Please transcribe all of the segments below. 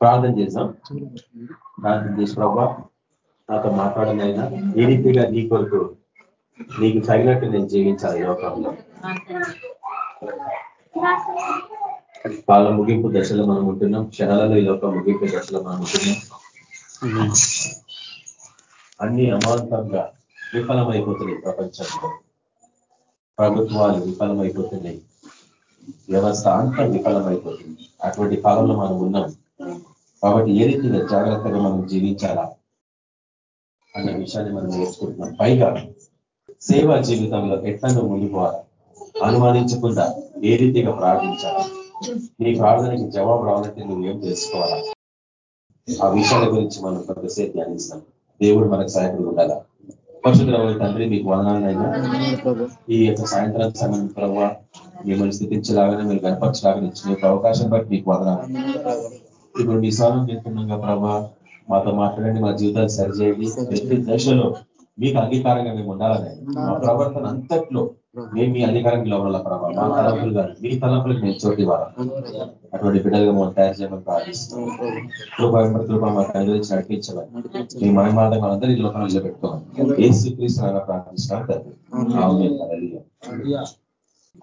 ప్రార్థన చేద్దాం ప్రార్థన చేసి ప్రభా నాతో మాట్లాడనైనా ఏ రీతిగా నీ కొరకు నీకు తగినట్టు నేను జీవించాలి లోకంలో. వాళ్ళ ముగింపు దశలో మనం ఉంటున్నాం. క్షణాలలో ఈ లోక ముగింపు దశలో మనం ఉంటున్నాం. అన్ని అమాంతంగా విఫలమైపోతున్నాయి ప్రపంచంలో. ప్రభుత్వాలు విఫలమైపోతున్నాయి. వ్యవస్థ అంతా విఫలమైపోతుంది. అటువంటి కాలంలో మనం ఉన్నాం. కాబట్టి ఏ రీతిగా జాగ్రత్తగా మనం జీవించాలా అన్న విషయాన్ని మనం నేర్చుకుంటున్నాం. పైగా సేవా జీవితంలో ఎట్లా ముందుకోవాలి అనుమానించకుండా ఏ రీతిగా ప్రార్థించాలి? నీ ప్రార్థనకి జవాబు రావాలంటే నువ్వేం తెలుసుకోవాలా? ఆ విషయాల గురించి మనం కొంతసేపు ధ్యానిస్తాం. దేవుడు మనకు సహాయకుడు ఉండాలా? పరిశుద్ధ తండ్రి మీకు వదనాలైనా ఈ యొక్క సాయంత్రం సమయం ప్రభావ మిమ్మల్ని స్థితించలాగానే మీరు కనపరచలాగా ఇచ్చిన అవకాశం బట్టి మీకు వదనాలు. ఇప్పుడు మీ స్వరం చేస్తున్నాగా ప్రభా. మాతో మాట్లాడండి మా జీవితాలు సరిచేయండి. ప్రతి దశలో మీకు అంగీకారంగా మేము ఉండాలని మా ప్రవర్తన అంతట్లో మేము మీ అధికారంలో ఉండాల ప్రభావ మా తలంపులు కానీ మీ తలంపులకు మేము చోటు ఇవ్వాలి. అటువంటి బిడ్డలుగా మనం తయారు చేయమని ప్రార్థిస్తాం కృపా కృప మాకు అనుగ్రహించి నడిపించాలి మీ మహిమార్థం మనందరూ ఈ లోకంలో నిలబెట్టుకోవాలి ఏ శ్రీకృష్ణ ప్రార్థిస్తున్నాం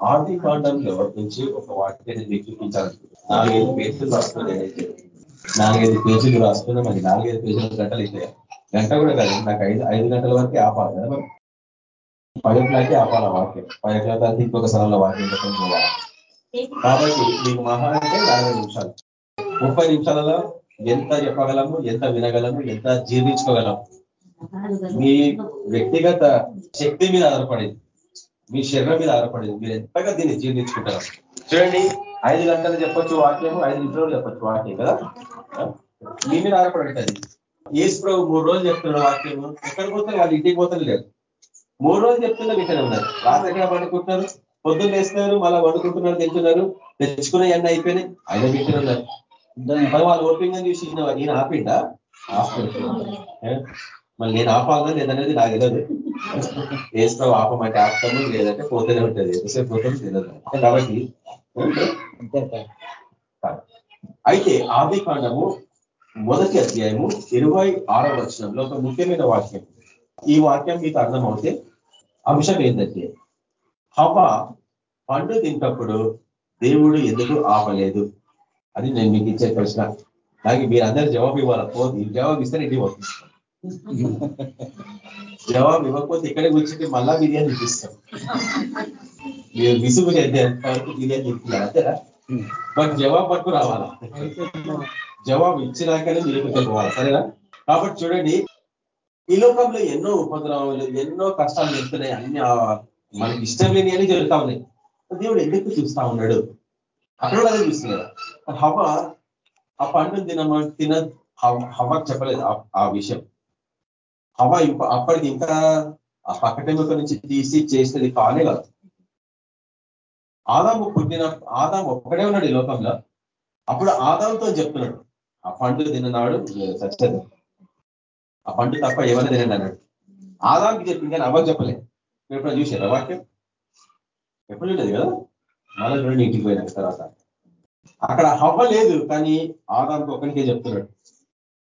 ఆది కాండంలో నుంచి ఒక వాక్యాన్ని మీకు చూపించాలనుకుంటున్నాను నాలుగైదు పేజీలు రాసుకుని నాలుగైదు పేజీలు రాసుకున్నాం అది నాలుగైదు పేజీలు గంటలు అయితే గంట కూడా కాదు నాకు ఐదు ఐదు గంటల వరకే ఆపాలి కదా మరి. పది గంటలకే ఆపాల వాక్యం. పది గంటల తర్వాత ఇంకొక స్థలంలో వాక్యం పోవాలి. కాబట్టి మీకు మహా అంటే నలభై నిమిషాలు. ముప్పై నిమిషాలలో ఎంత చెప్పగలము ఎంత వినగలము ఎంత జీర్ణించుకోగలము? మీ వ్యక్తిగత శక్తి మీద ఆధారపడింది. మీ శరీరం మీద ఆధారపడింది. మీరు ఎంతగా దీన్ని జీర్ణించుకుంటారు. చూడండి ఐదు గంటలు చెప్పొచ్చు వాక్యము ఐదు నిమిషాలు చెప్పొచ్చు వాక్యం కదా? మీ మీద ఆధారపడి ఏసు ప్రభు మూడు రోజులు చెప్తున్న వాక్యము ఎక్కడ పోతారు వాళ్ళు ఇంటికి పోతారు లేదు మూడు రోజులు చెప్తున్నారు ఇక్కడ ఉన్నారు రాత్రి ఎక్కడ పండుకుంటున్నారు? పొద్దున్న వేస్తున్నారు మళ్ళీ వండుకుంటున్నారు తింటున్నారు తెచ్చుకునే ఎన్న అయిపోయినాయి. ఆయన పెట్టిన మరి వాళ్ళు ఓపెన్ చూసి ఈయన ఆపిండా? మళ్ళీ నేను ఆపాలా లేదనేది నాకు తెలియదు వేస్తావు ఆపమంటే ఆపుతాము లేదంటే పోతూనే ఉంటుంది. ఎంతసేపు పోతుంది తెలియదు కాబట్టి అయితే ఆది కాండము మొదటి అధ్యాయము ఇరవై ఆరో వచనంలో ఒక ముఖ్యమైన వాక్యం. ఈ వాక్యం మీకు అర్థమవుతే అంశం ఏంటంటే హవ పండు తింటప్పుడు దేవుడు ఎందుకు ఆపలేదు? అది నేను మీకు ఇచ్చే ప్రశ్న. నాకు మీరు అందరు జవాబు ఇవ్వాలి? జవాబు ఇస్తే ఇంటికి పంపిస్తాను జవాబు ఇవ్వకపోతే ఇక్కడే కూర్చుంటే మళ్ళా బిర్యానీ ఇప్పిస్తాం. మీరు విసుగు వరకు బిర్యానీ ఇప్పించాలి అంతేనా? బట్ జవాబు పట్టు రావాలా? జవాబు ఇచ్చినాకనే మీరు పోవాలి సరేనా? కాబట్టి చూడండి ఈ లోకంలో ఎన్నో ఉపద్రవాలు ఎన్నో కష్టాలు జరుగుతున్నాయి అన్ని మనకి ఇష్టం లేని అని జరుగుతా ఉన్నాయి. దేవుడు ఎందుకు చూస్తా ఉన్నాడు? అక్కడ అదే చూస్తున్నాడు. హవ ఆ పండు తినమ తిన హవ చెప్పలేదు ఆ విషయం. హవ అప్పటికి ఇంకా ఆ పక్కటెముక నుంచి తీసి చేసేది కానే కాదు ఆదాము పుట్టిన ఆదాము ఒక్కడే ఉన్నాడు ఈ లోకంలో అప్పుడు ఆదాంతో చెప్తున్నాడు ఆ పండు తిన్ననాడు సచ్చదు ఆ పండు తప్ప ఏమైనా తినండి అన్నాడు ఆదాంకి చెప్పింది కానీ అవ్వకు చెప్పలేదు మీరు ఎప్పుడు చూసారా వాక్యం ఎప్పుడు చూడలేదు కదా మళ్ళీ చూడండి ఇంటికి పోయిన తర్వాత అక్కడ హవ్వ లేదు కానీ ఆదాంకి ఒక్కరికే చెప్తున్నాడు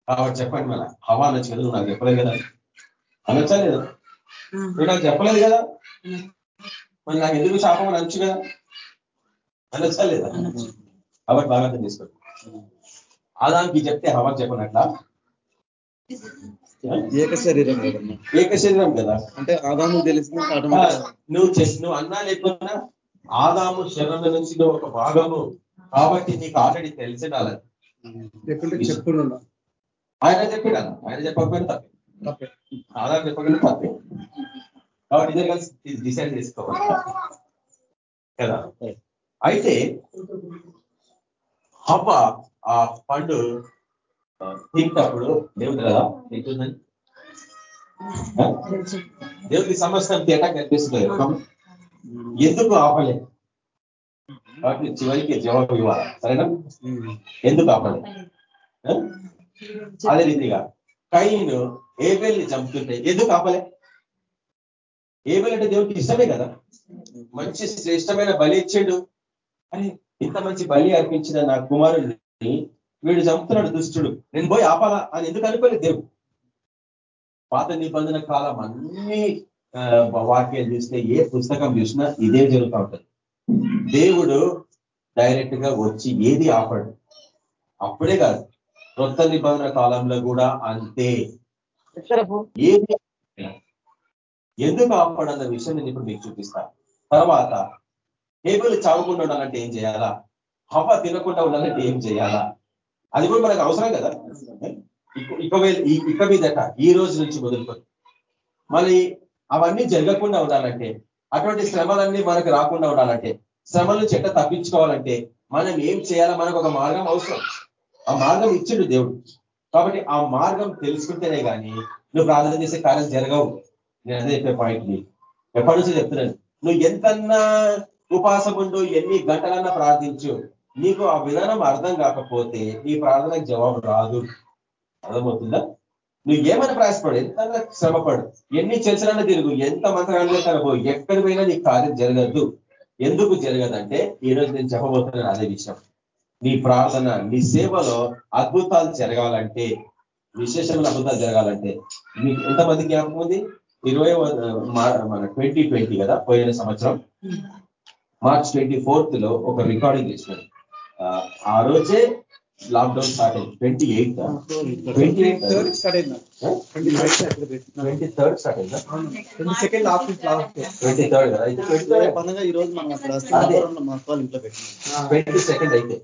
కాబట్టి చెప్పండి మన హవా అనొచ్చు కదా నాకు చెప్పలేదు కదా. అనొచ్చా లేదా? నువ్వు నాకు చెప్పలేదు కదా. మరి నాకు ఎందుకు శాపం అని అనొచ్చు కదా? అనొచ్చా లేదా? కాబట్టి బాగా అర్థం చేసుకోండి. ఆదాంకి చెప్తే హవాకి చెప్పనట్లా? ఏక శరీరం ఏక శరీరం కదా. అంటే ఆదాము తెలిసిన నువ్వు నువ్వు అన్నా లేకున్నా ఆదాము శరీరం నుంచి నువ్వు ఒక భాగము. కాబట్టి నీకు ఆల్రెడీ తెలిసి చెప్పుకున్నా ఆయన చెప్పిన ఆయన చెప్పకపోయినా తప్పే. తప్పే. ఆదాం చెప్పకుండా తప్పే. కాబట్టి ఇదే కలిసి డిసైడ్ చేసుకోవాలి. కదా? అయితే హవ్వ ఆ పండు తింటప్పుడు దేవుడు కదా? తింటుందని దేవుడికి సమస్తం తేటా కనిపిస్తుంది. ఎందుకు ఆపలే? కాబట్టి చివరికి జవాబు ఇవ్వాలి. సరేనా? ఎందుకు ఆపలే? అదే రీతిగా కయ్యను ఏబెల్ని చంపుతుంటే ఎందుకు ఆపలే? ఏబెల్ అంటే దేవుడికి ఇష్టమే కదా? మంచి శ్రేష్టమైన బలి ఇచ్చాడు. అని ఇంత మంచి బలి అర్పించిన నా కుమారుడిని వీడు చంపుతున్నాడు దుష్టుడు. నేను పోయి ఆపాలా? అని ఎందుకు అనుకోలేదు దేవుడు? పాత నిబంధన కాలం అన్ని వాక్యాలు చూస్తే ఏ పుస్తకం చూసినా ఇదే జరుగుతూ ఉంటుంది. దేవుడు డైరెక్ట్గా వచ్చి ఏది ఆపడు? అప్పుడే కాదు. కొత్త నిబంధన కాలంలో కూడా అంతే. ఏది ఎందుకు ఆపడన్న విషయం నేను ఇప్పుడు మీకు చూపిస్తాను తర్వాత టేబుల్ చావకుండా ఉండాలంటే ఏం చేయాలా? హవ తినకుండా ఉండాలంటే ఏం చేయాలా? అది కూడా మనకు అవసరం కదా? ఇక- ఇక వే- ఈ- ఇక మీదట ఈ రోజు నుంచి మొదలుకొని. మళ్ళీ అవన్నీ జరగకుండా ఉండాలంటే అటువంటి శ్రమలన్నీ మనకు రాకుండా ఉండాలంటే శ్రమల నుంచి ఎట్లా తప్పించుకోవాలంటే మనం ఏం చేయాలా? మనకు ఒక మార్గం అవసరం. ఆ మార్గం ఇచ్చిండు దేవుడు. కాబట్టి ఆ మార్గం తెలుసుకుంటేనే కానీ నువ్వు ప్రార్థన చేసే కార్యం జరగవు. నేను అదే చెప్పే పాయింట్ని ఎప్పటి నుంచి చెప్తున్నాను. నువ్వు ఎంతన్నా ఉపాసం ఉండు ఎన్ని గంటలన్నా ప్రార్థించు నీకు ఆ విధానం అర్థం కాకపోతే నీ ప్రార్థనకు జవాబు రాదు. అర్థమవుతుందా? నువ్వు ఏమైనా ప్రయాసపడు ఎంతన్నా శ్రమపడు ఎన్ని చర్చలన్నా తిరుగు ఎంత మంత్రాలు కలబో ఎక్కడి పోయినా నీ కార్యం జరగద్దు ఎందుకు జరగదంటే ఈ రోజు నేను చెప్పబోతున్నాను అదే విషయం. నీ ప్రార్థన నీ సేవలో అద్భుతాలు జరగాలంటే విశేషమైన అద్భుతాలు జరగాలంటే మీకు ఎంతమంది జ్ఞాపకం ఉంది? ఇరవై మన ట్వంటీ ట్వంటీ కదా పోయిన సంవత్సరం? మార్చ్ ట్వంటీ ఫోర్త్లో ఒక రికార్డింగ్ చేసినాడు ఆ, ఆ రోజే లాక్డౌన్ స్టార్ట్ అయింది twenty eighth twenty eighth third start అయిందా ట్వంటీ థర్డ్ స్టార్ట్ అయిందా twenty second last last twenty third కదా అయితే ట్వంటీ థర్డ్ పండుగ ఈ రోజు మనం అక్కడ మా ఇంట్లో పెట్టినాం ట్వంటీ సెకండ్ అయితే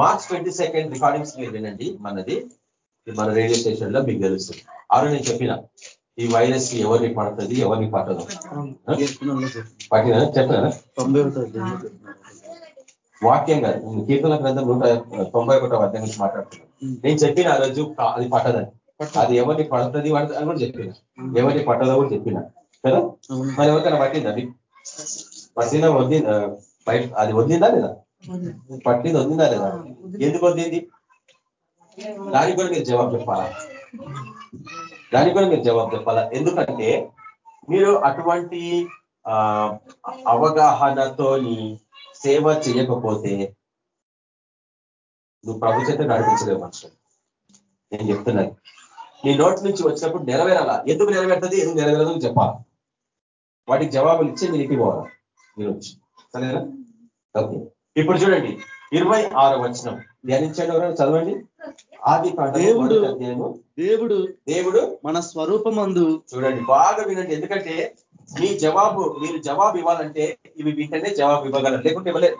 మార్చ్ ట్వంటీ సెకండ్ రికార్డింగ్స్ మీరు వినండి మనది. మన రేడియో స్టేషన్లో మీకు తెలుస్తుంది. ఆ రోజు నేను చెప్పిన ఈ వైరస్ ఎవరిని పడుతుంది ఎవరిని పట్టదు. పట్టిన చెప్పిన. తొంభై వాక్యం కాదు నేను కీర్తన గ్రంథం నూట తొంభై ఒకటో అధ్యాయం నుంచి మాట్లాడుతున్నాను. నేను చెప్పిన ఆ రోజు అది పట్టదని అది ఎవరిని పడుతుంది పడుతుంది అని కూడా చెప్పిన. ఎవరిని పట్టదో కూడా చెప్పిన. కదా. మరి ఎవరికైనా పట్టిందా? అది పట్టినా వద్ది బయట అది వద్దిందా లేదా? పట్టింది వద్దిందా లేదా? ఎందుకు వద్దింది దానికి కూడా మీరు జవాబు చెప్పాలా? దానికి కూడా మీరు జవాబు చెప్పాలా? ఎందుకంటే మీరు అటువంటి అవగాహనతోని సేవ చేయకపోతే నువ్వు ప్రభు చేత నడిపించలేవు మనుషులు. నేను చెప్తున్నాను. నీ నోటి నుంచి వచ్చినప్పుడు నెరవేరాలా? ఎందుకు నెరవేరుతుంది? ఎందుకు నెరవేరదు చెప్పాలి? వాటికి జవాబులు ఇచ్చి మీరు ఇంటికి పోవాలి? మీరు వచ్చి. సరేనా? ఓకే. ఇప్పుడు చూడండి. ఇరవై ఆరో వచనం. ధ్యానించండి ఎవరైనా? చదవండి. ఆది దేవుడు- దేవుడు దేవుడు మన స్వరూపమందు చూడండి. బాగా వినండి. ఎందుకంటే మీ జవాబు మీరు జవాబు ఇవ్వాలంటే ఇవి వీటనే జవాబు ఇవ్వగలరు. లేకుంటే ఇవ్వలేదు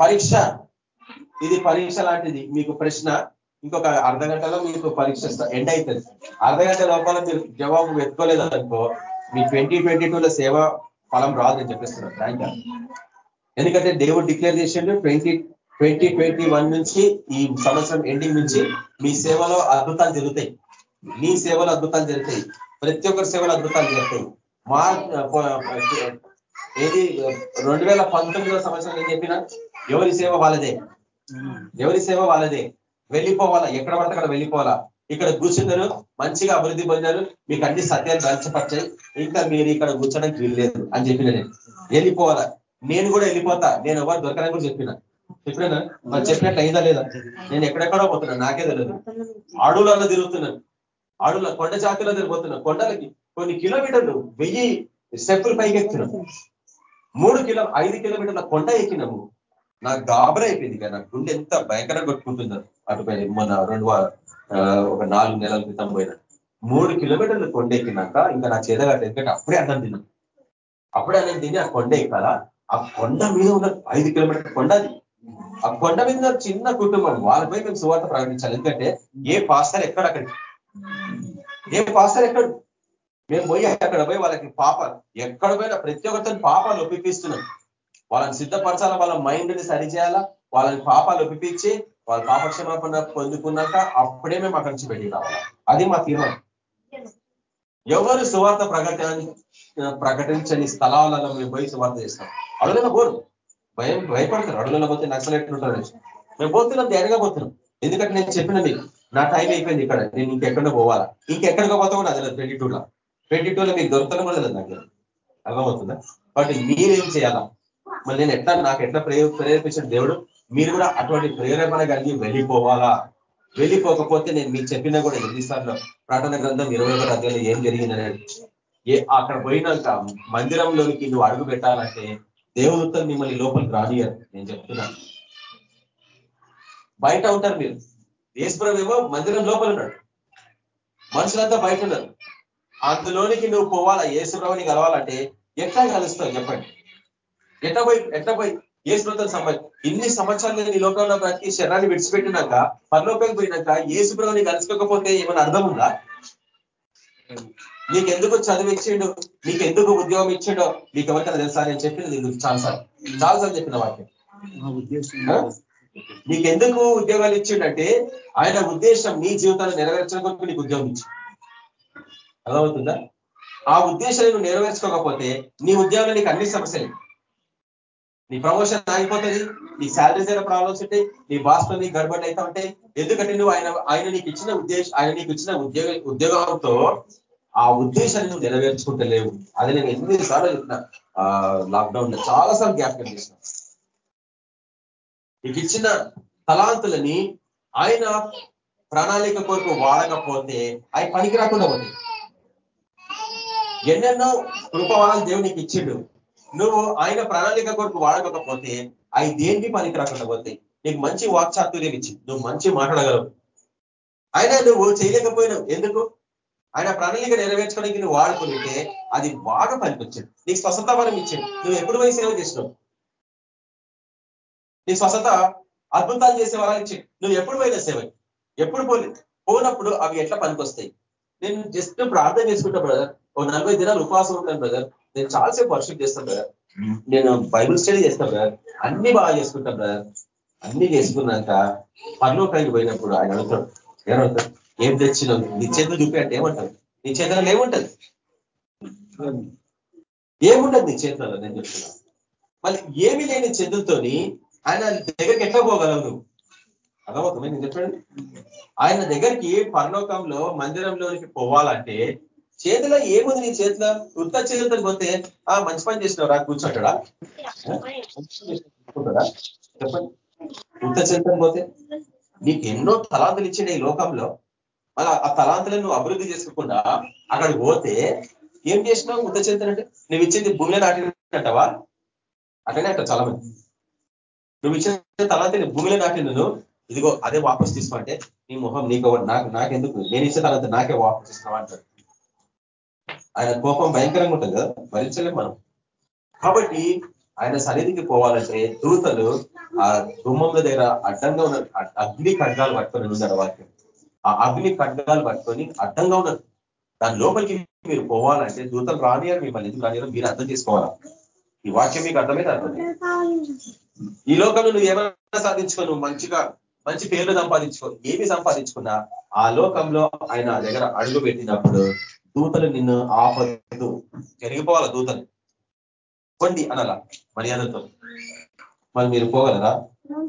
పరీక్ష. ఇది పరీక్ష లాంటిది. మీకు ప్రశ్న ఇంకొక అర్ధ గంటలో మీకు పరీక్ష ఎండ్ అవుతుంది అర్ధ గంట లోపల మీరు జవాబు వెతుకోలేదు అనుకో మీ ట్వంటీ ట్వంటీ లో సేవ ఫలం రాదని చెప్పేస్తున్నారు. థ్యాంక్ ఎందుకంటే దేవుడు డిక్లేర్ చేసిండు ట్వంటీ ట్వంటీ ట్వంటీ వన్ నుంచి ఈ సంవత్సరం ఎండింగ్ నుంచి మీ సేవలో అద్భుతాలు జరుగుతాయి. మీ సేవలో అద్భుతాలు జరుగుతాయి. ప్రతి ఒక్కరి సేవలో అద్భుతాలు జరుగుతాయి. మా ఏది రెండు వేల పంతొమ్మిదో సంవత్సరం ఏం చెప్పిన ఎవరి సేవ వాళ్ళదే. ఎవరి సేవ వాళ్ళదే. వెళ్ళిపోవాలా ఎక్కడ పడితే అక్కడ వెళ్ళిపోవాలా. ఇక్కడ కూర్చున్నారు మంచిగా అభివృద్ధి పొందారు మీకు అన్ని సత్యాలు బలచపరిచాయి ఇంకా మీరు ఇక్కడ కూర్చోడానికి వీల్లేదు అని చెప్పిన నేను. వెళ్ళిపోవాలా. నేను కూడా వెళ్ళిపోతా. నేను ఎవరు దొరకదని కూడా చెప్పిన. చెప్పినా మరి చెప్పినట్టు అయిందా లేదా? నేను ఎక్కడెక్కడో పోతున్నా. నాకే తెలియదు. అడవులలో తిరుగుతున్నాను. అడవుల కొండ జాతిలో తిరిగిపోతున్నాను కొండలకి కొన్ని కిలోమీటర్లు వెయ్యి స్టెప్పులు పైకి ఎక్కినాము మూడు కిలో ఐదు కిలోమీటర్ల కొండ ఎక్కినాము. నాకు గాబర అయిపోయింది కదా నాకు గుండె ఎంత భయంకరంగా కొట్టుకుంటుందో. అటుపై మొన్న రెండు ఒక నాలుగు నెలల క్రితం పోయిన. మూడు కిలోమీటర్లు కొండ ఎక్కినాక ఇంకా నా చేదగట్టు ఎందుకంటే అప్పుడే అన్నం తిన్నాం. అప్పుడే అన్నం తిని ఆ కొండ ఎక్కాలా? ఆ కొండ మీద ఉన్న ఐదు కిలోమీటర్ల కొండ అది. ఆ కొండ మీద చిన్న కుటుంబం. వాళ్ళపై మేము సువార్త ప్రకటించాలి. ఎందుకంటే ఏ పాస్టర్ ఎక్కడ అక్కడికి? ఏ పాస్టర్ ఎక్కడ? మేము పోయి అక్కడ పోయి వాళ్ళకి పాప ఎక్కడ పోయినా ప్రతి ఒక్కరితో పాపాలు ఒప్పిపిస్తున్నాం. వాళ్ళని సిద్ధపరచాలా? వాళ్ళ మైండ్ని సరి చేయాలా? వాళ్ళని పాపాలు ఒప్పిపించి వాళ్ళ పాపక్షమాపణ పొందుకున్నాక అప్పుడే మేము అక్కడి నుంచి బయటికి రావాలి? అది మా తీర్మానం. ఎవరు సువార్త ప్రకటన ప్రకటించని స్థలాలలో మేము పోయి సువార్త చేస్తాం. అడుగులో పోరు. భయం భయపడతారు. అడుగులో పోతే నక్సలెట్లు ఉంటారు మేము పోతున్నాం ధైర్యంగా పోతున్నాం. ఎందుకంటే నేను చెప్పిన మీకు నా టైం అయిపోయింది ఇక్కడ. నేను ఇంకెక్కడ పోవాలా? ఇంకెక్కడికి పోతా కూడా అదే ట్వంటీ టూలో. ట్వంటీ టూలో మీకు దొరకడం కూడా లేదు నాకు. అర్థమవుతుందా? బట్ మీరేం చేయాలా? మరి నేను ఎట్లా నాకు ఎట్లా ప్రేర ప్రేరేపించిన దేవుడు? మీరు కూడా అటువంటి ప్రేరేపణ కలిగి వెళ్ళిపోవాలా? వెళ్ళిపోకపోతే నేను మీకు చెప్పినా కూడా ఎన్నిసార్లు ప్రకటన గ్రంథం ఇరవై ఒకటి అధ్యాయంలో ఏం జరిగిందనేది. ఏ అక్కడ పోయినాక మందిరంలోనికి నువ్వు అడుగు పెట్టాలంటే దేవదూతలు మిమ్మల్ని లోపలికి రానియరు. నేను చెప్తున్నాను బయట ఉంటారు మీరు. ఈశ్వరం ఏమో మందిరం లోపల ఉన్నాడు. మనుషులంతా బయట ఉన్నారు. అందులోనికి నువ్వు పోవాలా? ఏసుప్రభుని కలవాలంటే ఎట్లా కలుస్తావు చెప్పండి. ఎట్లా పోయి ఎట్లా పోయి? ఏసుప్రభుత్వం సంబంధం. ఇన్ని సంవత్సరాలు నీ లోకంలో ప్రతి శరీరాన్ని విడిచిపెట్టినాక పరలోకానికి పోయినాక ఏసుప్రభుని కలుసుకోకపోతే ఏమైనా అర్థం ఉందా? నీకెందుకు చదువు ఇచ్చిండు? నీకెందుకు ఉద్యోగం ఇచ్చిండో? నీకు ఎవరికైనా తెలుసా? నేను చెప్పింది నీకు చాలాసార్లు. చాలాసార్లు చెప్పిన వాక్యం? నీకెందుకు ఉద్యోగాలు ఇచ్చిండంటే ఆయన ఉద్దేశం నీ జీవితాన్ని నెరవేర్చడం కొరకు నీకు ఉద్యోగం ఇచ్చి అర్థమవుతుందా? ఆ ఉద్దేశాన్ని నువ్వు నెరవేర్చుకోకపోతే నీ ఉద్యోగంలో నీకు అన్ని సమస్యలు నీ ప్రమోషన్ ఆగిపోతుంది నీ శాలరీ దగ్గర ప్రాబ్లమ్స్ ఉంటాయి నీ బాస్ నీ గడబడి అయితే ఉంటాయి. ఎందుకంటే నువ్వు ఆయన ఆయన నీకు ఇచ్చిన ఉద్దేశం ఆయన నీకు ఇచ్చిన ఉద్యోగ ఉద్యోగంతో ఆ ఉద్దేశాన్ని నువ్వు నెరవేర్చుకుంటలేవు. అది నేను ఎన్నిసార్లు చెప్పిన. లాక్డౌన్లో చాలా సార్లు జ్ఞాపకం చేసిన. నీకు ఇచ్చిన తలాంతులని ఆయన ప్రణాళిక కొరకు వాడకపోతే అవి పనికి రాకుండా పోతాయి. ఎన్నెన్నో కృపవరాలు దేవుడు నీకు ఇచ్చిండు. నువ్వు ఆయన ప్రణాళిక కొరకు వాడకపోతే అవి దేనికి పనికి రాకుండా పోతాయి? నీకు మంచి వాక్చాతుర్యం ఇచ్చి నువ్వు మంచి మాట్లాడగలవు. అయినా నువ్వు చేయలేకపోయినావు. ఎందుకు? ఆయన ప్రణాళిక నెరవేర్చుకోవడానికి నువ్వు వాడుకుంటే అది బాగా పనికొచ్చింది. నీకు స్వస్థత వరం ఇచ్చింది. నువ్వు ఎప్పుడు పోయి సేవ చేసినావు? నీ స్వస్థత అద్భుతాలు చేసే వరాలు ఇచ్చి నువ్వు ఎప్పుడు పోయినా సేవ. ఎప్పుడు పోలే. పోనప్పుడు అవి ఎట్లా పనికొస్తాయి? నేను జస్ట్ ప్రార్థన చేసుకుంటా బ్రదర్ ఓ నలభై దినాలు ఉపవాసం ఉంటాను బ్రదర్ నేను చాలాసేపు వర్షిప్ చేస్తాను బ్రదర్ నేను బైబుల్ స్టడీ చేస్తాను బ్రదర్ అన్ని బాగా చేసుకుంటాను బ్రదర్ అన్ని చేసుకున్నాక పర్లోకానికి పోయినప్పుడు ఆయన అడుగుతాడు ఏమవుతాడు ఏం తెచ్చినావు? నీ చేతులు చూపి అంటే ఏమంటాడు నీ చేతులలో ఏముంటది? ఏముంటది నీ చేతులలో నేను చెప్తున్నా. మళ్ళీ ఏమి లేని చేతులతోని ఆయన దగ్గరికి ఎట్లా పోగలవు నువ్వు? అర్థమవుతుంది? నేను చెప్పండి ఆయన దగ్గరికి పరలోకంలో మందిరంలోనికి పోవాలంటే చేతిలో ఏముంది నీ చేతిలో? ఉత్త చేతులతో పోతే ఆ మంచి పని చేసినావు కూర్చుంటాడా? కూర్చుంటాడా? చెప్పండి. ఉత్త చేతులతో పోతే నీకు ఎన్నో తలాంతులు ఇచ్చిన ఈ లోకంలో. మళ్ళీ ఆ తలాంతులను నువ్వు అభివృద్ధి చేసుకోకుండా అక్కడికి పోతే ఏం చేసినావు ఉత్త చేతులంటే? నువ్వు ఇచ్చింది భూమిలో నాటినట్టవా? అట్లనే అంటారు చాలా మంది నువ్వు ఇచ్చిన తలాంతిని భూమిలో నాటినను ఇదిగో అదే వాపస్ తీసుకోమంటే నీ మొహం నీకు నాకు నాకెందుకు? నేను ఇచ్చిన తర్వాత నాకే వాపస్ ఇస్తున్నావు అంటారు. ఆయన కోపం భయంకరంగా ఉంటుంది కదా భరించలేం మనం. కాబట్టి ఆయన సన్నిధికి పోవాలంటే దూతలు ఆ గుమ్మంల దగ్గర అడ్డంగా ఉన్న అగ్ని ఖడ్గాలు పట్టుకొని ఉన్నారు వాక్యం. ఆ అగ్ని ఖడ్గాలు పట్టుకొని అడ్డంగా ఉన్నారు దాని లోపలికి మీరు పోవాలంటే దూతలు రానియారు మిమ్మల్ని ఎందుకు రానియారు మీరు అర్థం చేసుకోవాలా? ఈ వాక్యం మీకు అర్థమైతే అర్థం ఈ లోకంలో నువ్వు ఏమైనా సాధించుకో నువ్వు మంచిగా మంచి పేర్లు సంపాదించుకో ఏమి సంపాదించుకున్నా ఆ లోకంలో ఆయన దగ్గర అడుగు పెట్టినప్పుడు దూతలు నిన్ను ఆపదు జరిగిపోవాల దూతలు? పొండి అనలా మర్యాదతో మరి మీరు పోగలరా?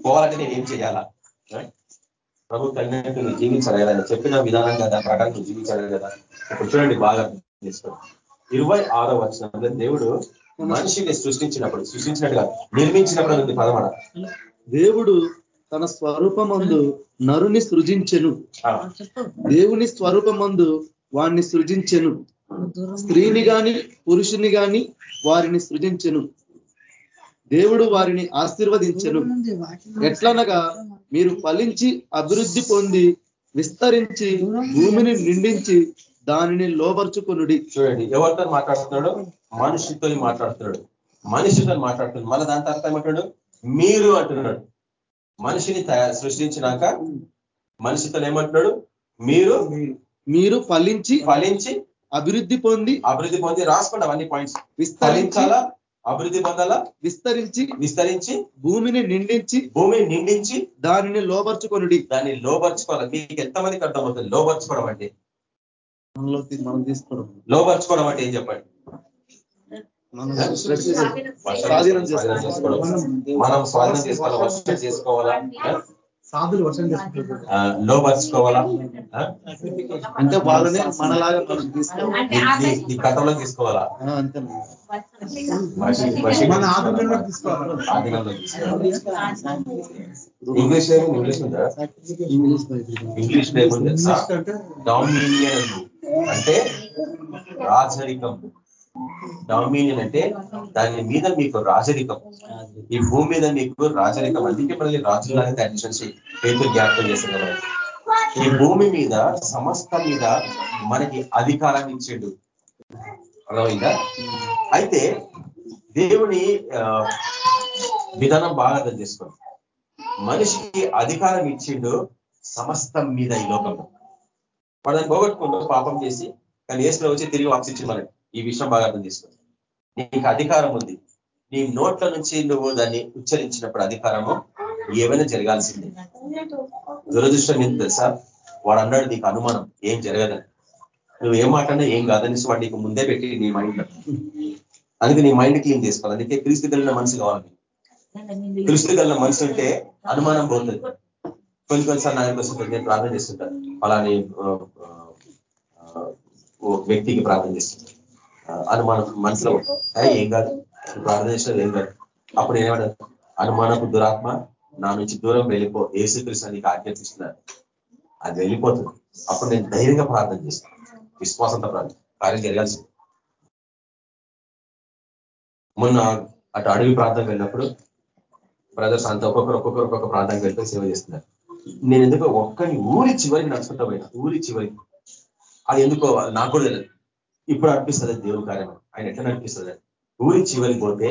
పోవాలంటే నేను ఏం చేయాలా? ప్రభు తగినట్టు నువ్వు జీవించాలి కదా. చెప్పిన విధానం కదా ప్రకారం నువ్వు జీవించాలి కదా. ఇప్పుడు చూడండి బాగా చేసుకోండి ఇరవై ఆరో వచ్చినప్పుడు దేవుడు మనిషిని సృష్టించినప్పుడు సృష్టించినట్టుగా నిర్మించినప్పుడు ఉంది పదమడ. దేవుడు తన స్వరూపమందు నరుని సృజించెను. దేవుని స్వరూపమందు వారిని సృజించెను. స్త్రీని గాని పురుషుని గాని వారిని సృజించెను. దేవుడు వారిని ఆశీర్వదించెను. ఎట్లనగా మీరు ఫలించి అభివృద్ధి పొంది విస్తరించి భూమిని నిండించి దానిని లోపరుచుకునుడి చూడండి ఎవరితో మాట్లాడుతున్నాడు? మనిషితో మాట్లాడుతున్నాడు. మనిషితో మాట్లాడుతున్నాడు. మళ్ళీ దాని తర్వాత ఏమంటాడు మీరు అంటున్నాడు. మనిషిని సృష్టించినాక మనిషితో ఏమంటున్నాడు? మీరు మీరు ఫలించి ఫలించి అభివృద్ధి పొంది అభివృద్ధి పొంది రాసుకోండి అవన్నీ పాయింట్స్ విస్తరించాలా అభివృద్ధి పొందాలా? విస్తరించి విస్తరించి భూమిని నిండించి భూమిని నిండించి దానిని లోపరుచుకొనుడి దాన్ని లోపరుచుకోవాలి మీకు ఎంతమందికి అర్థమవుతుంది లోపరుచుకోవడం అంటే? మనం తీసుకోవడం. లోపరుచుకోవడం అంటే ఏం చెప్పండి? మనం స్వాధీనం చేసుకోవాలా? సాధులు వర్షం చేసుకుంటారు ఆ? అంటే వాళ్ళనే మనలాగా మనం తీసుకోవాలి నీ- నీ- నీ కంట్రోల్లో తీసుకోవాలా? ఆ, అంతే వశీ- వశీ- మన ఆధీనంలో తీసుకోవాలి. ఆధీనంలో తీసుకోవాలి. ఇంగ్లీష్ ఇంగ్లీష్ ఉందా? డామినియన్. అంటే రాజరికం. డామినియన్ అంటే దాని మీద మీకు రాజరికం. ఈ భూమి మీద మీకు రాజరికం. అందుకే మనల్ని రాజులాగా తయారు చేసి పేతులు జ్ఞాపకం చేస్తారు కదా. ఈ భూమి మీద సమస్త మీద మనకి అధికారాన్ని ఇచ్చాడు. అర్థమైందా? అయితే దేవుని విధానం బాగా అర్థం చేసుకోండి. మనిషికి అధికారం ఇచ్చిండు సమస్తం మీద ఈ లోకంలో. వాళ్ళని పోగొట్టుకుంటూ పాపం చేసి కానీ ఏసులో వచ్చి తిరిగి వాపసిచ్చి మనకి. ఈ విషయం బాగా అర్థం చేసుకోండి నీకు అధికారం ఉంది. నీ నోట్ల నుంచి నువ్వు దాన్ని ఉచ్చరించినప్పుడు అధికారము ఏమైనా జరగాల్సిందే. దురదృష్టం ఏంటి తెలుసా? వాడు అన్నాడు నీకు అనుమానం ఏం జరగదని. నువ్వు ఏం మాట్లాడినా ఏం కాదనేసి వాడు నీకు ముందే పెట్టి నీ మైండ్ అందుకే నీ మైండ్ క్లీన్ చేసుకోవాలి? అందుకే క్రీస్తు కలిగిన మనసు కావాలి క్రీస్తు కలిగిన మనసు ఉంటే అనుమానం పోతుంది. కొన్ని కొన్నిసార్లు నా కోసం నేను ప్రార్థన చేస్తుంటాను అలానే ఓ వ్యక్తికి ప్రార్థన చేస్తుంటాను అనుమానం మనసులో. ఏం కాదు. ప్రార్థన ఏం కాదు. అప్పుడు ఏమన్నా అనుమానపు దురాత్మ నా నుంచి దూరం వెళ్ళిపో. ఏసుకృష్ణ నీకు ఆజ్ఞాపిస్తున్నాను. అది వెళ్ళిపోతుంది. అప్పుడు నేను ధైర్యంగా ప్రార్థన చేస్తాను. విశ్వాసంతో ప్రార్థన. కార్యం జరగాల్సింది. మొన్న అటు అడవి ప్రాంతం వెళ్ళినప్పుడు బ్రదర్స్ అంతా ఒక్కొక్కరు ఒక్కొక్కరు ఒక్కొక్క ప్రాంతానికి వెళ్తే సేవ చేస్తున్నారు. నేను ఎందుకో ఒక్కరిని ఊరి చివరికి నడుచుకుంటా పోయినా. ఊరి చివరికి. అది ఎందుకో నాకు కూడా తెలియదు. ఇప్పుడు అనిపిస్తుంది అది కార్యం ఆయన ఎట్లా అనిపిస్తుంది. ఊరి చివరికి పోతే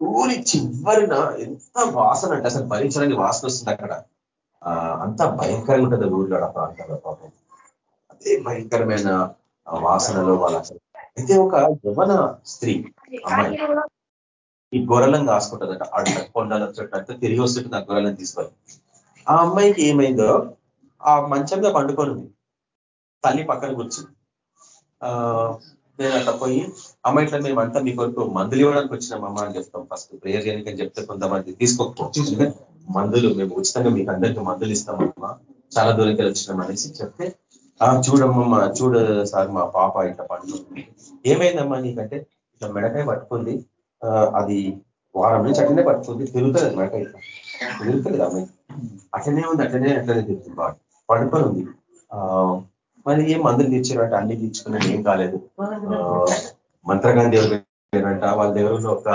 ఊరి చివరిన ఎంత వాసన అంటే అసలు భరించడానికి వాసన వస్తుంది అక్కడ. అంత భయంకరంగా ఉంటుంది ఊరిలో ఆ ప్రాంతంలో పాపం. అదే భయంకరమైన వాసనలో వాళ్ళ అయితే ఒక యవన స్త్రీ అమ్మాయి. ఈ గొర్రెలను కాసుకుంటుందట అడ్డ కొండల చుట్టూ తిరిగి వస్తుంటుంది ఆ గొర్రెలను తీసుకొని. ఆ అమ్మాయికి ఏమైందో ఆ మంచంగా పండుకొని ఉంది. తల్లి పక్కన కూర్చుంది. నేను అట్లా పోయి అమ్మ ఇట్లా మేము అంతా మీ కొరకు మందులు ఇవ్వడానికి వచ్చినాం అని చెప్తాం. ఫస్ట్ ప్రేయర్ చేయడానికి అని చెప్తే కొంతమంది తీసుకోకపోవచ్చు మందులు మేము ఉచితంగా మీకు అందరికీ మందులు ఇస్తామమ్మా చాలా దూరంకి వచ్చినాం అనేసి చెప్తే ఆ చూడమ్మా చూడు సార్ మా పాప ఇట్లా పండుకుంది ఏమైందమ్మా నీకంటే? ఇట్లా మెడకాయ పట్టుకుంది. ఆ, అది వారం నుంచి అట్లనే పట్టుకుంది. తిరుగుతుంది మెడకాయ ఇట్లా. తిరుగుతుంది అమ్మాయి. అట్లనే ఉంది అట్లనే అట్లనే తిరుగుతుంది బాగా పడుకొని ఉంది. ఆ మరి ఏం మందులు తెచ్చారు అంటే అన్ని తెచ్చుకున్నా ఏం కాలేదు. ఆ, మంత్రగాని దేవుడు పెట్టారంట వాళ్ళ దేవుడు ఒక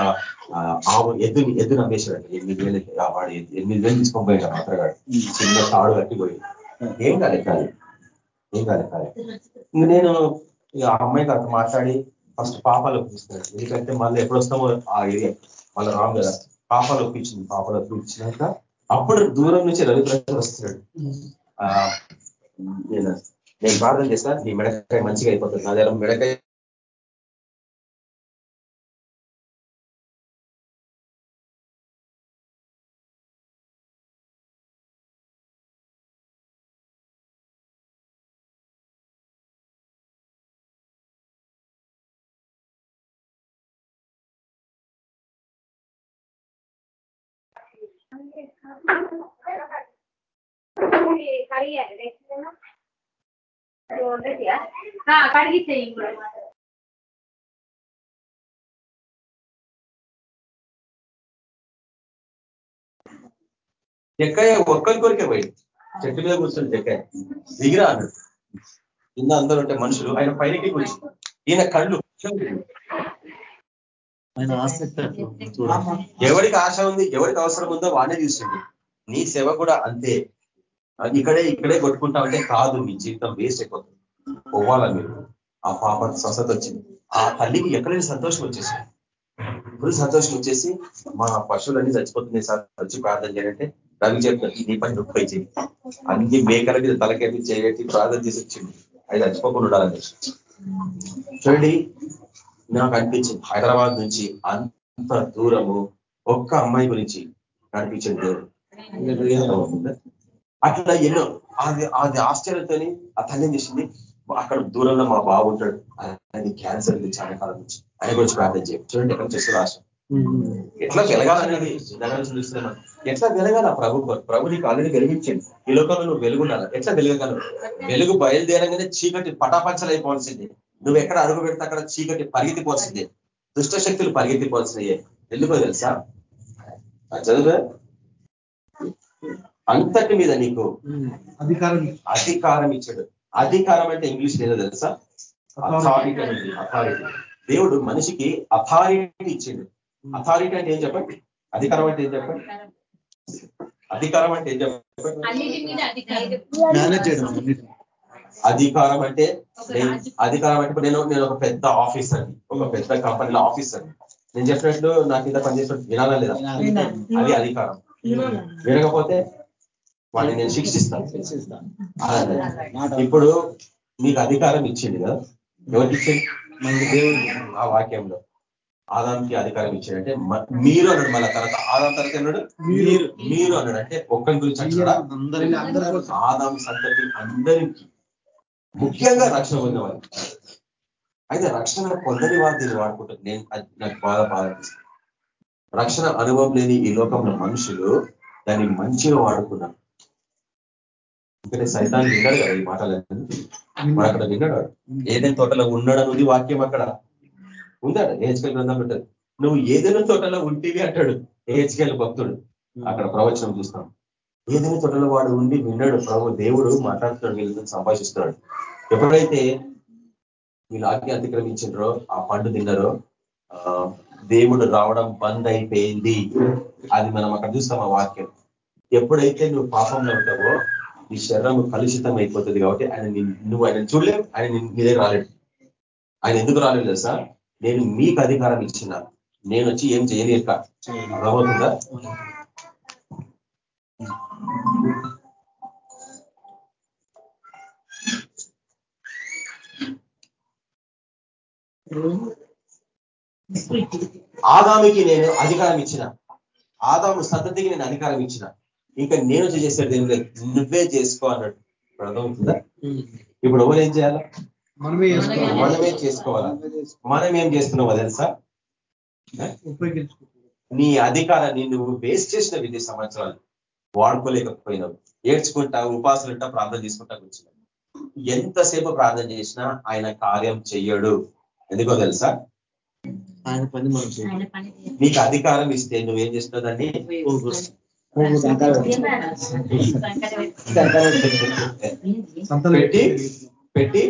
ఆవు ఎద్దు ఎద్దు నమ్మేశారంట ఎనిమిది వేలకి ఆ వాడు ఎనిమిది వేలు తీసుకొని పోయాడు మంత్రగాడు. చిన్న తాడు కట్టిపోయి. ఏం కాలేదు కాదు ఏం కాలేదు కాదు ఇంక నేను ఇక ఆ అమ్మాయితో అంత మాట్లాడి ఫస్ట్ పాపాలు ఒప్పిస్తున్నాడు ఎందుకంటే మళ్ళీ ఎప్పుడు వస్తామో ఆ ఏరియా. మళ్ళీ రాము కదా. పాపాలు ఒప్పించింది. పాపాలు ఒప్పించినాక అప్పుడు దూరం నుంచి రవిప్రసాద్ వస్తున్నాడు. ఆ, నేను నేను ప్రార్థన చేస్తా నీ మెడకాయ మంచిగా అయిపోతుంది నా దగ్గర మెడకాయ కడిగి చెయ్యి కూడా చెక్కయ్య ఒక్కరి కొరికే పోయింది. చెట్టు మీద కూర్చొని చెక్కయ్య దిగిరా అన్నాడు కింద అందరూ ఉంటే మనుషులు. ఆయన పైనకి కూర్చు. ఈయన కళ్ళు. ఆయన ఆసక్తి ఎవరికి ఆశ ఉంది ఎవరికి అవసరం ఉందో వాడే తీస్తుంది నీ సేవ కూడా అంతే. అది ఇక్కడే ఇక్కడే కొట్టుకుంటా ఉంటే కాదు మీ జీవితం వేస్ట్ అయిపోతుంది. పోవాలా మీరు ఆ పాప స్వస్థత వచ్చింది. ఆ తల్లికి ఎక్కడైనా సంతోషం వచ్చేసింది? ఇప్పుడు సంతోషం వచ్చేసి మా పశువులన్నీ చచ్చిపోతున్నాయి సార్ వచ్చి ప్రార్థన చేయాలంటే రవి చెప్పిన నీ పని నొప్పి చేయి అన్ని మేకల మీద తలకెత్తి చేయబెట్టి ప్రార్థన చేసి వచ్చింది. అది చచ్చిపోకుండా ఉండాలని చూడండి నాకు అనిపించింది హైదరాబాద్ నుంచి అంత దూరము ఒక్క అమ్మాయి గురించి నడిపించింది దేవుడు? అట్లా ఎన్నో అది అది ఆశ్చర్యంతో ఆ తల్లి చేసింది? అక్కడ దూరంలో మా బాబు ఉంటాడు. ఆయన క్యాన్సర్ ఉంది చాలా కాలం నుంచి. ఆయన గురించి ప్రార్థన చేయండి. చూడండి ఎక్కడ చేస్తే రాష్ట్రం ఎట్లా వెలగాలనేది? జనాలు చూస్తున్నాం ఎట్లా వెలగాల ప్రభు? ప్రభు నీకు ఆల్రెడీ వెలిగించింది. ఈ లోకంలో నువ్వు వెలుగుండాలి ఎట్లా వెలగగలవు? వెలుగు బయలుదేరంగానే చీకటి పటాపంచలైపోవాల్సింది. నువ్వు ఎక్కడ అడుగు పెడితే అక్కడ చీకటి పరిగెత్తిపోవాల్సిందే. దుష్ట శక్తులు పరిగెత్తిపోవాల్సినయే. ఎందుకో తెలుసా? చదువు అంతటి మీద నీకు అధికారం అధికారం ఇచ్చాడు. అధికారం అంటే ఇంగ్లీష్ లేదో తెలుసా? అథారిటీ అథారిటీ దేవుడు మనిషికి అథారిటీ ఇచ్చిండు. అథారిటీ అంటే ఏం చెప్పండి? అధికారం అంటే ఏం చెప్పండి? అధికారం అంటే ఏం చెప్పండి? అన్నిటి మీద అధికారం. మేనేజ్ చేయడం అన్నిటిని. అధికారం అంటే అధికారం అంటే నేను నేను ఒక పెద్ద ఆఫీసర్ ఒక పెద్ద కంపెనీలో ఆఫీసర్ నేను చెప్పినట్లు నాకు ఇంత పనిచేసినట్టు వినాలా లేదా? అది అధికారం. వినకపోతే వాడిని నేను శిక్షిస్తాను. అదే. ఇప్పుడు మీకు అధికారం ఇచ్చింది కదా? ఎవరికి ఇచ్చింది? మనకి దేవుడు ఆ వాక్యంలో. ఆదాంకి అధికారం ఇచ్చాడు అంటే మ- మీరు అన్నాడు మళ్ళా తర్వాత. ఆదాం తర్వాత అన్నాడు మీరు. మీరు అన్నాడు. అంటే ఒక్కరి గురించి అంటున్నాడా? అందరినీ అందరి కోసం ఆదాం సంతతి అందరికీ. ముఖ్యంగా రక్షణ పొందేవారు. అయితే రక్షణ పొందని వారు దీన్ని వాడుకుంటారు. నేను నాకు బాధ బాధ అనిపిస్తుంది. రక్షణ అనుభవం లేని ఈ లోకంలో మనుషులు దాన్ని మంచిగా వాడుకున్నారు. ఎందుకంటే సైతాన్ని విన్నాడు కదా ఈ మాటలన్నీ? వాడు అక్కడ విన్నాడు? వాడు. ఏదైనా తోటలో ఉన్నాడు ఉంది వాక్యం అక్కడ. ఉందాడు ఏహెచ్కెల్ గ్రంథం ఉంటుంది నువ్వు ఏదైనా తోటలో ఉంటివి అంటాడు. ఏహెచ్కెల్ భక్తుడు. అక్కడ ప్రవచనం చూస్తాం. ఏదైనా తోటలో వాడు ఉండి విన్నాడు ప్రభు దేవుడు మాట్లాడుతున్నాడు వీళ్ళతో సంభాషిస్తున్నాడు. ఎప్పుడైతే వీళ్ళు ఆజ్ఞ అతిక్రమించారో ఆ పండు తిన్నారో ఆ, దేవుడు రావడం బంద్ అయిపోయింది. అది మనం అక్కడ చూస్తాం ఆ వాక్యం. ఎప్పుడైతే నువ్వు పాపంలో ఉంటావో నీ శరీరం కలుషితం అయిపోతుంది కాబట్టి ఆయన నువ్వు ఆయన చూడలేవు ఆయన నీ నీ దగ్గర రాలేడు. ఆయన ఎందుకు రాలేదు తెలుసా? నేను మీకు అధికారం ఇచ్చిన. నేను వచ్చి ఏం చేయలేక అర్థమవుతుందా? ఆదామికి నేను అధికారం ఇచ్చిన. ఆదాము సంతతికి నేను అధికారం ఇచ్చిన. ఇంకా నేను చేసేది ఏం లేదు. నువ్వే చేసుకో అన్నాడు ఇప్పుడు అర్థమవుతుందా? ఇప్పుడు ఎవరు ఏం చేయాలా? మనమే చేసుకోవాలి. మనమే చేసుకోవాలా? మనం ఏం చేస్తున్నావో తెలుసా నీ అధికారాన్ని నువ్వు వేస్ట్ చేసిన విధి సంవత్సరాలు. వాడుకోలేకపోయినావు. ఏడ్చుకుంటా ఉపాసులుంటా ప్రార్థన చేసుకుంటా కూర్చున్నావు ఎంతసేపు ప్రార్థన చేసినా ఆయన కార్యం చెయ్యడు. ఎందుకో తెలుసా? ఆయన పని మనం. నీకు అధికారం ఇస్తే నువ్వేం చేస్తున్నావు దాన్ని? పెట్టి. పెట్టి.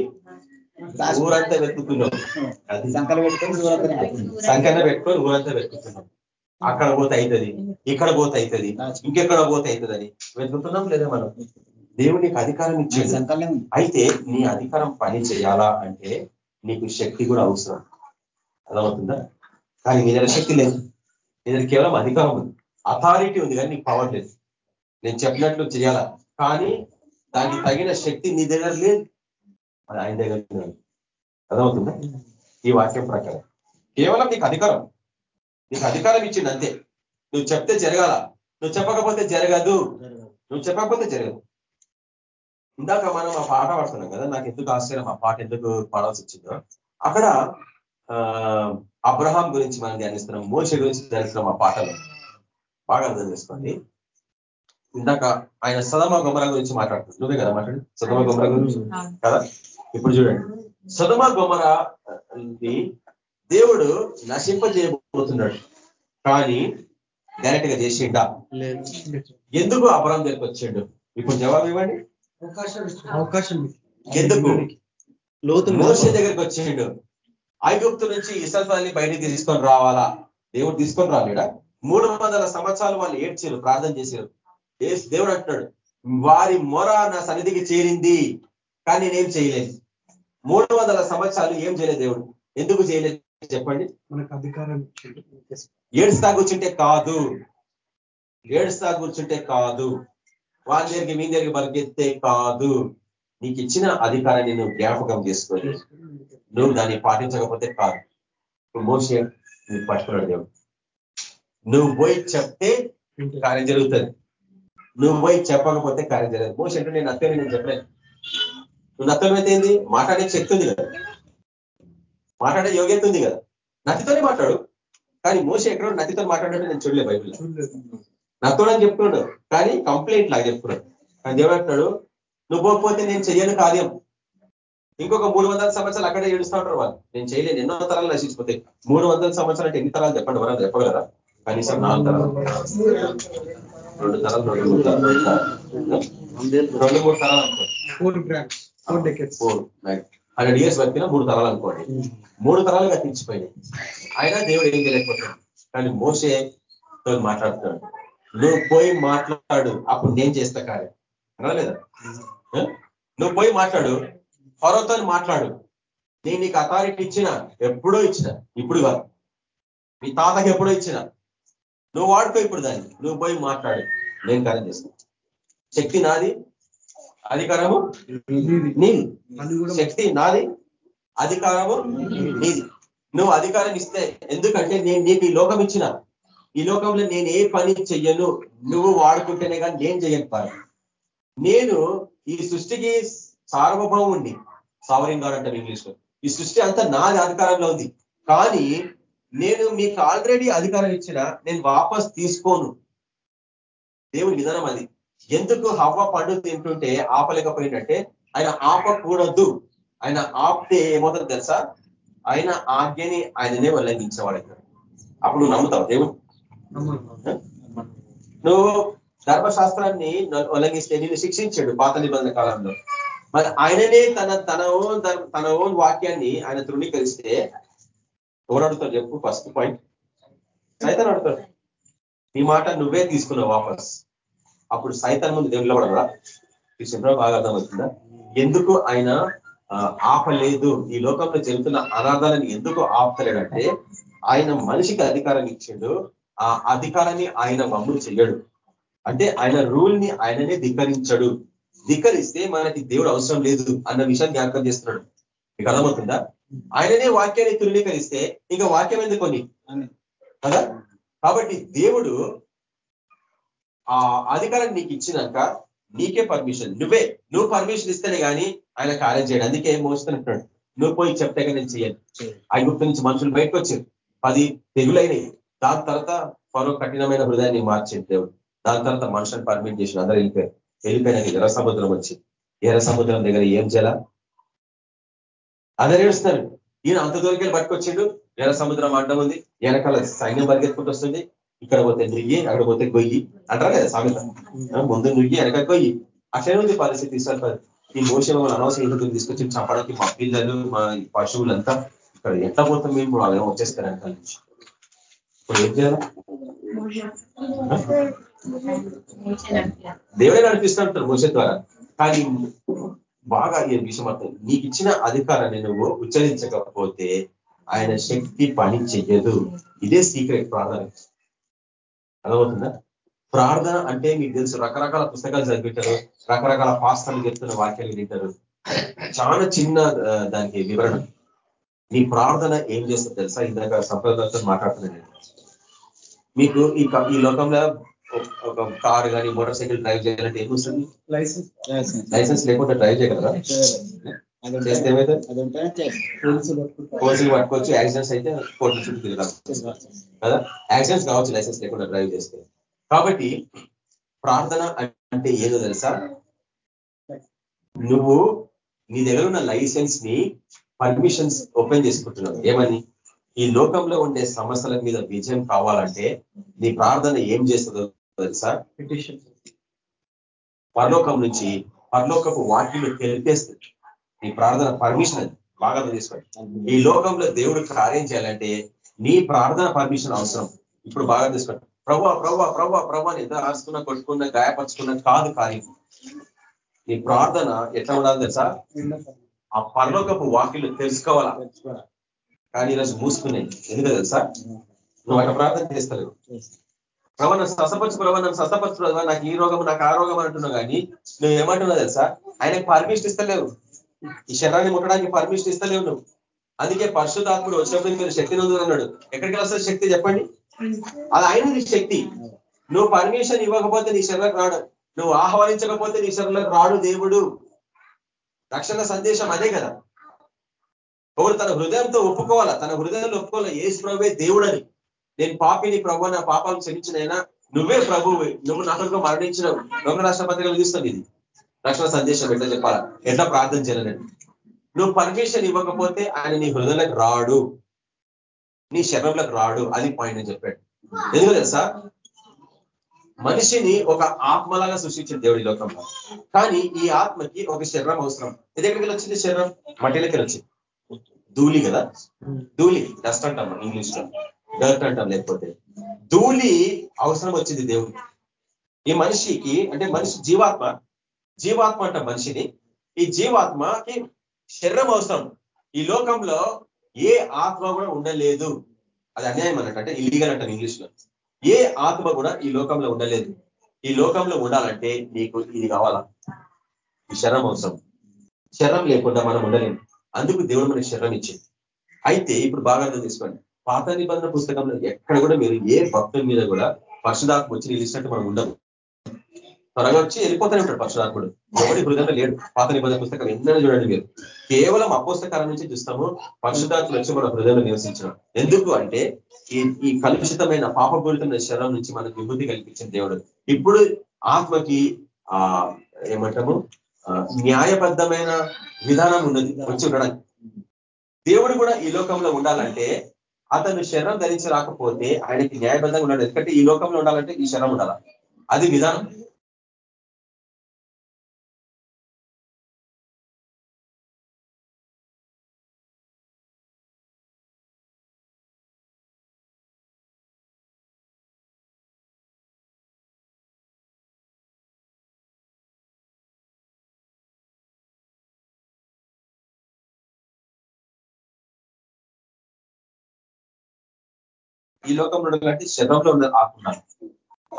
ఊరంతా వెతుకుతున్నావు అది. సంకలు పెట్టుకొని. సంఖ్యన పెట్టుకొని ఊరంతా వెతుకుతున్నాం. అక్కడ పోతే అవుతుంది ఇక్కడ పోతే అవుతుంది ఇంకెక్కడ పోతే అవుతుంది అని వెతుకుతున్నాం లేదా మనం? దేవుడు నీకు అధికారం ఇచ్చేది అయితే నీ అధికారం పని చేయాలా అంటే నీకు శక్తి కూడా అవసరం. అర్థమవుతుందా? కానీ నీ దగ్గర శక్తి లేదు. నీ కేవలం అధికారం ఉంది. అథారిటీ ఉంది కానీ నీకు పవర్ లేదు. నేను చెప్పినట్లు చేయాలా? కానీ దానికి తగిన శక్తి నీ దగ్గర లేదు. అది ఆయన దగ్గర అర్థమవుతుందా? ఈ వాక్యం ప్రకారం. కేవలం నీకు అధికారం. నీకు అధికారం ఇచ్చింది అంతే. నువ్వు చెప్తే జరగాల. నువ్వు చెప్పకపోతే జరగదు. నువ్వు చెప్పకపోతే జరగదు. ఇందాక మనం ఆ పాట పాడుతున్నాం కదా నాకు ఎందుకు ఆశ్చర్యం? ఆ పాట ఎందుకు పాడాల్సి వచ్చిందో. అక్కడ ఆ అబ్రహాం గురించి మనం ధ్యానిస్తున్నాం మోస గురించి ధ్యానిస్తున్నాం ఆ పాటలో. బాగా అర్థం చేసుకోండి. ఇందాక ఆయన సదమ గొమర గురించి మాట్లాడుతుంది నువ్వే కదా మాట్లాడు? సదమ గొమర గురించి? కదా? ఇప్పుడు చూడండి. సదమ గొమర దేవుడు నశింపజేయబోతున్నాడు. కానీ డైరెక్ట్గా చేసిండా? లేదు. ఎందుకు అబ్రహం దగ్గరికి వచ్చిండు? ఇప్పుడు జవాబు ఇవ్వండి. అవకాశం ఎందుకు? లోతు మోసే దగ్గరికి వచ్చిండు. ఐగుప్తు నుంచి ఇసల్ని బయటికి తీసుకొని రావాలా? దేవుడు తీసుకొని రాలేడా? మూడు వందల సంవత్సరాలు వాళ్ళు ఏడ్చారు ప్రార్థన చేశారు. దేవుడు అంటున్నాడు వారి మొర నా సన్నిధికి చేరింది కానీ నేనేం చేయలేదు. మూడు వందల సంవత్సరాలు ఏం చేయలేదు దేవుడు. ఎందుకు చేయలేదు? చెప్పండి. మనకు అధికారం. ఏడుస్తా కూర్చుంటే కాదు. ఏడుస్తా కూర్చుంటే కాదు. వాళ్ళ దగ్గరికి మీ దగ్గరికి బలికెత్తే కాదు. నీకు ఇచ్చిన అధికారాన్ని నువ్వు జ్ఞాపకం చేసుకోవాలి నువ్వు దాన్ని పాటించకపోతే కాదు. మోసే పట్టుకున్నాడు దేవుడు నువ్వు పోయి చెప్తే కార్యం జరుగుతుంది. నువ్వు పోయి చెప్పకపోతే కార్యం జరగదు. మోస అంటే నేను అత్తని నేను చెప్పలేదు నువ్వు నత్తలు అయితే ఏంది? మాట్లాడే శక్తి ఉంది కదా. మాట్లాడే యోగ్యత ఉంది కదా. నతితోనే మాట్లాడు. కానీ మోస ఎక్కడో నతితో మాట్లాడినట్టు నేను చూడలే బైబిల్లో. చూడలేదు. నాతో అని చెప్తున్నాడు కానీ కంప్లైంట్ లాగా చెప్తున్నాడు కానీ దేవుడు అంటున్నాడు నువ్వు పోకపోతే నేను చెయ్యను కార్యం. ఇంకొక మూడు వందల సంవత్సరాలు అక్కడే ఏడుస్తూ ఉంటారు వాళ్ళు. నేను చేయలేను. ఎన్నో తరాలు నశించిపోతాయి. మూడు వందల సంవత్సరాలు అంటే ఎన్ని తరాలు చెప్పండి? ఎవరైనా చెప్పగలరా? కనీసం నాలుగు తరాలు. రెండు తరాలు రెండు మూడు తరాలు. రెండు మూడు తరాలు అనుకోండి. Four grands four decades four hundred years బతికినా మూడు తరాలు అనుకోండి. మూడు తరాలు గతించిపోయినాయి అయినా దేవుడు ఏం చేయలేకపోతాడు? కానీ మోసే తో మాట్లాడుతున్నాడు. నువ్వు పోయి మాట్లాడు అప్పుడు నేను చేస్తా కార్యం. అనలేదా ఆ? నువ్వు పోయి మాట్లాడు ఫరోతో మాట్లాడు. నేను నీకు అథారిటీ ఇచ్చిన ఎప్పుడో ఇచ్చిన ఇప్పుడు కాదు. మీ తాతకి ఎప్పుడో ఇచ్చిన. నువ్వు వాడుకో ఇప్పుడు దాన్ని. నువ్వు పోయి మాట్లాడు. నేను కార్యం చేస్తాను శక్తి నాది అధికారము నీది. కూడా శక్తి నాది అధికారము నీది. నువ్వు అధికారం ఇస్తే ఎందుకంటే నేను నీకు ఈ లోకం ఇచ్చిన. ఈ లోకంలో నేను ఏ పని చెయ్యను నువ్వు వాడుకుంటేనే కానీ నేను చెయ్యను పని. నేను ఈ సృష్టికి సార్వభౌముండి సావరింగ్ గాడ్ అంటారు ఇంగ్లీష్లో ఈ సృష్టి అంతా నాది అధికారంలో ఉంది. కానీ నేను మీకు ఆల్రెడీ అధికారం ఇచ్చిన నేను వాపస్ తీసుకోను. దేవుని విధానం అది. ఎందుకు హవ్వ పండు తింటుంటే ఆపలేకపోయిందంటే ఆయన ఆపకూడదు. ఆయన ఆపితే ఏమవుతుంది తెలుసా? ఆయన ఆజ్ఞని ఆయననే ఉల్లంఘించేవాడు అప్పుడు నువ్వు నమ్ముతావు దేవుడు నువ్వు ధర్మశాస్త్రాన్ని ఉల్లంఘిస్తే నిన్ను శిక్షించాడు పాత నిబంధన కాలంలో. మరి ఆయననే తన తన ఓన్ తన ఓన్ వాక్యాన్ని ఆయన తృణీకరిస్తే ఎవరు అడుగుతారు చెప్పు ఫస్ట్ పాయింట్ సైతాన్ అడుగుతాడు. నీ మాట నువ్వే తీసుకున్నావు వాపస్. అప్పుడు సైతాన్ ముందు దేవుడు నిలబడరా? ఈ శుభ్రం బాగా అర్థమవుతుందా? ఎందుకు ఆయన ఆ, ఆపలేదు? ఈ లోకంలో జరుగుతున్న అనాథాలను ఎందుకు ఆపుతలేడంటే ఆయన మనిషికి అధికారం ఇచ్చాడు. ఆ అధికారాన్ని ఆయన మమ్ములు చెయ్యడు. అంటే ఆయన రూల్ని ఆయననే ధిక్కరించడు. ధిక్కరిస్తే మనకి దేవుడు అవసరం లేదు అన్న విషయాన్ని జ్ఞాపకం చేస్తున్నాడు. మీకు అర్థమవుతుందా? ఆయననే వాక్యాన్ని తృణీకరిస్తే ఇంకా వాక్యం ఎందుకు కదా? కాబట్టి దేవుడు ఆ అధికారాన్ని నీకు ఇచ్చినాక నీకే పర్మిషన్. నువ్వే. నువ్వు పర్మిషన్ ఇస్తేనే కానీ ఆయన కార్యం చేయడు. అందుకే ఏం మోస్తున్నట్టు నువ్వు పోయి చెప్తే కానీ నేను చేయను ఐగుప్తు నుంచి మనుషులు బయటకు వచ్చారు. పది తెగులైనవి. దాని తర్వాత మరో కఠినమైన హృదయాన్ని మార్చింది దేవుడు. దాని తర్వాత మనుషులను పర్మిట్ చేసిన అందరూ వెళ్ళిపోయారు. వెళ్ళిపోయినాక ఎర్ర సముద్రం వచ్చి ఎర్ర సముద్రం దగ్గర ఏం చేయాల? అందరు ఏడుస్తున్నారు. ఈయన అంత దూరకెళ్ళి పట్టుకొచ్చిండు ఎర్ర సముద్రం అడ్డం ఉంది. వెనకాల సైన్యం పరిగెత్తుకుంటూ వస్తుంది. ఇక్కడ పోతే నుయ్యి అక్కడ పోతే గొయ్యి. అంటారా లేదా సామెత. ముందు నుయ్యి వెనక గొయ్యి. అట్లనే ఉంది పరిస్థితి ఇస్తారు ఈ మోసం అనవసర ఇంటికి తీసుకొచ్చి చంపడానికి మా పిల్లలు మా పశువులంతా ఇక్కడ ఎట్లా పోతాం మేము? వాళ్ళు వచ్చేస్తారు వెనకాల నుంచి. ఇప్పుడు ఏం చేయాలి? దేవుడే నడిపిస్తుంటారు మోస ద్వారా. కానీ బాగా ఈ విషయం అర్థం నీకు ఇచ్చిన అధికారాన్ని నువ్వు ఉచ్చరించకపోతే ఆయన శక్తి పని చెయ్యదు. ఇదే సీక్రెట్ ప్రార్థన. అర్థమవుతుందా? ప్రార్థన అంటే మీకు తెలుసు రకరకాల పుస్తకాలు చదివింటారు రకరకాల పాస్తాలు చెప్తున్న వాక్యాలు వింటారు. చాలా చిన్న దానికి వివరణ. నీ ప్రార్థన ఏం చేస్తుందో తెలుసా? ఇందాక సంప్రదాయంతో మాట్లాడుతున్నాను మీకు ఈ ఈ లోకంలో ఒక- కారు కానీ మోటార్ సైకిల్ డ్రైవ్ చేయాలంటే ఏం వస్తుంది లైసెన్స్. లైసెన్స్. లేకుండా డ్రైవ్ చేయగలరా? చేస్తే ఏమైతే. పోలీసులు పట్టుకోవచ్చు యాక్సిడెంట్స్ అయితే కోర్టు చుట్టూ తిరగాలి కదా? యాక్సిడెంట్స్ కావచ్చు లైసెన్స్ లేకుండా డ్రైవ్ చేస్తే. కాబట్టి ప్రార్థన అంటే ఏదో తెలుసా? నువ్వు నీ దగ్గర ఉన్న లైసెన్స్ని పర్మిషన్స్ ఓపెన్ చేసుకుంటున్నావు. ఏమని? ఈ లోకంలో ఉండే సమస్యల మీద విజయం కావాలంటే నీ ప్రార్థన ఏం చేస్తుందో తెలుసా? పిటిషన్ పరలోకం నుంచి పరలోకపు వాక్యం తెలిపేస్తుంది. నీ ప్రార్థన పర్మిషన్ అది. బాగా తీసుకోండి ఈ లోకంలో దేవుడు కార్యం చేయాలంటే నీ ప్రార్థన పర్మిషన్ అవసరం. ఇప్పుడు బాగా తీసుకోండి ప్రభా ప్రభా ప్రభా ప్రభా అని ఎంత రాసుకున్నా కొట్టుకున్నా గాయపరచుకున్నా కాదు కార్యం నీ ప్రార్థన ఎట్లా ఉండాలి తెలుసా? ఆ పరలోకపు వాక్యులు తెలుసుకోవాలా? కానీ ఈరోజు మూసుకున్నాయి ఎందుకు తెలుసా? నువ్వు అట్లా ప్రార్థన చేస్తలేవు. ప్రభా నన్ను స్వస్థపరచు ప్రభా నన్ను స్వస్థపరచు ప్రభా నాకు ఈ రోగం నాకు ఆ రోగం అంటున్నావు కానీ నువ్వు ఏమంటున్నావు తెలుసా? ఆయనకు పర్మిషన్ ఇస్తలేవు. ఈ శరీరాన్ని ముట్టడానికి పర్మిషన్ ఇస్తలేవు నువ్వు. అందుకే పరిశుద్ధాత్ముడు వచ్చినప్పుడు మీరు శక్తి నందు అన్నాడు. ఎక్కడికి వస్తుంది శక్తి చెప్పండి? అది ఆయనది శక్తి. నువ్వు పర్మిషన్ ఇవ్వకపోతే నీ శరీరం రాడు. నువ్వు ఆహ్వానించకపోతే నీ శరీరంలోకి రాడు దేవుడు. రక్షణ సందేశం అదే కదా. ఒకడు తన హృదయంతో ఒప్పుకోవాలా? తన హృదయంలో ఒప్పుకోవాలా? ఏ ప్రభువే దేవుడని. నేను పాపిని ప్రభు నా పాపాలు క్షమించినైనా నువ్వే ప్రభువు నువ్వు నా కొరకు దొంగ రాష్ట్ర పత్రికలు చూస్తావు ఇది. రక్షణ సందేశం ఎట్లా చెప్పాలా? ఎట్లా ప్రార్థన చేయాలని? నువ్వు పర్మిషన్ ఇవ్వకపోతే ఆయన నీ హృదయలకు రాడు. నీ శరీరంలోకి రాడు. అది పాయింట్ అని చెప్పాడు ఎందుకు తెలుసా? మనిషిని ఒక ఆత్మలాగా సృష్టించిన దేవుడి లోకంలో. కానీ ఈ ఆత్మకి ఒక శరీరం అవసరం. ఇది ఎక్కడికి వచ్చింది శరీరం? మట్టిలోకి వచ్చింది. ధూళి కదా? ధూళి. డస్ట్ అంటాం ఇంగ్లీష్లో డర్ట్ అంటాం లేకపోతే. ధూళి అవసరం వచ్చింది దేవుడికి ఈ మనిషికి అంటే మనిషి జీవాత్మ జీవాత్మ అంట మనిషిని. ఈ జీవాత్మకి శరీరం అవసరం. ఈ లోకంలో ఏ ఆత్మ కూడా ఉండలేదు. అది అన్యాయం అన్నట్టు అంటే ఇల్లీగల్ అంటారు ఇంగ్లీష్లో ఏ ఆత్మ కూడా ఈ లోకంలో ఉండలేదు. ఈ లోకంలో ఉండాలంటే నీకు ఇది కావాలా? ఈ శరం అవసరం. శరం లేకుండా మనం ఉండలేము. అందుకు దేవుడు మనకి శరం ఇచ్చింది. అయితే ఇప్పుడు బాగా అర్థం తీసుకోండి పాత నిబంధన పుస్తకంలో ఎక్కడ కూడా మీరు ఏ భక్తుల మీద కూడా పరశుదాత్మ వచ్చి నిలిచినట్టు మనం ఉండము త్వరగా వచ్చి వెళ్ళిపోతూనే ఉంటాడు పరశురాత్ముడు. ఎవరి హృదయంలో లేడు. పాత నిబంధన పుస్తకం ఎన్నైనా చూడండి మీరు. కేవలం అపోస్తకాల నుంచి చూస్తాము పరిశుధాత్ములు వచ్చి మన హృదయంలో నివసించడం. ఎందుకు అంటే ఈ ఈ కలుషితమైన పాపపూరితమైన శరం నుంచి మనకు విభూతి కల్పించిన దేవుడు. ఇప్పుడు ఆత్మకి ఆ ఏమంటాము? న్యాయబద్ధమైన విధానం ఉన్నది. వచ్చి ఉండడానికి. దేవుడు కూడా ఈ లోకంలో ఉండాలంటే అతను శరం ధరించి రాకపోతే ఆయనకి న్యాయబద్ధంగా ఉన్నాడు ఎందుకంటే ఈ లోకంలో ఉండాలంటే ఈ శరణం ఉండాలి? అది విధానం. ఈ లోకంలో ఉండాలంటే శరీరంలో ఉన్న ఆత్మ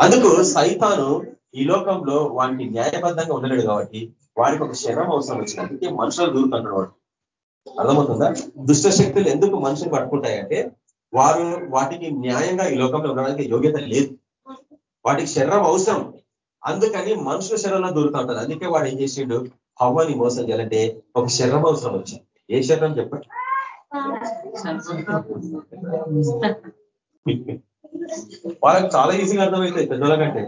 అందుకు సైతాను ఈ లోకంలో వానికి న్యాయబద్ధంగా ఉండలేడు కాబట్టి వాడికి ఒక శరీరం అవసరం వచ్చింది. అందుకే మనుషులు దూరుతున్నాడు వాడు. అర్థమవుతుందా? దుష్ట శక్తులు ఎందుకు మనుషులు పట్టుకుంటాయంటే వారు వాటికి న్యాయంగా ఈ లోకంలో ఉండడానికి యోగ్యత లేదు. వాటికి శరీరం అవసరం. అందుకని మనుషుల శరీరంలో దూరుతూ ఉంటారు. అందుకే వాడు ఏం చేసిండు? హవ్వని మోసం చేయాలంటే ఒక శరీరం అవసరం వచ్చింది. ఏ శరీరం చెప్పండి? వాళ్ళకి చాలా ఈజీగా అర్థమవుతాయి పెద్దల కంటే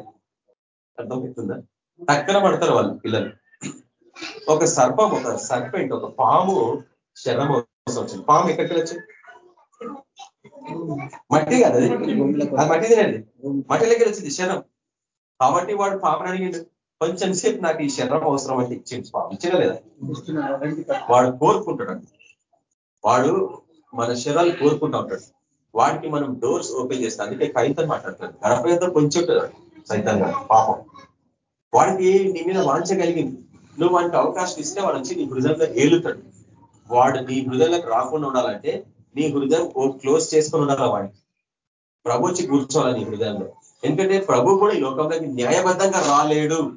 అర్థమవుతుందా? టక్కన పడతారు వాళ్ళు పిల్లలు. ఒక సర్పం ఒక సర్పెంట్ ఒక పాము శరణం వచ్చింది. పాము ఎక్కడికి వచ్చింది మట్టి కదా అది. అది మట్టి తినండి. మట్టిలోకి వచ్చింది శరం కాబట్టి వాడు పాము అడిగిండు కొంచెం సేపు నాకు ఈ శరణం అవసరం అంటే ఇచ్చింది పాము. ఇచ్చిన లేదా వాడు కోరుకుంటాడు వాడు మన శరాలు కోరుకుంటా ఉంటాడు. వాడికి మనం డోర్స్ ఓపెన్ చేస్తాం అందుకే కైతం మాట్లాడతాడు గడపతో కొంచెం సైతంగా పాపం. వాడికి నీ మీద వాంచ కలిగింది? నువ్వు వాడికి అవకాశం ఇస్తే వాడు వచ్చి నీ హృదయంలో ఏలుతాడు. వాడు నీ హృదయంలోకి రాకుండా ఉండాలంటే నీ హృదయం క్లోజ్ చేసుకొని ఉండాలా వాడికి ప్రభు వచ్చి కూర్చోవాలి నీ హృదయంలో. ఎందుకంటే ప్రభు కూడా ఈ లోకంలోకి న్యాయబద్ధంగా రాలేడు.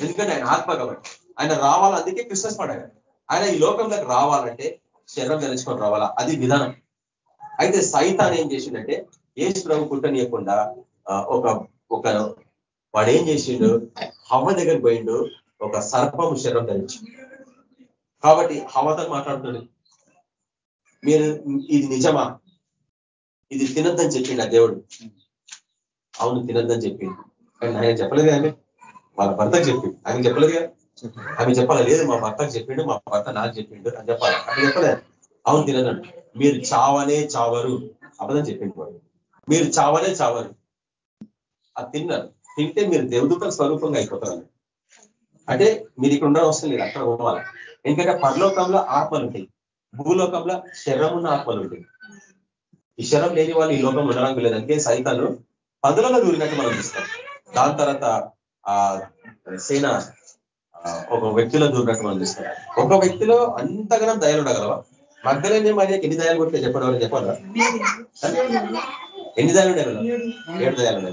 ఎందుకంటే ఆయన ఆత్మ కాబట్టి. ఆయన రావాలి అందుకే క్రిస్మస్ పండగ. ఆయన ఈ లోకంలోకి రావాలంటే శరీరం తెలుసుకొని రావాలా? అది విధానం. అయితే సైతాన్ ఏం చేసిండంటే ఏసు ప్రభు పుట్టనీయకుండా ఒక ఒక వాడు ఏం చేసిండు? హవ దగ్గర పోయిండు ఒక సర్పము శరం ధరించి. కాబట్టి హవతో మాట్లాడుతుంది మీరు ఇది నిజమా? ఇది తినద్దని చెప్పిండు ఆ దేవుడు. అవును తినద్దని చెప్పిండు. కానీ ఆయన చెప్పలేదు ఆమె? వాళ్ళ భర్తకు చెప్పిండు. ఆమె చెప్పలేదు ఆమె చెప్పాలి? లేదు మా భర్తకు చెప్పిండు మా భర్త నాకు చెప్పిండు అని చెప్పాలి? అది చెప్పలేదు. అవును తినదండి మీరు చావనే చావరు. అబద్ధం చెప్పింది వాడు. మీరు చావనే చావరు. అది తిన్నారు. తింటే మీరు దేవదూతల స్వరూపంగా అయిపోతారు అంటే. మీరు ఇక్కడ ఉండడం అవసరం లేదు. అక్కడ పోవాలి. ఎందుకంటే పరలోకంలో ఆత్మలు ఉంటాయి. భూలోకంలో శరం ఉన్న ఆత్మలు ఉంటాయి. ఈ శరం లేని వాళ్ళు ఈ లోకం ఉండడానికి లేదు. అందుకే సైతాలు పదులలో దూరినట్టు మనం చూస్తాం. దాని తర్వాత ఆ సేన ఒక వ్యక్తిలో దూరినట్టు మనం చూస్తాం. ఒక వ్యక్తిలో అంతగానం దయలు ఉండగలవా మగ్ధలేని మరియకి ఎన్ని దయాలు కొట్టే చెప్పడం వాళ్ళు చెప్పాలా? ఎన్ని దయాలు ఉండే ఏడు దయాలు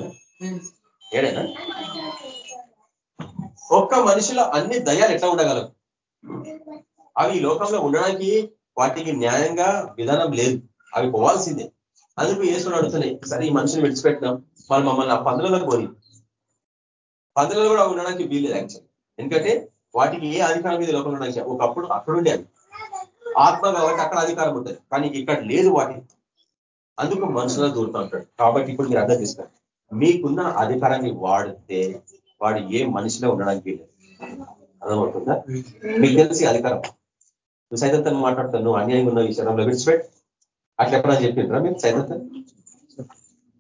ఏడేనా? ఒక్క మనిషిలో అన్ని దయాలు ఎట్లా ఉండగలవు? అవి ఈ లోకంలో ఉండడానికి వాటికి న్యాయంగా విధానం లేదు. అవి పోవాల్సిందే. అందుకు ఏసుకుని అడుగుతున్నాయి సరే ఈ మనిషిని విడిచిపెట్టినాం వాళ్ళు మమ్మల్ని ఆ పందులలో పోయి పందులలో కూడా ఉండడానికి వీలేదు యాక్చువల్ ఎందుకంటే వాటికి ఏ అధికారం మీద లోకంలో ఉండడానికి? ఒకప్పుడు అక్కడ ఉండేది. ఆత్మ కాబట్టి అక్కడ అధికారం ఉంటుంది. కానీ ఇక్కడ లేదు వాటి. అందుకు మనుషులను దూరుతూ ఉంటాడు. కాబట్టి ఇప్పుడు మీరు అర్థం చేస్తారు మీకున్న అధికారాన్ని వాడితే వాడు ఏ మనిషిలో ఉండడానికి లేదు అర్థమవుతుందా? మీకు తెలిసి అధికారం. నువ్వు సైతంతో మాట్లాడుతావు నువ్వు అన్యాయంగా ఉన్న విషయంలో విడిచిపెట్ అట్లా ఎప్పుడైనా చెప్పిండ్రా మీరు సైతంతో?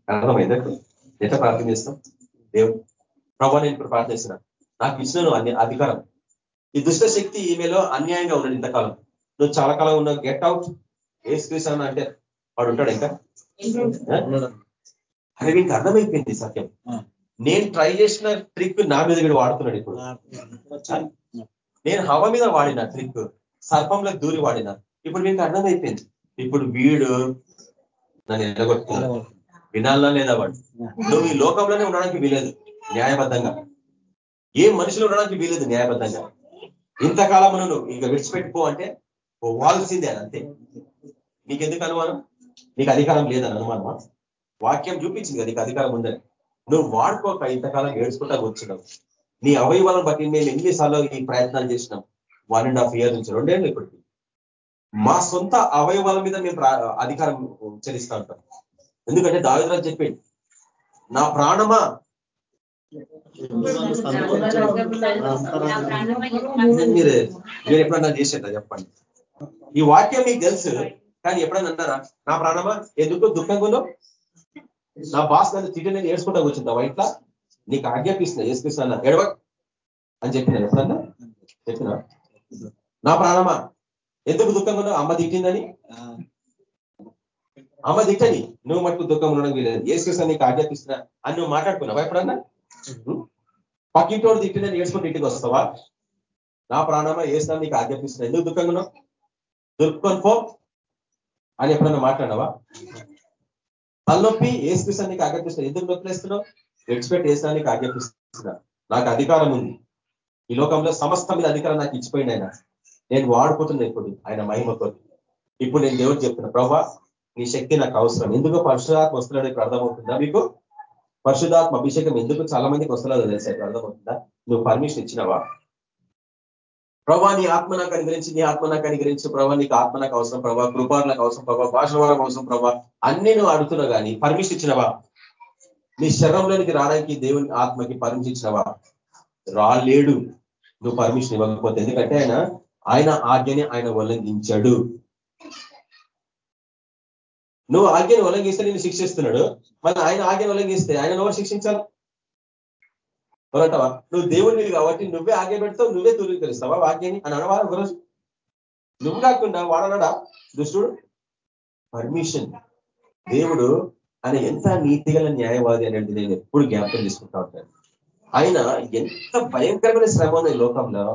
అర్థమైందా ఎట్లా ప్రార్థన చేస్తాం? దేవుడు ప్రభా నేను ఇప్పుడు ప్రార్థిస్తున్నా నాకు ఇచ్చిన అన్ని అధికారం. ఈ దుష్ట శక్తి ఈమెలో అన్యాయంగా ఉన్నాడు ఇంతకాలం. నువ్వు చాలా కాలం ఉన్నావు గెట్ అవుట్ ఏ స్క్రీస్ అన్న అంటే వాడు ఉంటాడు ఇంకా? అది వీనికి అర్థమైపోయింది సత్యం. నేను ట్రై చేసిన ట్రిక్ నా మీద వీడు వాడుతున్నాడు ఇప్పుడు. నేను హవ మీద వాడిన ట్రిక్ సర్పంలో దూరి వాడిన. ఇప్పుడు వీనికి అర్థమైపోయింది. ఇప్పుడు వీడు నన్ను ఎడగొట్టుకున్నాడు వినాలనా లేదా వాడు? నువ్వు ఈ లోకంలోనే ఉండడానికి వీలేదు న్యాయబద్ధంగా. ఏ మనుషులు ఉండడానికి వీలేదు న్యాయబద్ధంగా. ఇంతకాలం నువ్వు ఇక విడిచిపెట్టుకో అంటే పోవాల్సిందే అని అంతే. నీకెందుకు అనుమానం? నీకు అధికారం లేదని అనుమానమా? వాక్యం చూపించింది కదా నీకు అధికారం ఉందని. నువ్వు వాడుకోక ఇంతకాలం ఏడ్చుకుంటా కూర్చున్నావు నీ అవయవాలను బట్టి మేము ఎన్నిసార్లు ఈ ప్రయత్నాలు చేసినాం. వన్ అండ్ హాఫ్ ఇయర్ నుంచి రెండేళ్ళు ఇప్పటికి. మా సొంత అవయవాల మీద మేము అధికారం చెల్లిస్తూ ఉంటాం. ఎందుకంటే దావిద్రాజు చెప్పింది నా ప్రాణమా? మీరు మీరు ఎప్పుడన్నా చేసేదా చెప్పండి. ఈ వాక్యం మీకు తెలుసు. కానీ ఎప్పుడన్నా అంటారా నా ప్రాణమా? ఎందుకు? దుఃఖంగా నా బాస్ నన్ను తిట్టి నేను ఏడ్చుకుంటా కూర్చుంటావా ఇట్లా? నీకు ఆజ్ఞాపిస్తున్నా ఏసుకృష్ణ ఎడవ అని చెప్పిన ఎప్పుడన్నా? చెప్పిన? నా ప్రాణమా? ఎందుకు దుఃఖంగా ఉన్నావు అమ్మ తిట్టిందని? అమ్మ తిట్టని. నువ్వు మటుకు దుఃఖం ఉండడం వీలేదు ఏసుకృష్ణ నీకు ఆజ్ఞాపిస్తున్నా అని నువ్వు మాట్లాడుకున్నావా ఎప్పుడన్నా? పక్కింటోడు తిట్టిందని ఏడ్చుకుంటే ఇంటికి వస్తావా? నా ప్రాణమా? ఏసుకున్నా నీకు ఆజ్ఞాపిస్తున్నా. ఎందుకు దుఃఖంగా ఉన్నావు దొరుకుకొని పో అని ఎప్పుడన్నా మాట్లాడవా తలనొప్పి ఏసుకృష్ణ నీకు ఆజ్ఞాపిస్తున్నా ఎందుకు నొప్పిలేస్తున్నావు విడిచిపెట్టి ఏసానికి ఆజ్ఞాపిస్తున్నా నాకు అధికారం ఉంది. ఈ లోకంలో సమస్త మీద అధికారం నాకు ఇచ్చిపోయింది ఆయన. నేను వాడుకుంటున్నా ఇప్పుడు ఆయన మహిమతో. ఇప్పుడు నేను దేవుడు చెప్తున్నా ప్రభా నీ శక్తి నాకు అవసరం. ఎందుకు పరశురాత్మ వస్తున్నాడు ఇక్కడ అర్థమవుతుందా మీకు? పరిశుధాత్మ అభిషేకం ఎందుకు చాలా మందికి వస్తున్నదో తెలుసా? ఇక్కడ అర్థమవుతుందా? నువ్వు పర్మిషన్ ఇచ్చినావా? ప్రభా నీ ఆత్మ నాకు అనుగ్రహించి నీ ఆత్మ నాకు అనుగ్రహించి ప్రభా నీకు ఆత్మ నాకు అవసరం ప్రభా కృపాలకు అవసరం ప్రభా భాష అవసరం ప్రభా అన్ని నువ్వు అడుగుతున్నా కానీ పర్మిషన్ ఇచ్చినవా? నీ శరీరంలోనికి రావడానికి దేవుని ఆత్మకి పర్మిషన్ ఇచ్చినవా? రాలేడు. నువ్వు పర్మిషన్ ఇవ్వకపోతే ఎందుకంటే ఆయన ఆయన ఆజ్ఞని ఆయన ఉల్లంఘించాడు. నువ్వు ఆజ్ఞను ఉల్లంఘిస్తే నేను శిక్షిస్తున్నాడు. మరి ఆయన ఆజ్ఞను ఉల్లంఘిస్తే ఆయన ఎవరు శిక్షించాలి? ఎవరంటావా నువ్వు దేవుడివి కాబట్టి నువ్వే ఆజ్ఞ పెడతావు నువ్వే ధృవీకరిస్తావా? వాక్యాన్ని అని అనవా ఒకరోజు నువ్వు కాకుండా వాడనడా దుష్టుడు? పర్మిషన్. దేవుడు ఆయన ఎంత నీతిగల న్యాయవాది అనేది నేను ఎప్పుడు జ్ఞాపకం చేసుకుంటా ఉంటాను. ఆయన ఎంత భయంకరమైన శ్రమ ఉంది లోకంలో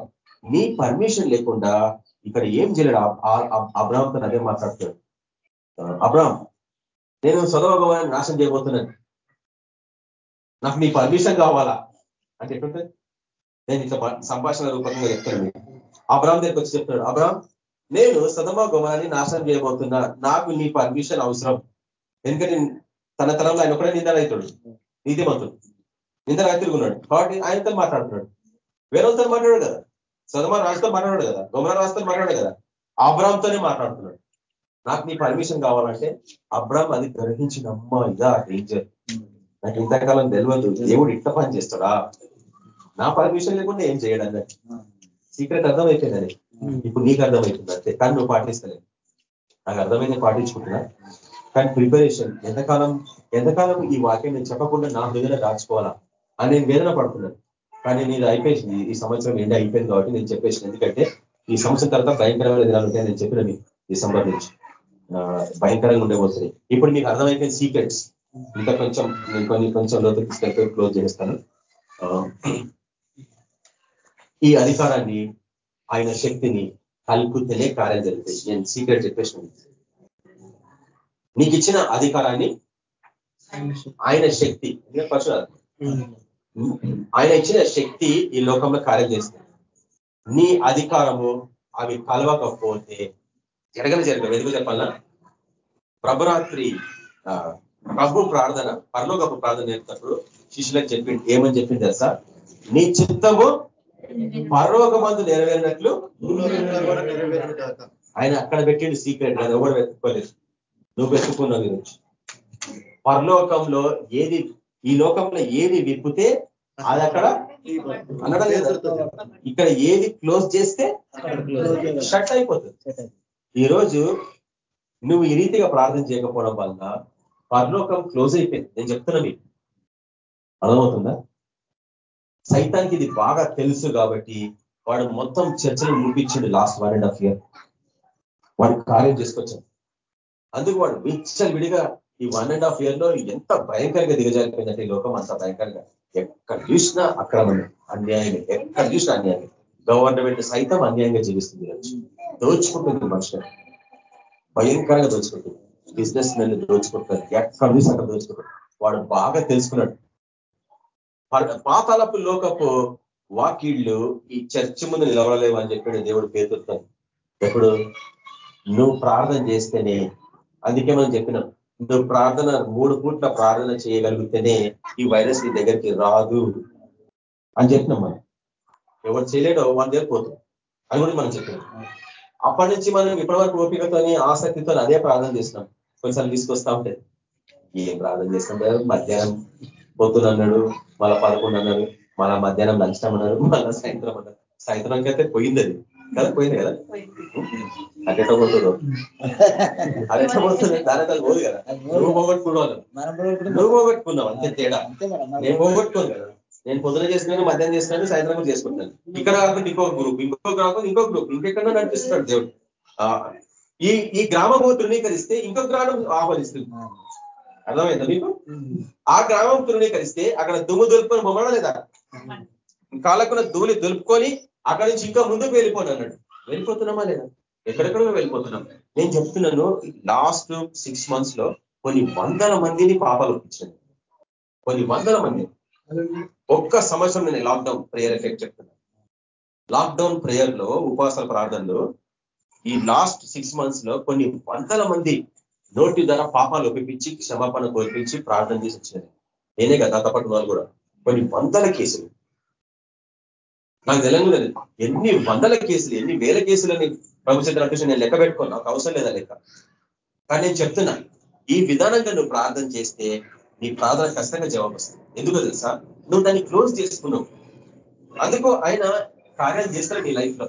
నీ పర్మిషన్ లేకుండా ఇక్కడ ఏం చేయలేడు? అబ్రామ్తో అదే మాట్లాడుతాడు అబ్రామ్ నేను సొదవగవాలని నాశనం చేయబోతున్నాను. నాకు నీ పర్మిషన్ కావాలా? అంటే ఎట్లుంటుంది నేను ఇట్లా సంభాషణ రూపకంగా చెప్తాను అబ్రామ్ దగ్గరికి వచ్చి చెప్తాడు అబ్రామ్ నేను సదమ గోమాన్ని నాశనం చేయబోతున్నా. నాకు నీ పర్మిషన్ అవసరం. ఎందుకంటే తన తరంలో ఆయన ఒకడే నిందలవుతాడు నీతిమంతుడు. నిందలు ఉన్నాడు కాబట్టి ఆయనతో మాట్లాడుతున్నాడు. వేరేతో మాట్లాడాడు కదా. సదమ రాజుతో మాట్లాడాడు కదా. గొమర రాజుతో మాట్లాడాడు కదా. అబ్రామ్తోనే మాట్లాడుతున్నాడు. నాకు నీ పర్మిషన్ కావాలంటే అబ్రామ్ అది గ్రహించిన అమ్మ ఇదా డేంజర్. నాకు ఇంతకాలం తెలియదు దేవుడు ఇంత పని చేస్తాడా? నా పర్మిషన్ లేకుండా ఏం చేయడం అన్నట్టు సీక్రెట్ అర్థమైపోయిందని. ఇప్పుడు నీకు అర్థమవుతుంది అంతే. కానీ నువ్వు పాటిస్తలేదు నాకు అర్థమైంది పాటించుకుంటున్నా. కానీ ప్రిపరేషన్ ఎంతకాలం ఎంతకాలం ఈ వాక్యం నేను చెప్పకుండా నా హృదయ దాచుకోవాలా? అని నేను వేదన పడుతున్నాను. కానీ నేను అయిపోయింది ఈ సంవత్సరం ఎండ అయిపోయింది కాబట్టి నేను చెప్పేసిన ఎందుకంటే ఈ సంవత్సరం తర్వాత భయంకరమైన దినాలు నేను చెప్పిన మీకు డిసెంబర్ నుంచి. భయంకరంగా ఉండబోతుంది. ఇప్పుడు మీకు అర్థమైపోయిన సీక్రెట్స్. ఇంకా కొంచెం నేను కొన్ని కొంచెం లోతు తీసుకెళ్ళిపోయి క్లోజ్ చేస్తాను. ఈ అధికారాన్ని ఆయన శక్తిని కలుపుతేనే కార్యం జరుగుతుంది నేను సీక్రెట్ చెప్పేసిన నీకు ఇచ్చిన అధికారాన్ని ఆయన శక్తి పరశురాత్మ ఆయన ఇచ్చిన శక్తి ఈ లోకంలో కార్యం చేస్తుంది. నీ అధికారము అవి కలవకపోతే జరగని జరగదు ఎందుకు చెప్పాలా ప్రభురాత్రి ప్రభు ప్రార్థన పరలోకపు ప్రార్థన చేసినప్పుడు శిష్యులకు చెప్పింది ఏమని చెప్పింది తెలుసా? నీ చిత్తము పరలోక మందు నెరవేరినట్లు ఆయన అక్కడ పెట్టిండు సీక్రెట్ అది ఎవరు వెతుక్కోలేదు. నువ్వు వెతుక్కున్నావు గురించి పరలోకంలో ఏది ఈ లోకంలో ఏది విప్పితే అది అక్కడ అనడం లేదు. ఇక్కడ ఏది క్లోజ్ చేస్తే షట్ అయిపోతుంది. ఈరోజు నువ్వు ఈ రీతిగా ప్రార్థన చేయకపోవడం వల్ల పరలోకం క్లోజ్ అయిపోయింది. నేను చెప్తున్నా మీకు. అర్థమవుతుందా? సైతానికి ఇది బాగా తెలుసు కాబట్టి వాడు మొత్తం చర్చలు ముడిపించిండు last one and half year వాడు కార్యం చేసుకొచ్చాడు అందుకు వాడు విచ్చలు విడిగా ఈ వన్ అండ్ హాఫ్ ఇయర్లో ఎంత భయంకరంగా దిగజారిపోయిందంటే ఈ లోకం అంత భయంకరంగా. ఎక్కడ చూసినా అక్రమం అన్యాయం ఎక్కడ చూసినా అన్యాయం గవర్నమెంట్ సైతం అన్యాయంగా జీవిస్తుంది దోచుకుంటుంది మనుషులు భయంకరంగా దోచుకుంటుంది. బిజినెస్ మెన్ దోచుకుంటారు ఎక్కడ చూసి అక్కడ దోచుకుంటారు వాడు బాగా తెలుసుకున్నాడు. పాతాలపు లోకపు వాకిళ్ళు ఈ చర్చి ముందు నిలవలేవు అని చెప్పాడు దేవుడు పేతుతాను ఎప్పుడు? నువ్వు ప్రార్థన చేస్తేనే. అందుకే మనం చెప్పినాం నువ్వు ప్రార్థన మూడు పూట్ల ప్రార్థన చేయగలిగితేనే ఈ వైరస్ నీ దగ్గరికి రాదు అని చెప్పినాం మనం. ఎవరు చేయలేడో వాళ్ళ దగ్గర పోతుంది అని కూడా మనం చెప్పినాం అప్పటి నుంచి మనం ఇప్పటివరకు ఓపికతోని ఆసక్తితో అదే ప్రార్థన చేస్తున్నాం. కొన్నిసార్లు తీసుకొస్తా ఉంటే ఏం ప్రార్థన చేస్తుంటే మధ్యాహ్నం పొద్దున అన్నాడు మళ్ళా పదకొండు అన్నాడు మళ్ళా మధ్యాహ్నం లంచ్ టైం అన్నాడు మళ్ళా సాయంత్రం అన్నాడు. సాయంత్రంకి అయితే పోయింది అది కదా? పోయింది. కదా అట్టెట పోతుంది? అది ఎట్లా పోతుంది? దాని అది పోదు కదా. నువ్వు పోగొట్టుకున్నావు నువ్వు పోగొట్టుకున్నావు అంతే తేడా. నేను పోగొట్టుకోను కదా. నేను పొద్దున చేసినాను మధ్యాహ్నం చేసినాను సాయంత్రం కూడా చేసుకుంటాను. ఇక్కడ కాకుండా ఇంకొక గ్రూప్ ఇంకొక కాకుండా ఇంకొక గ్రూప్ ఇంకెక్కడో నడిపిస్తున్నాడు దేవుడు. ఈ ఈ గ్రామము తృణీకరిస్తే ఇంకొక గ్రామం ఆహ్వానిస్తుంది. అర్థమైందా మీకు? ఆ గ్రామం తృణీకరిస్తే అక్కడ దుమ్ము దులుపుకొని బొమ్మడం లేదా? కాళ్ళకున్న ధూళి దులుపుకొని అక్కడి నుంచి ఇంకా ముందుకు వెళ్ళిపోను అన్నాడు. వెళ్ళిపోతున్నామా లేదా? ఎక్కడెక్కడో వెళ్ళిపోతున్నాం. నేను చెప్తున్నాను లాస్ట్ సిక్స్ మంత్స్లో కొన్ని వందల మందిని పాపాలు ఒప్పించాను. కొన్ని వందల మంది ఒక్క సంవత్సరం నేను లాక్డౌన్ ప్రేయర్ ఎఫెక్ట్ చెప్తున్నాను. లాక్డౌన్ ప్రేయర్లో ఉపవాసాల ప్రార్థనలు ఈ లాస్ట్ సిక్స్ మంత్స్లో కొన్ని వందల మంది నోటి ద్వారా పాపాలు ఒప్పించి క్షమాపణ కోల్పించి ప్రార్థన చేసి వచ్చినది. నేనే కదా తప్పటి వాళ్ళు కూడా. కొన్ని వందల కేసులు. నాకు తెలంగాణ ఎన్ని వందల కేసులు ఎన్ని వేల కేసులని ప్రభుత్వం అంటే నేను లెక్క పెట్టుకోను. నాకు అవసరం లేదా లెక్క? కానీ నేను చెప్తున్నా ఈ విధానంగా నువ్వు ప్రార్థన చేస్తే నీ ప్రార్థన కష్టంగా జవాబు వస్తుంది. ఎందుకో తెలుసా? నువ్వు దాన్ని క్లోజ్ చేసుకున్నావు. అందుకు ఆయన కార్యాలు చేస్తాడు నీ లైఫ్లో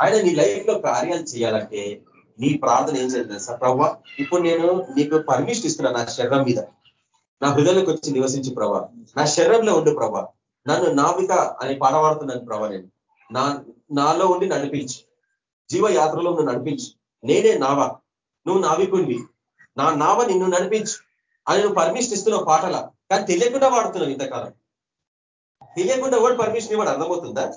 ఆయన నీ లైఫ్లో కార్యాలు చేయాలంటే నీ ప్రార్థన ఏం చేయాలి తెలుసా? ప్రవ్వ ఇప్పుడు నేను నీకు పర్మిషన్ ఇస్తున్నా నా శరీరం మీద. నా హృదయంలోకి వచ్చి నివసించి ప్రభా నా శరీరంలో ఉండు ప్రభా నన్ను నావిక అని పాడవాడుతున్నాను ప్రభా నేను. నా నాలో ఉండి నడిపించు జీవ యాత్రలో నువ్వు నడిపించు నేనే నావ. నువ్వు నావికుడివి. నా నావ నిన్ను నడిపించు. అని నువ్వు పర్మిషన్ ఇస్తున్నావు పాటల. కానీ తెలియకుండా వాడుతున్నావు ఇంతకాలం. తెలియకుండా కూడా పర్మిషన్ ఇవ్వడం? అర్థమవుతుందా?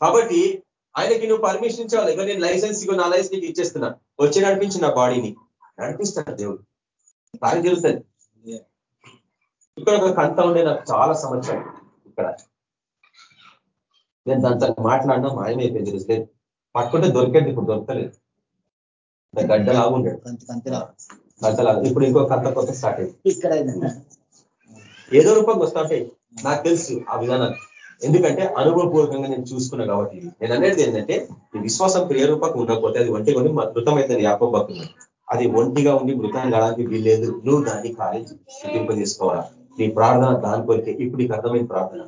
కాబట్టి ఆయనకి నువ్వు పర్మిషన్ ఇచ్చావు. ఇక నేను లైసెన్స్ నా లైసెన్స్ నీకు ఇచ్చేస్తున్నా. వచ్చి నడిపించి నా. బాడీని నడిపిస్తాడు దేవుడు. బాగా తెలుస్తుంది ఇక్కడ ఒక కంట ఉండే నాకు చాలా సంవత్సరాలు ఇక్కడ. నేను దాంతో మాట్లాడినా మాయమైపోయింది లేదు పట్టుకుంటే దొరికేది ఇప్పుడు దొరకలేదు. గడ్డలాగా ఉండేది కంతలాగా ఇప్పుడు ఇంకో కంత కొత్త స్టార్ట్ అయింది. ఏదో రూపంగా వస్తా నాకు తెలుసు ఆ విధానాలు ఎందుకంటే అనుభవపూర్వకంగా నేను చూసుకున్నా కాబట్టి నేను అనేది ఏంటంటే ఈ విశ్వాసం క్రియరూపకు ఉండకపోతే అది ఒంటి కొని మృతమైందని యాపబోతున్నాను అది ఒంటిగా ఉండి మృతం కావడానికి వీల్లేదు. నువ్వు దాన్ని కార్యం సిద్ధింపజేసుకోవాలా నీ ప్రార్థన దాని కొరికే ఇప్పుడు నీకు అర్థమైన ప్రార్థన.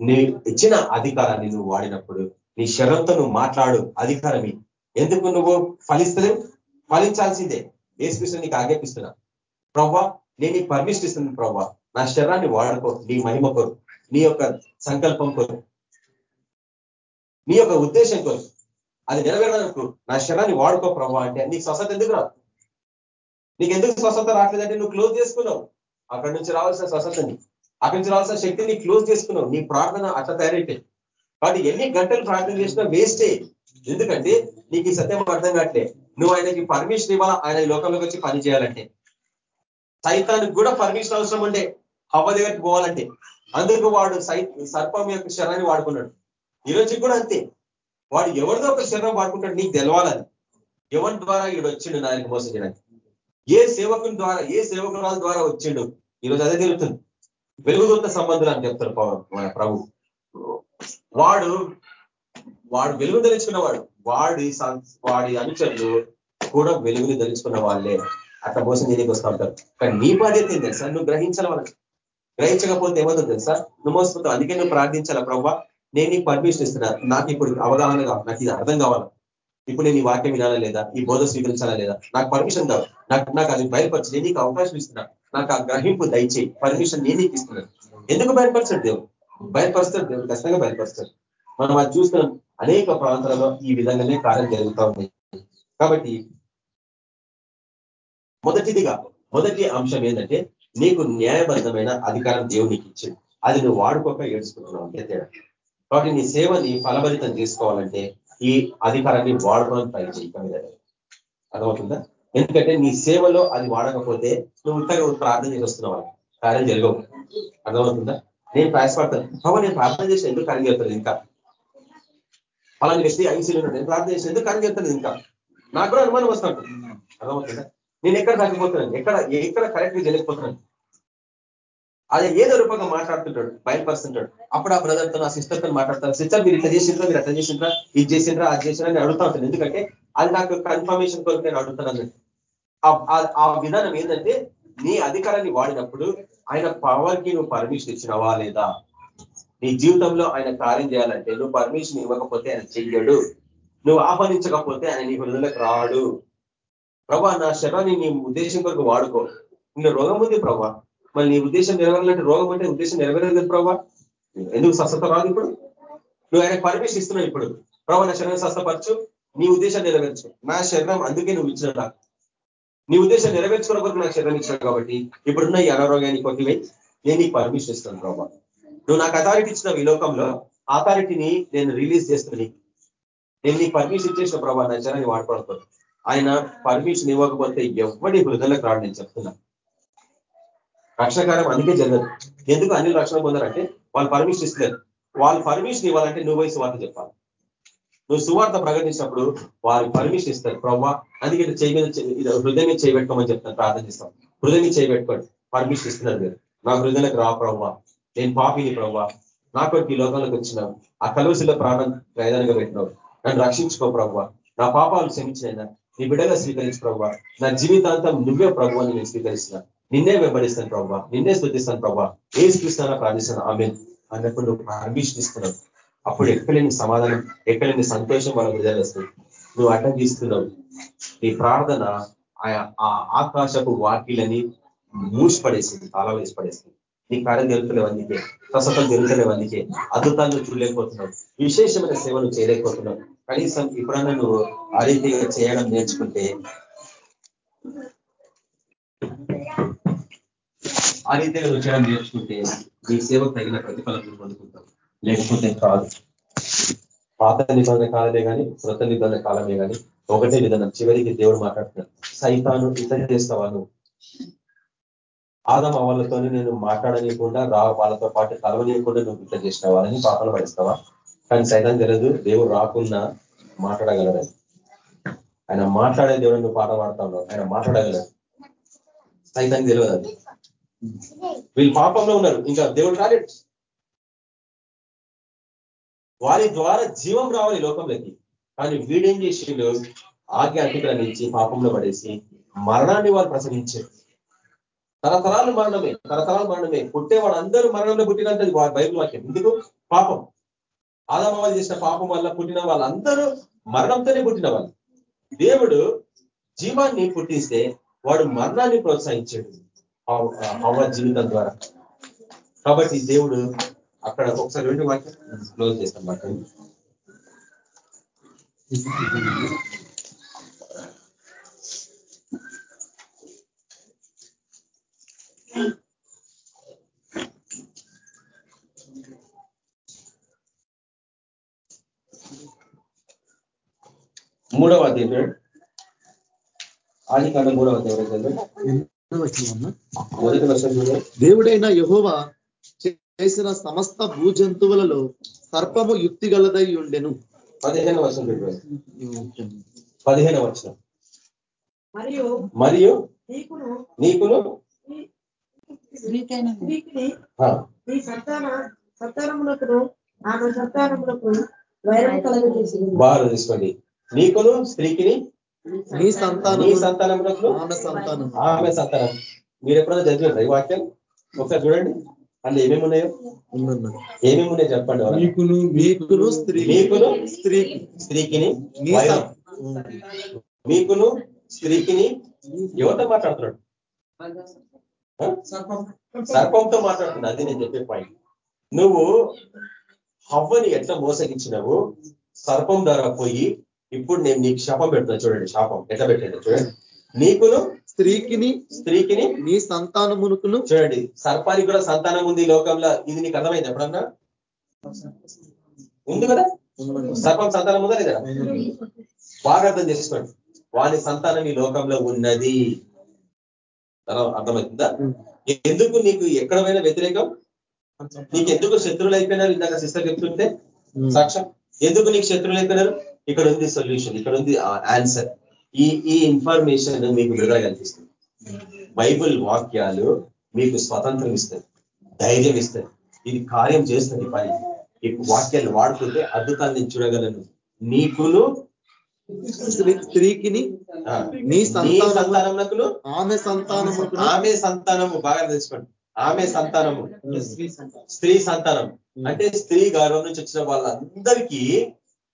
నీ ఇచ్చిన అధికారాన్ని నువ్వు వాడినప్పుడు నీ శరంతో నువ్వు మాట్లాడు అధికారమి. ఎందుకు నువ్వు ఫలిస్తలేవు? ఫలించాల్సిందే. ఏసుకృష్ణ నీకు ఆజ్ఞాపిస్తున్నా. ప్రవ్వా నేను నీకు పర్మిషన్ ఇస్తుంది ప్రవ్వా. నా శరీరాన్ని వాడుకో నీ మహిమ కొరు నీ యొక్క సంకల్పం కొరకు నీ యొక్క ఉద్దేశం కొరకు. అది నెరవేరడానికి నా శరీరాన్ని వాడుకో ప్రభావ అంటే నీకు స్వస్థత ఎందుకు రాదు? నీకు ఎందుకు స్వస్థత రావట్లేదంటే నువ్వు క్లోజ్ చేసుకున్నావు. అక్కడి నుంచి రావాల్సిన స్వస్థతని అక్కడి నుంచి రావాల్సిన శక్తిని క్లోజ్ చేసుకున్నావు. నీ ప్రార్థన అట్లా తయారైపోయింది కాబట్టి ఎన్ని గంటలు ప్రార్థన చేసినా వేస్టే ఎందుకంటే నీకు ఈ సత్యం అర్థం కావట్లే. నువ్వు ఆయనకి పర్మిషన్ ఇవ్వాలా? ఆయన లోకంలోకి వచ్చి పని చేయాలంటే. సైతానికి కూడా పర్మిషన్ అవసరం ఉండే. హవ్వ దగ్గరికి పోవాలంటే. అందుకు వాడు సర్పం యొక్క శరాన్ని వాడుకున్నాడు. ఈ రోజు కూడా అంతే. వాడు ఎవరిదో ఒక శరణం వాడుకుంటాడు నీకు తెలవాలని. ఎవరి ద్వారా ఈడు వచ్చిండు నాయకు మోసం చేయడానికి ఏ సేవకుని ద్వారా ఏ సేవకురాల ద్వారా వచ్చిండు? ఈరోజు అదే తెలుస్తుంది వెలుగుదూత సంబంధులు అని చెప్తారు మన ప్రభు. వాడు వాడు వెలుగు ధరించుకున్నవాడు. వాడి వాడి అనుచరులు కూడా వెలుగుని ధరించుకున్న వాళ్ళే. అట్లా మోసం చేయడానికి వస్తూ ఉంటారు. కానీ నీ బాధ్యత ఏం తెలుసా నువ్వు గ్రహించాలి వాళ్ళకి గ్రహించకపోతే ఏమవుతుంది తెలుసా? నువ్వు మోసపోతావు అందుకే నువ్వు ప్రార్థించాలా ప్రభావ నేను నీకు పర్మిషన్ ఇస్తున్నా. నాకు ఇప్పుడు అవగాహన కావాలి. నాకు ఇది అర్థం కావాలి. ఇప్పుడు నేను ఈ వాక్యం వినాలా లేదా? ఈ బోధ స్వీకరించాలా లేదా? నాకు పర్మిషన్ కావు నాకు నాకు అది బయలుపరచు నేను నీకు అవకాశం ఇస్తున్నా. నాకు ఆ గ్రహింపు దయచేయి. పర్మిషన్ నేను నీకు ఇస్తున్నాను ఎందుకు బయలుపరచాడు దేవుడు? బయలుపరుస్తాడు దేవుడు. ఖచ్చితంగా బయలుపరుస్తాడు. మనం అది చూస్తున్నాం. అనేక ప్రాంతాలలో ఈ విధంగానే కార్యం జరుగుతూ ఉంది. కాబట్టి మొదటిదిగా మొదటి అంశం ఏంటంటే నీకు న్యాయబద్ధమైన అధికారం దేవునికి ఇచ్చింది అది నువ్వు వాడుకోక ఏడుచుకుంటున్నావు. అంతే తేడా. కాబట్టి నీ సేవని ఫలభరితం చేసుకోవాలంటే ఈ అధికారాన్ని వాడుకోవడం ట్రై చేయటం అర్థమవుతుందా? ఎందుకంటే నీ సేవలో అది వాడకపోతే నువ్వు ఇంతగా ప్రార్థన చేస్తున్నావు కార్యం జరగవు. అర్థమవుతుందా? నేను ప్రయాసపడతాను. బాబా నేను ప్రార్థన చేసిన ఎందుకు కార్యం చేస్తాను ఇంకా? అలాంటి వ్యక్తి ఐసీలో నేను ప్రార్థన చేసిన ఎందుకు కార్యం చేస్తాను ఇంకా? నాకు కూడా అనుమానం వస్తాను అర్థమవుతుందా? నేను ఎక్కడ తగ్గిపోతున్నాను ఎక్కడ ఎక్కడ కరెక్ట్గా తెలియకపోతున్నాను అదే ఏదో రూపంగా మాట్లాడుతుంటాడు బయలుపరుస్తుంటాడు. అప్పుడు ఆ బ్రదర్తో ఆ సిస్టర్తో మాట్లాడతాను. సిస్టర్ మీరు ఇట్లా చేసిండ్రా మీరు అట్లా చేసిండ్రా? ఇది చేసిండ్రా అది చేసిండ్రా? అని అడుగుతా ఉంటాను ఎందుకంటే అది నాకు కన్ఫర్మేషన్ కొరకు నేను అడుగుతాను అన్నట్టు. ఆ విధానం ఏంటంటే నీ అధికారాన్ని వాడినప్పుడు ఆయన పవర్కి నువ్వు పర్మిషన్ ఇచ్చినవా లేదా? నీ జీవితంలో ఆయన కార్యం చేయాలంటే నువ్వు పర్మిషన్ ఇవ్వకపోతే ఆయన చెయ్యడు. నువ్వు ఆహ్వానించకపోతే ఆయన నీ హృదయలకు రాడు. ప్రభా నా శరాన్ని నీ ఉద్దేశం కొరకు వాడుకో. నిన్న రోగం ఉంది ప్రభా. మళ్ళీ నీ ఉద్దేశం నెరవేరాలంటే రోగం అంటే ఉద్దేశం నెరవేరలేదు ప్రభా. ఎందుకు స్వస్థత రాదు ఇప్పుడు? నువ్వు ఆయన పర్మిషన్ ఇస్తున్నావు ఇప్పుడు. ప్రభా నా శరీరం స్వస్థపరచు. నీ ఉద్దేశం నెరవేర్చు. నా శరీరం అందుకే నువ్వు ఇచ్చిన నీ ఉద్దేశం నెరవేర్చుకున్న కొరకు నాకు శరీరం ఇచ్చాడు కాబట్టి ఇప్పుడున్న ఈ అనారోగ్యాన్ని కొట్టివై నేను నీకు పర్మిషన్ ఇస్తాను ప్రభా. నువ్వు నాకు అథారిటీ ఇచ్చిన ఈ లోకంలో. అథారిటీని నేను రిలీజ్ చేస్తుంది నేను నీకు పర్మిషన్ ఇచ్చేసిన ప్రభా నా శరీరాన్ని వాడుకోవడం ఆయన పర్మిషన్ ఇవ్వకపోతే ఎవడి హృదయలకు రాడు నేను చెప్తున్నా. రక్షణకారం అందుకే జరగదు. ఎందుకు అన్ని రక్షణ పొందారంటే వాళ్ళు పర్మిషన్ ఇస్తలేరు. వాళ్ళు పర్మిషన్ ఇవ్వాలంటే నువ్వు వయసు సువార్త చెప్పాలి. నువ్వు సువార్త ప్రకటించినప్పుడు వారు పర్మిషన్ ఇస్తారు. ప్రవ్వా అందుకే చేయి మీద హృదయం మీద చేయబెట్టుకోమని చెప్తాను ప్రార్థన చేస్తాం హృదయం మీద చేయబెట్టుకోండి పర్మిషన్ ఇస్తున్నారు మీరు. నా హృదయలకు రా ప్రవ్వా. నేను పాపిని ప్రవ్వా. నా కొరకు ఈ లోకంలోకి వచ్చినావు ఆ కలువసిలో ప్రాణం ప్రయోజనంగా పెట్టినావు నన్ను రక్షించుకో ప్రవ్వా. నా పాపాలు క్షమించినైనా నీ బిడ్డగా స్వీకరించు ప్రభావ నా జీవితాంతం నువ్వే ప్రభు అని నేను స్వీకరిస్తున్నా. నిన్నే వెంబడిస్తాను ప్రభావ నిన్నే స్థుతిస్తాను ప్రభావ ఏ స్పృస్తానో ప్రార్థిస్తాను ఆమె అన్నప్పుడు నువ్వు పర్మిషన్ అప్పుడు ఎక్కలేని సమాధానం ఎక్కలేని సంతోషం వాళ్ళ హృదయాలు వస్తుంది. నువ్వు అడ్డగిస్తున్నావు నీ ప్రార్థన ఆ ఆకాశపు వాకిలని మూసిపడేసింది తాళం వేసి పడేసింది నీ కార్యం జరుగుతలేవు అందుకే ప్రసతం జరుగుతలేవు అందుకే అద్భుతాలు చూడలేకపోతున్నావు. విశేషమైన సేవలు చేయలేకపోతున్నావు. కనీసం ఇప్పుడన్నా నువ్వు ఆ రీతిగా చేయడం నేర్చుకుంటే ఆ రీతిగా నువ్వు చేయడం నేర్చుకుంటే నీ సేవకు తగిన ప్రతిఫలం నువ్వు పొందుకుంటావు లేకపోతే కాదు. పాత నిబంధన కాలమే కానీ కృత నిబంధన కాలమే కానీ ఒకటే విధానం. చివరికి దేవుడు మాట్లాడుతున్నాడు. సైతాను ఇతర చేస్తావా నువ్వు ఆదం వాళ్ళతో నేను మాట్లాడనీయకుండా రా వాళ్ళతో పాటు కలవనీయకుండా నువ్వు ఇట్లా చేసిన వాళ్ళని పాపలు పడిస్తావా? కానీ సైతం తెలియదు దేవుడు రాకుండా మాట్లాడగలరని ఆయన మాట్లాడే దేవుడు నువ్వు పాట పాడుతా ఉన్నావు. ఆయన మాట్లాడగలడు సైతానికి తెలియదు అది. వీళ్ళు పాపంలో ఉన్నారు. ఇంకా దేవుడు రాలేడు వారి ద్వారా జీవం రావాలి లోకంలోకి. కానీ వీడేం చేసిండు? ఆజ్ఞ అతిక్రమించి పాపంలో పడేసి మరణాన్ని వారు ప్రసవించారు. తరతరాలు మరణమే తరతరాలు మరణమే. పుట్టేవాడు అందరూ మరణంలో పుట్టినంతది బైబుల్ వాక్యం. ఎందుకు? పాపం. ఆదామాలు చేసిన పాపం వల్ల పుట్టిన వాళ్ళందరూ మరణంతోనే పుట్టిన వాళ్ళు. దేవుడు జీవాన్ని పుట్టిస్తే వాడు మరణాన్ని ప్రోత్సహించాడు. హవ జీవితం ద్వారా. కాబట్టి దేవుడు అక్కడ ఒకసారి రెండు వాక్యం క్లోజ్ చేస్తాం వాక్యం మూడవ అధ్యాయం. ఆది కాండ మూడవ అధ్యాయం మొదటి వర్షం దేవుడైన యహోవా చేసిన సమస్త భూ జంతువులలో సర్పము యుక్తి గలదై ఉండెను పదిహేను వర్షం పదిహేను వర్షం మరియు మరియు నీకును నీకును నీ సంతాన సంతానములకు ఆమె సంతానములకు వైరం కలగజేసింది బాగా తీసుకోండి. నీకును స్త్రీకిని నీ సంతానం నీ సంతానములకు ఆమె సంతానం ఆమె సంతానం మీరు ఎప్పుడైనా చదివారు ఈ వాక్యం? ఒకసారి చూడండి. అందులో ఏమేమి ఉన్నాయో? ఏమేమి ఉన్నాయో చెప్పండి ఎవరైనా. మీకును మీకును స్త్రీ మీకును స్త్రీ స్త్రీకిని మీకును స్త్రీకిని ఎవరితో మాట్లాడుతున్నాడు? సర్పంతో మాట్లాడుతున్నాడు. అది నేను చెప్పే పాయింట్ నువ్వు హవ్వని ఎట్లా మోసగించినావు సర్పం ద్వారా పోయి ఇప్పుడు నేను నీకు శాపం పెడుతున్నా చూడండి శాపం. ఎట్లా పెట్టండి చూడండి. నీకును స్త్రీకిని స్త్రీకిని నీ సంతానమునుకును చూడండి సర్పానికి కూడా సంతానం ఉంది ఈ లోకంలో. ఇది నీకు అర్థమైంది ఎప్పుడన్నా? ఉంది కదా? సర్పం సంతానం ఉందా లేదా? బాగా అర్థం చేసుకోండి. వాని సంతానం ఈ లోకంలో ఉన్నది. అర్థం- అర్థమవుతుందా? ఎందుకు నీకు ఎక్కడ పోయినా వ్యతిరేకం? నీకు ఎందుకు శత్రువులు అయిపోయినారు? ఇందాక సిస్టర్ చెప్తుంటే సాక్ష్యం. ఎందుకు నీకు శత్రువులు అయిపోయినారు? ఇక్కడ ఉంది సొల్యూషన్ ఇక్కడ ఉంది ఆన్సర్. ఈ ఈ ఇన్ఫర్మేషన్ మీకు విడుదల కల్పిస్తుంది. బైబుల్ వాక్యాలు మీకు స్వతంత్రం ఇస్తుంది ధైర్యం ఇస్తుంది ఇది కార్యం చేస్తుంది పని. ఈ వాక్యాలు వాడుతుంటే అద్భుతాలు నేను చూడగలను. నీకును స్త్రీ స్త్రీకిని నీ సంతానము సంతానమునకును ఆమె సంతానముకును ఆమె సంతానము బాగా తెలుసుకోండి. ఆమె సంతానము. స్త్రీ సంతానం. అంటే స్త్రీ గర్భం నుంచి వచ్చిన వాళ్ళందరికీ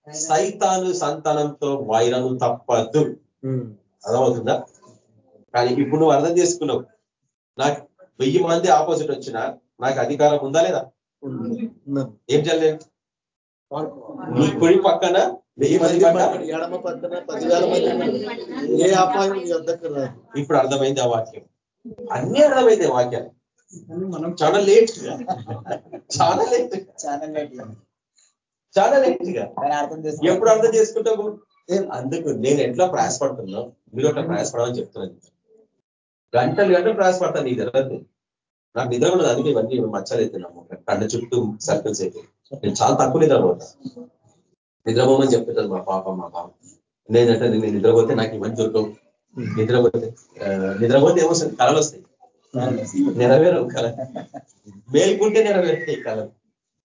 సైతాను సంతానంతో వైరము తప్పదు. అర్థమవుతుందా? కానీ ఇప్పుడు నువ్వు అర్థం చేసుకున్నావు. నాకు వెయ్యి మంది ఆపోజిట్ వచ్చినా నాకు అధికారం ఉందా లేదా. ఏం చేయలేదు? నీ కుడి పక్కన వెయ్యి మంది పక్కన ఎడమ పక్కన పదివేల మంది ఉన్నారు. ఏ అపాయం నీ వద్దకు రాదు ఇప్పుడు అర్థమైంది ఆ వాక్యం? అన్నీ అర్థమైంది వాక్యాలు. చాలా లేట్. చాలా లేట్. చాలా లేట్. గా ఎప్పుడు అర్థం చేసుకుంటావు? అందుకు నేను ఎట్లా ప్రయాసపడుతున్నా మీరు అట్లా ప్రయాసపడమని చెప్తున్నాను. గంటలు గంటలు ప్రయాసపడతాను నీకు తెలియదు నాకు నిద్ర ఉండదు అందుకే ఇవన్నీ మచ్చలేతున్నాము కళ్ళ చుట్టూ సర్కిల్స్ అయితే. నేను చాలా తక్కువ నిద్రపోతా. నిద్రపోమని చెప్తుంటాను మా పాప మా పాప నేనంటే నేను నిద్రపోతే నాకు ఇవన్నీ దొరకవు. నిద్రపోతే నిద్రపోతే ఏమొస్తుంది కళలు వస్తాయి. నెరవేరవు కళ మేల్కుంటే నెరవేరుతాయి కళలు.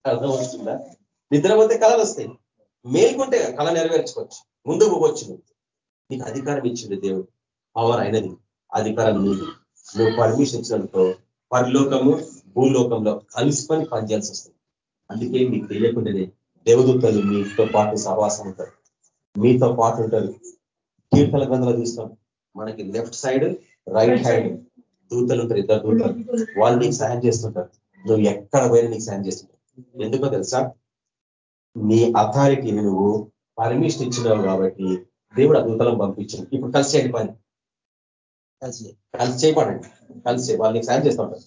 అర్థం వస్తుందా నిద్రపోతే కళలు వస్తాయి. మేల్కుంటే కళ నెరవేర్చుకోవచ్చు. ముందు పోవచ్చు. నీకు అధికారం ఇచ్చింది దేవుడు. పవర్ అయినది. అధికారం నీకు నువ్వు పర్మిషన్ ఇచ్చినందుకో పరలోకము భూలోకంలో కలుసుకొని పనిచేయాల్సి వస్తుంది. అందుకే మీకు తెలియకుండానే దేవదూతలు మీతో పాటు సహవాసం ఉంటారు. మీతో పాటు ఉంటారు. కీర్తన గ్రంథంలో చూస్తాం. మనకి లెఫ్ట్ సైడ్ రైట్ హ్యాండ్ దూతలు ఉంటారు. ఇద్దరు దూతలు. వాళ్ళు నీకు సాయం చేస్తుంటారు. నువ్వు ఎక్కడ పోయినా నీకు సాయం చేస్తుంటారు. ఎందుకో తెలుసా? నీ అథారిటీని నువ్వు పర్మిషన్ ఇచ్చినావు కాబట్టి దేవుడు అద్భుతాలను పంపించింది ఇప్పుడు కలిసి చేయండి పని. కలిసి కలిసి చేయి. వాళ్ళు నీకు సాయం చేస్తూ ఉంటారు.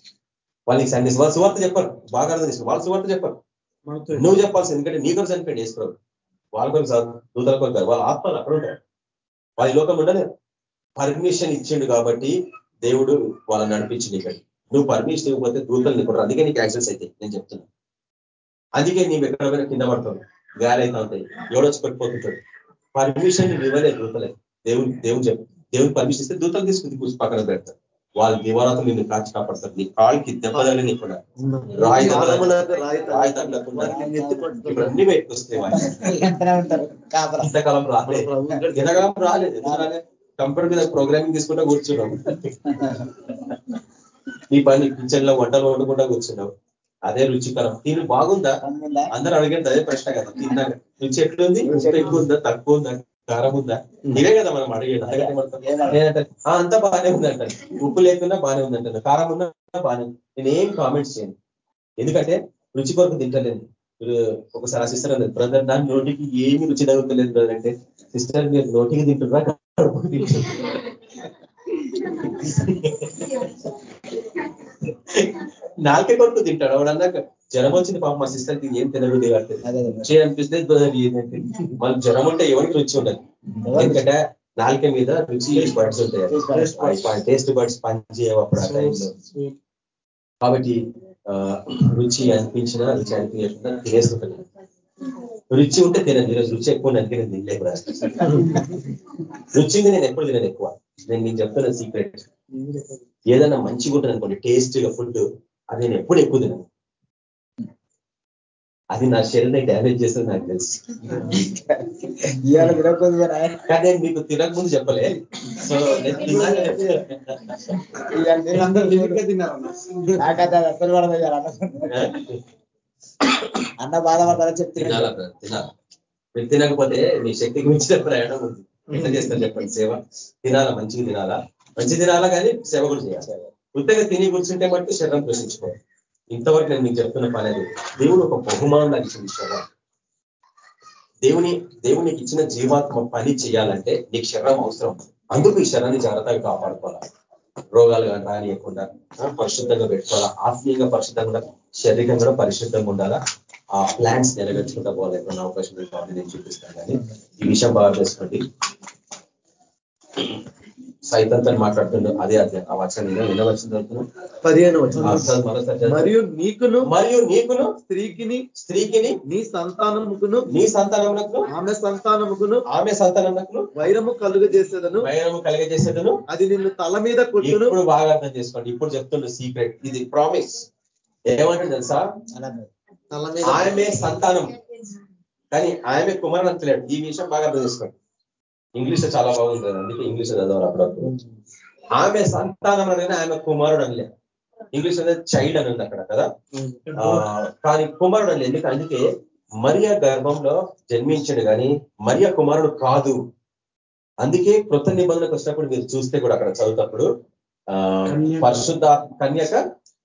వాళ్ళు నీకు సాయం చేస్తారు. వాళ్ళు సువార్త చెప్పరు. బాగా అర్థం చేసుకో. వాళ్ళు సువార్త చెప్పరు. నువ్వు చెప్పాల్సి ఎందుకంటే నీ కొరకు చనిపోయింది వేసుకోరు వాళ్ళ కొరకు దూతల కొరకు వాళ్ళ ఆత్మలు అక్కడ ఉంటారు వాళ్ళ లోకం ఉండలేదు పర్మిషన్ ఇచ్చిండు కాబట్టి దేవుడు వాళ్ళని నడిపించింది ఇక్కడ నువ్వు పర్మిషన్ ఇవ్వకపోతే దూతలు నీకు అందుకే నీకు యాక్సెస్ అయితే నేను చెప్తున్నా. అందుకే నీవు ఎక్కడ పోయినా కింద పడతావు గాలైతే ఉంటాయి ఎవడొచ్చి కొట్టుకోతుంటాడు పర్మిషన్ నువ్వు ఇవ్వలేదు దూతలే. దేవుడు దేవుడు చెప్పు దేవుడు పర్మిషన్ ఇస్తే దూతలు తీసుకుని కూర్చు పక్కన పెడతారు వాళ్ళు దివారాత్రులు నిన్ను కాచి కాపాడతారు. నీ కాళ్ళకి దెబ్బలని నీకుండా రాయి రాయి. ఇంతకాలం రాలేదు ఎంతకాలం రాలేదు కంప్యూటర్ మీద ప్రోగ్రామింగ్ తీసుకుంటా కూర్చున్నాం. నీ పని కిచెన్లో వంటలు వండుకుంటా కూర్చున్నావు అదే రుచికరం. తిని బాగుందా? అందరూ అడిగేది అదే ప్రశ్న కదా తిన్నాక. రుచి ఎట్లుంది? ఎక్కువ ఉందా తక్కువ ఉందా కారం ఉందా ఇదే కదా మనం అడిగేది. నేనంటే, "ఆ, అంతా బాగానే ఉందంటాను ఉప్పు లేకున్నా బాగానే ఉందంటాను కారం ఉన్నా బాగానే ఉంది. నేను ఏం కామెంట్స్ చేయను. ఎందుకంటే రుచి కొరకు తింటలేదు మీరు ఒకసారి ఆ సిస్టర్ అన్నది బ్రదర్ నా నోటికి ఏమి రుచి తగ్గుతలేదు బ్రదర్ అంటే సిస్టర్ మీరు నోటికి తింటున్నా నాకే కొడుకు తింటాడు. వాడు అన్నాక జ్వరం వచ్చింది పాప మా సిస్టర్కి ఏం తినబుద్ధి కట్టలేదు అనిపిస్తే జ్వరం ఉంటే ఎవరికి రుచి ఉండదు. ఎందుకంటే నాలుక మీద రుచి బడ్స్ ఉంటాయి. టేస్ట్ బడ్స్ పనిచేయవు అప్పుడు ఆ టైంలో కాబట్టి రుచి అనిపించినా రుచి అనిపించకుండా తినేస్తుంటాను రుచి ఉంటే తినదు ఈరోజు రుచి ఎక్కువ ఉంది అందుకే నేను తినలేక రుచి ఉంది నేను ఎప్పుడు తినను ఎక్కువ. నేను మీకు చెప్తున్న సీక్రెట్ ఏదైనా మంచిగా ఉంటుంది అనుకోండి టేస్టీగా ఫుడ్ అది నేను ఎప్పుడు ఎక్కువ తినను. అది నా శరీరాన్ని డ్యామేజ్ చేస్తుంది నాకు తెలుసు. కానీ నేను మీకు తినకముందు చెప్పలే. సో నాకైతే అది అసలు అన్న. అన్న బాధపడతారని చెప్తున్నా తినాలా బ్రదర్, తినాలా? మీరు తినకపోతే మీ శక్తికి మించిన ప్రయాణం ఉంది. ఎట్లా చేస్తారు చెప్పండి? సేవ? తినాలా? మంచిగా తినాలా? మంచి తినాలా కానీ సేవ కూడా చేయాలి. కొత్తగా తిని కూర్చుంటే మటుకు శరీరం పోషించుకోవాలి ఇంతవరకు నేను మీకు చెప్తున్న పని అది. దేవుడు ఒక బహుమానం నాకు ఇచ్చిన దేవుని దేవునికి ఇచ్చిన జీవాత్మ పని చేయాలంటే నీకు శరీరం అవసరం. అందుకు ఈ శరీరాన్ని జాగ్రత్తగా కాపాడుకోవాలి. రోగాలు కానీ రానియకుండా పరిశుద్ధంగా పెట్టుకోవాలా? ఆత్మీయంగా పరిశుద్ధంగా ఉండాలి శారీరకంగా కూడా పరిశుద్ధంగా ఉండాలా? ఆ ప్లాన్స్ నెరవేర్చుకుంటా పోవాలి. అవకాశం నేను చూపిస్తాను. కానీ ఈ విషయం బాగా చేసుకోండి సైతంతో మాట్లాడుతుండే అదే అదే ఆ వచనం నేను చదువుతున్నాను. పదిహేను వచ్చిన. మరియు నీకును మరియు నీకును స్త్రీకిని స్త్రీకిని నీ సంతానముకును నీ సంతానమునకు ఆమె సంతానముకును ఆమె సంతానమునకు వైరము కలుగ చేసేదను వైరము కలిగజేసేదను. అది నిన్ను తల మీద కొట్టును. ఇప్పుడు బాగా అర్థం చేసుకోండి. ఇప్పుడు చెప్తుండ్రు సీక్రెట్ ఇది ప్రామిస్ ఏమంటుంది తెలుసా? తల మీద ఆమె సంతానం. కానీ ఆమె కుమారుడు అంతలేడు ఈ విషయం బాగా అర్థం చేసుకోండి. ఇంగ్లీష్ చాలా బాగుంది కదా అందుకే ఇంగ్లీష్ చదవాలి అప్పుడప్పుడు. ఆమె సంతానం అనేది ఆమె కుమారుడు అనలే ఇంగ్లీష్ అనేది చైల్డ్ అని ఉంది అక్కడ కదా? ఆ, కానీ కుమారుడు అనలే ఎందుకు? అందుకే మరియ గర్భంలో జన్మించాడు కానీ మరియ కుమారుడు కాదు. అందుకే కృత నిబంధనకు వచ్చినప్పుడు మీరు చూస్తే కూడా అక్కడ చదువుతప్పుడు. ఆ పరిశుద్ధ కన్యక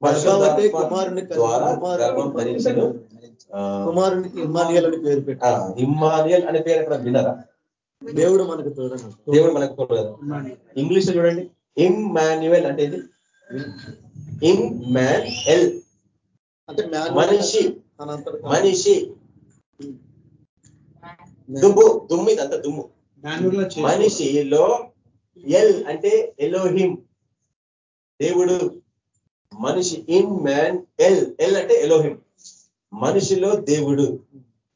పరిశుద్ధాత్మ కుమారుని ద్వారా గర్భం ధరించను. కుమారునికి ఇమ్మానియల్ అని పేరు పెట్టి ఆ, ఇమ్మానియల్ అనే పేరు ఎక్కడ విన్నారా దేవుడు మనకు తోడను దేవుడు మనకు తోడు ఇంగ్లీష్లో చూడండి. ఇమ్మాన్యువల్ అంటే ఇది ఇమ్ మ్యాన్ ఎల్ అంటే మనిషి మనిషి. దుమ్ము. దుమ్ము ఇదంతా దుమ్ము. మనిషిలో ఎల్ అంటే ఎలోహిం. దేవుడు మనిషి. ఇన్ మ్యాన్ ఎల్ ఎల్ అంటే ఎలోహిం. మనిషిలో దేవుడు.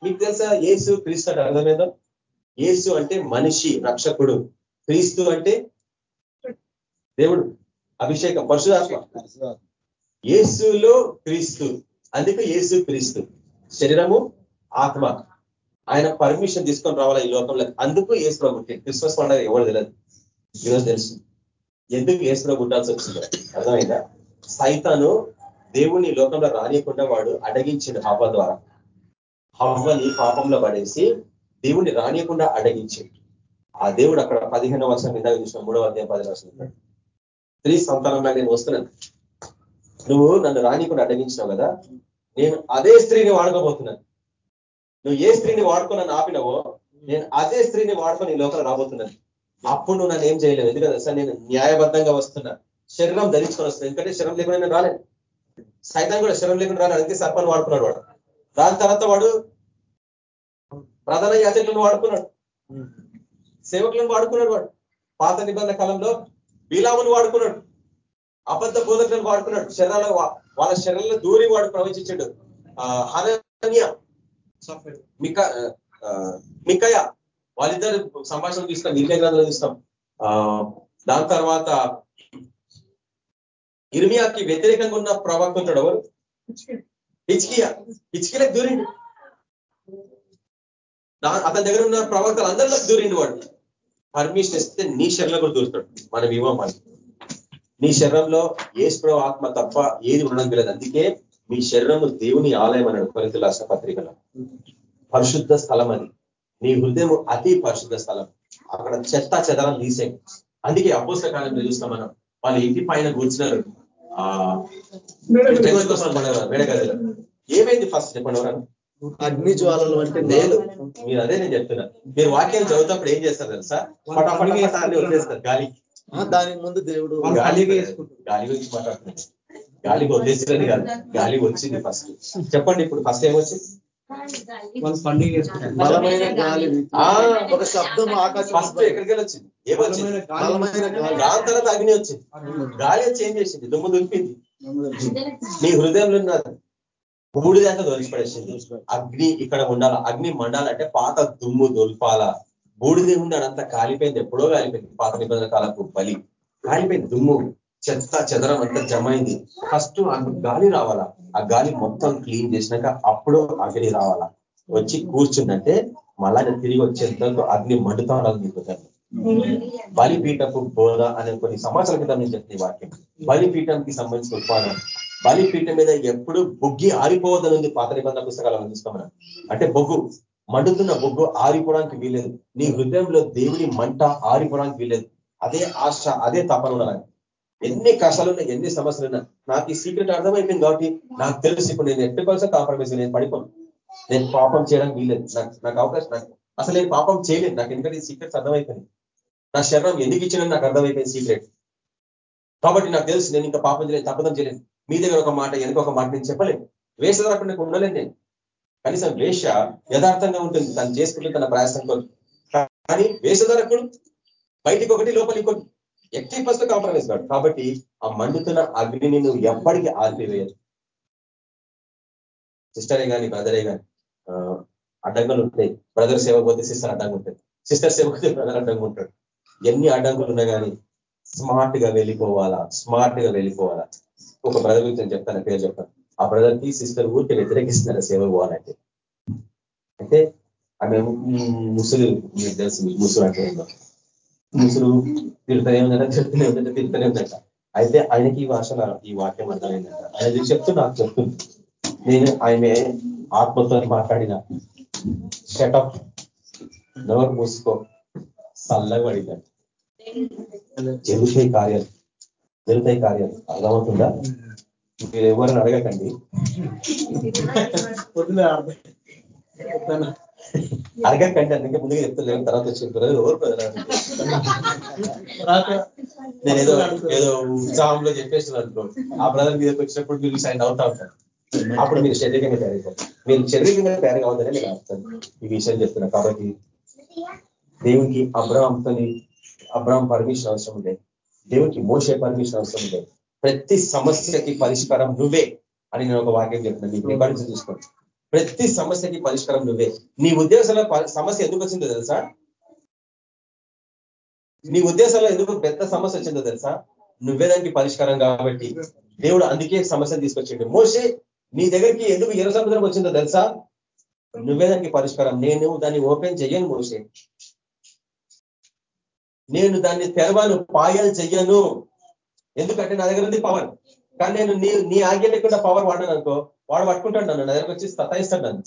మీకు తెలుసా? యేసు క్రీస్తు అంటే అర్థమేదో? యేసు అంటే మనిషి రక్షకుడు. క్రీస్తు అంటే దేవుడు. అభిషేకం పరశురాత్మ యేసులో క్రీస్తు. అందుకే యేసు క్రీస్తు. శరీరము ఆత్మ. ఆయన పర్మిషన్ తీసుకొని రావాలా ఈ లోకంలో అందుకు ఏసులో ప్రభు క్రిస్మస్ పండుగ ఎవరు తెలియదు? ఈరోజు తెలుసు. ఎందుకు ఏసులో పుట్టాల్సి వచ్చిందో? అర్థమైందా? సైతాను దేవుని ఈ లోకంలో రానియకుండా వాడు అడగించాడు హవ్వ ద్వారా. హవ్వని పాపంలో పడేసి దేవుణ్ణి రానియకుండా అడగించాడు ఆ దేవుడు అక్కడ పదిహేనవ వర్షం ఇందాక చూసిన మూడవ అధ్యాయం పది వర్షం స్త్రీ సంతానంగా నేను వస్తున్నాను. నువ్వు నన్ను రానియకుండా అడగించినావు కదా? నేను అదే స్త్రీని వాడుకోబోతున్నాను. నువ్వు ఏ స్త్రీని వాడుకొని ఆపినవో నేను అదే స్త్రీని వాడుకొని ఈ లోపల రాబోతున్నాను. అప్పుడు నువ్వు నన్ను ఏం చేయలేవు. ఎందుకంటే సార్ నేను న్యాయబద్ధంగా వస్తున్నా. శరీరం ధరించుకొని వస్తున్నా. ఎందుకంటే శరం లేకుండా నేను రాలేదు సైతం కూడా శరం లేకుండా రాలేదు. అందుకే సర్పాన్ని వాడుకున్నాడు వాడు. దాని తర్వాత వాడు ప్రధాన యాచకులను వాడుకున్నాడు. సేవకులను వాడుకున్నాడు వాడు. పాత నిబంధన కాలంలో బీలామును వాడుకున్నాడు. అబద్ధ బోధకులను వాడుకున్నాడు. శరీరాల వాళ్ళ శరీరంలో దూరి వాడు ప్రవచించాడు. హనన్య. మిక మికయ. వాళ్ళిద్దరు సంభాషణ చూస్తాం ఇరికే గ్రంథంలో చూస్తాం ఆ దాని తర్వాత ఇర్మియాకి వ్యతిరేకంగా ఉన్న ప్రవక్త ఉంటాడు ఎవరు? హిచ్కియా హిచ్కిలకు దూరిండు. అతని దగ్గర ఉన్న ప్రవక్తలు అందరిలోకి దూరిండు వాడు. పర్మిషన్ ఇస్తే నీ శరీరంలో కూడా దూరుతాడు మనం ఇవ్వమని నీ శరీరంలో ఏసుప్రభు ఆత్మ తప్ప ఏది ఉండడం తెలియదు అందుకే మీ శరీరము దేవుని ఆలయం అన్నాడు కొరింత రాష్ట్ర పత్రికలో. పరిశుద్ధ స్థలం అది. నీ హృదయం అతి పరిశుద్ధ స్థలం. అక్కడ చెత్త చెదరం తీసే అందుకే అపోస్ల కాలంలో చూస్తాం మనం. వాళ్ళ ఇంటి పైన కూర్చున్నారు. ఆ వేడగదిలో ఏమైంది ఫస్ట్ చెప్పండి ఎవరన్నా? అగ్ని జ్వాలలు అంటే లేదు మీరు అదే నేను చెప్తున్నా. మీరు వాక్యాలు చదువుతప్పుడు ఏం చేస్తారు తెలుసా? పటాపట అన్ని వదిలేస్తారు గాలి. ఆ, దానికి ముందు దేవుడు గాలి గాలి గురించి మాట్లాడుతున్నాను గాలికి వదిలేసిరని కాదు. గాలి వచ్చింది ఫస్ట్ చెప్పండి ఇప్పుడు ఫస్ట్ ఏమొచ్చింది? బలమైన గాలి. ఆ, ఒక శబ్దం ఆకాశం ఫస్ట్ ఎక్కడికి వెళ్ళి వచ్చింది ఏమొచ్చింది? బలమైన గాలి. దాని తర్వాత అగ్ని వచ్చింది. గాలి వచ్చి ఏం చేసింది? దుమ్ము దులిపింది. నీ హృదయంలో ఉన్నది బూడిద అంతా దొరికిపడేసింది అగ్ని ఇక్కడ ఉండాల? అగ్ని మండాలంటే పాత దుమ్ము దొల్పాల? బూడిద ఉండాలంతా కాలిపోయింది. ఎప్పుడో కాలిపోయింది. పాత నిబంధన కాలపు బలి. కాలిపోయింది దుమ్ము. చెత్త చెదరం అంతా జమ అయింది ఫస్ట్ గాలి రావాలా? ఆ గాలి మొత్తం క్లీన్ చేసినాక అప్పుడు అగ్ని రావాలా? వచ్చి కూర్చుందంటే మళ్ళా నేను తిరిగి వచ్చేంత వరకు అగ్ని మండుతా ఉండాలి మీకు బలిపీఠపు బోధ అనే కొన్ని సంవత్సరాల క్రితం నేను చెప్పిన వాక్యం. బలిపీఠంకి సంబంధించిన ఉత్పాదన బలిపీఠం మీద ఎప్పుడు బొగ్గి ఆరిపోవద్దనుంది పాత నిబంధన పుస్తకాలను చూస్తామని అంటే బొగ్గు మండుతున్న బొగ్గు ఆరిపోవడానికి వీలేదు నీ హృదయంలో దేవుని మంట ఆరిపోవడానికి వీలేదు అదే ఆశ అదే తపన ఉండాలి. ఎన్ని కష్టాలున్నా ఎన్ని సమస్యలున్నా నాకు ఈ సీక్రెట్ అర్థమైపోయింది కాబట్టి నాకు తెలుసు. ఇప్పుడు నేను ఎట్టి పర్సెంట్ కాంప్రమైజ్ నేను పడిపోను. నేను పాపం చేయడానికి వీలేదు నాకు నాకు అవకాశం నాకు అసలు నేను పాపం చేయలేదు. నాకు ఎందుకంటే ఈ సీక్రెట్స్ అర్థమైపోయింది నా శరీరం ఎందుకు ఇచ్చినా నాకు అర్థమైపోయింది సీక్రెట్ కాబట్టి నాకు తెలుసు నేను ఇంకా పాపం చేయలేదు తప్పదం చేయలేదు. మీ దగ్గర ఒక మాట వెనుక ఒక మాట నేను చెప్పలేను? వేసదరకుండా ఉండలేను నేను. కనీసం వేష యథార్థంగా ఉంటుంది. తను చేసుకుంటే తన ప్రయాసం కొరకు కానీ వేషధరకుడు బయటికి ఒకటి లోపలి ఇంకోటి. ఎక్కి ఫస్ట్ కాంప్రమైజ్ కాదు కాబట్టి ఆ మండుతున్న అగ్నిని నువ్వు ఎప్పటికీ ఆర్పివేయదు సిస్టరే కానీ బ్రదరే కానీ అడ్డంకులు ఉంటాయి. బ్రదర్ సేవ పోతే సిస్టర్ అడ్డంగా ఉంటుంది సిస్టర్ సేవ పోతే బ్రదర్ అడ్డంగా ఉంటాడు ఎన్ని అడ్డంకులు ఉన్నా కానీ స్మార్ట్గా వెళ్ళిపోవాలా? స్మార్ట్గా వెళ్ళిపోవాలా? ఒక బ్రదర్ గురించి నేను చెప్తాను పేరు చెప్తాను. ఆ బ్రదర్కి సిస్టర్ ఊరికి వ్యతిరేకిస్తున్నారు సేవ పోవాలంటే. అంటే ఆమె ముసులు మీకు తెలుసు ముసులు అంటే ముసులు తిరుగుతూనే ఉందంట తిరుగుతూనే ఉందంట తిరుగుతూనే ఉందంట. అయితే ఆయనకి ఈ భాష ఈ వాక్యం అర్థమైందంట. ఆయన చెప్తూ నాకు చెప్తుంది నేను ఆమె ఆత్మతో మాట్లాడిన. షటప్ నోరు మూసుకో. చల్లగా పడిందంట. జరుగుతాయి కార్యాలు. జరుగుతాయి కార్యాలు అర్థమవుతుందా? మీరు ఎవరిని అడగకండి అడగకండి అందుకే ముందుగా చెప్తాను తర్వాత చెప్తారు ఎవరు నేను ఏదో ఏదో ఉత్సాహంలో చెప్పేస్తున్నాను అనుకో. ఆ బ్రదర్ మీదకి వచ్చినప్పుడు మీరు సైన్ అవుతా ఉంటారు. అప్పుడు మీరు శరీరంగా తయారైపోతారు మీరు శరీరంగా తయారు కావద్దని నేను అర్థం ఈ విషయం చెప్తున్నా. కాబట్టి దేవునికి అబ్రాహంతో అబ్రాహం పర్మిషన్ అవసరం ఉండే దేవునికి మోసే పర్మిషన్ అవసరం లేదు. ప్రతి సమస్యకి పరిష్కారం నువ్వే అని నేను ఒక వాక్యం చెప్తున్నాను నీ పరిస్థితి చూసుకోండి ప్రతి సమస్యకి పరిష్కారం నువ్వే. నీ ఉద్దేశంలో సమస్య ఎందుకు వచ్చిందో తెలుసా? నీ ఉద్దేశంలో ఎందుకు పెద్ద సమస్య వచ్చిందో తెలుసా? నువ్వే దానికి పరిష్కారం కాబట్టి దేవుడు అందుకే సమస్యను తీసుకొచ్చిండు. మోసే నీ దగ్గరికి ఎందుకు ఎర్ర సముద్రం వచ్చిందో తెలుసా? నువ్వే దానికి పరిష్కారం. నేను దాన్ని ఓపెన్ చేయను మోసే నేను దాన్ని తెరవాను పాయలు చెయ్యను. ఎందుకంటే నా దగ్గర ఉంది పవర్ కానీ నేను నీ నీ ఆజ్ఞ లేకుండా పవర్ వాడాను అనుకో వాడు పట్టుకుంటాడు నన్ను నా దగ్గరకు వచ్చి సతాయిస్తాడు నన్ను.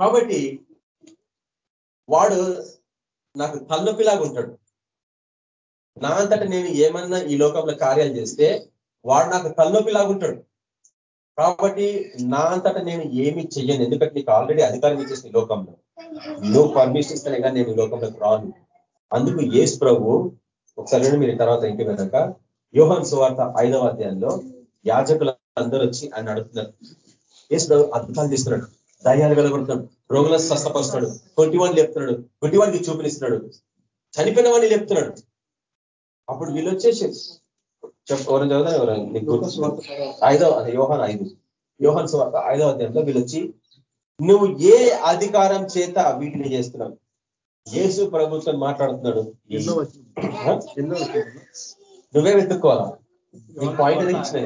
కాబట్టి వాడు నాకు తలనొప్పిలాగా ఉంటాడు. నా అంతటా నేను ఏమన్నా ఈ లోకంలో కార్యాలు చేస్తే వాడు నాకు తలనొప్పిలాగుంటాడు కాబట్టి నా అంతటా నేను ఏమి చెయ్యను. ఎందుకంటే నీకు ఆల్రెడీ అధికారం ఇచ్చేసిన లోకంలో. నువ్వు పర్మిషన్ ఇస్తేనే కానీ నేను లోకంలోకి రాను. అందుకు ఏసు ప్రభు ఒకసారి మీరు తర్వాత ఇంటి కనుక యోహన్ సువార్త ఐదవ అధ్యాయంలో యాజకులు అందరూ వచ్చి ఆయన అడుగుతున్నారు. ఏసు ప్రభు అద్భుతాలు చేస్తున్నాడు. దయ్యాలు కలగొడుతున్నాడు రోగులను స్వస్థపరుస్తున్నాడు. కొట్టివాడిని లేపుతున్నాడు. కొట్టివాడికి చూపిస్తున్నాడు చనిపోయిన వాడిని లేపుతున్నాడు. అప్పుడు వీళ్ళు వచ్చేసి ఎవరైనా చదువుతా ఎవరైనా ఐదవ యోహన్ ఐదు యోహన్ స్వార్త ఐదవ అధ్యాయంలో వీళ్ళు వచ్చి నువ్వు ఏ అధికారం చేత వీటిని చేస్తున్నావు? యేసు ప్రభుత్వం మాట్లాడుతున్నాడు. నువ్వే వెతుక్కోవాలా? నీ పాయింట్ ఇచ్చిన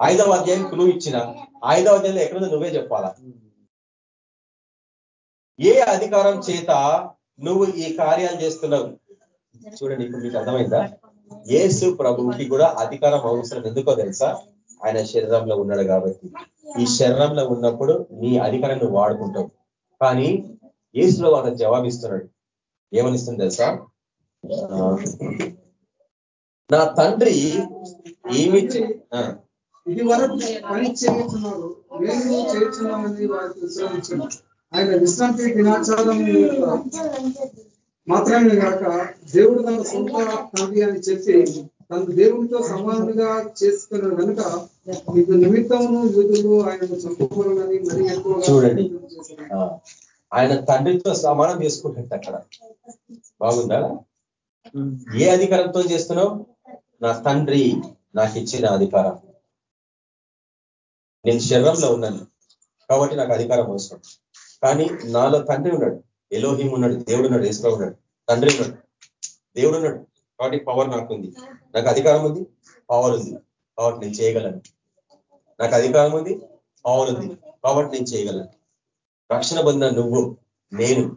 ఐదవ అధ్యాయం. క్లూ ఇచ్చిన. ఐదవ అధ్యాయంలో ఎక్కడ నువ్వే చెప్పాలా? ఏ అధికారం చేత నువ్వు ఈ కార్యాలు చేస్తున్నావు? చూడండి ఇప్పుడు మీకు అర్థమైందా? ఏసు ప్రభువుకి కూడా అధికారం అవసరం ఎందుకో తెలుసా? ఆయన శరీరంలో ఉన్నాడు కాబట్టి. ఈ శరీరంలో ఉన్నప్పుడు నీ అధికారాన్ని వాడుకుంటావు. కానీ ఏసులో అతను జవాబిస్తున్నాడు. ఏమనిస్తుంది తెలుసా? నా తండ్రి ఏమి ఇది వరకు పని చేస్తున్నాడు నేను చేస్తున్నానని వారికి విశ్రమించాను ఆయన విశ్రాంతి దినాచారం మాత్రమే కాక దేవుడు తన సొంత తండ్రి అని చెప్పి తన దేవునితో సమానంగా చేసుకున్నాడు కనుక మీకు నిమిత్తమును యూదులు ఆయన చంపుకోవాలని మరీ చూడండి. ఆయన తండ్రితో సమానం చేసుకుంటాడు అక్కడ. బాగుందా? ఏ అధికారంతో చేస్తున్నావు? నా తండ్రి నాకు ఇచ్చిన అధికారం. నేను శరీరంలో ఉన్నాను. కాబట్టి నాకు అధికారం అవసరం. కానీ నాలో తండ్రి ఉన్నాడు. ఎలోహిం ఉన్నాడు దేవుడు ఉన్నాడు ఏసులో ఉన్నాడు తండ్రి ఉన్నాడు దేవుడు ఉన్నాడు కాబట్టి పవర్ నాకు ఉంది నాకు అధికారం ఉంది పవర్ ఉంది. కాబట్టి నేను చేయగలను. నాకు అధికారం ఉంది పవర్ ఉంది. కాబట్టి నేను చేయగలను. రక్షణ పొందిన నువ్వు నేను.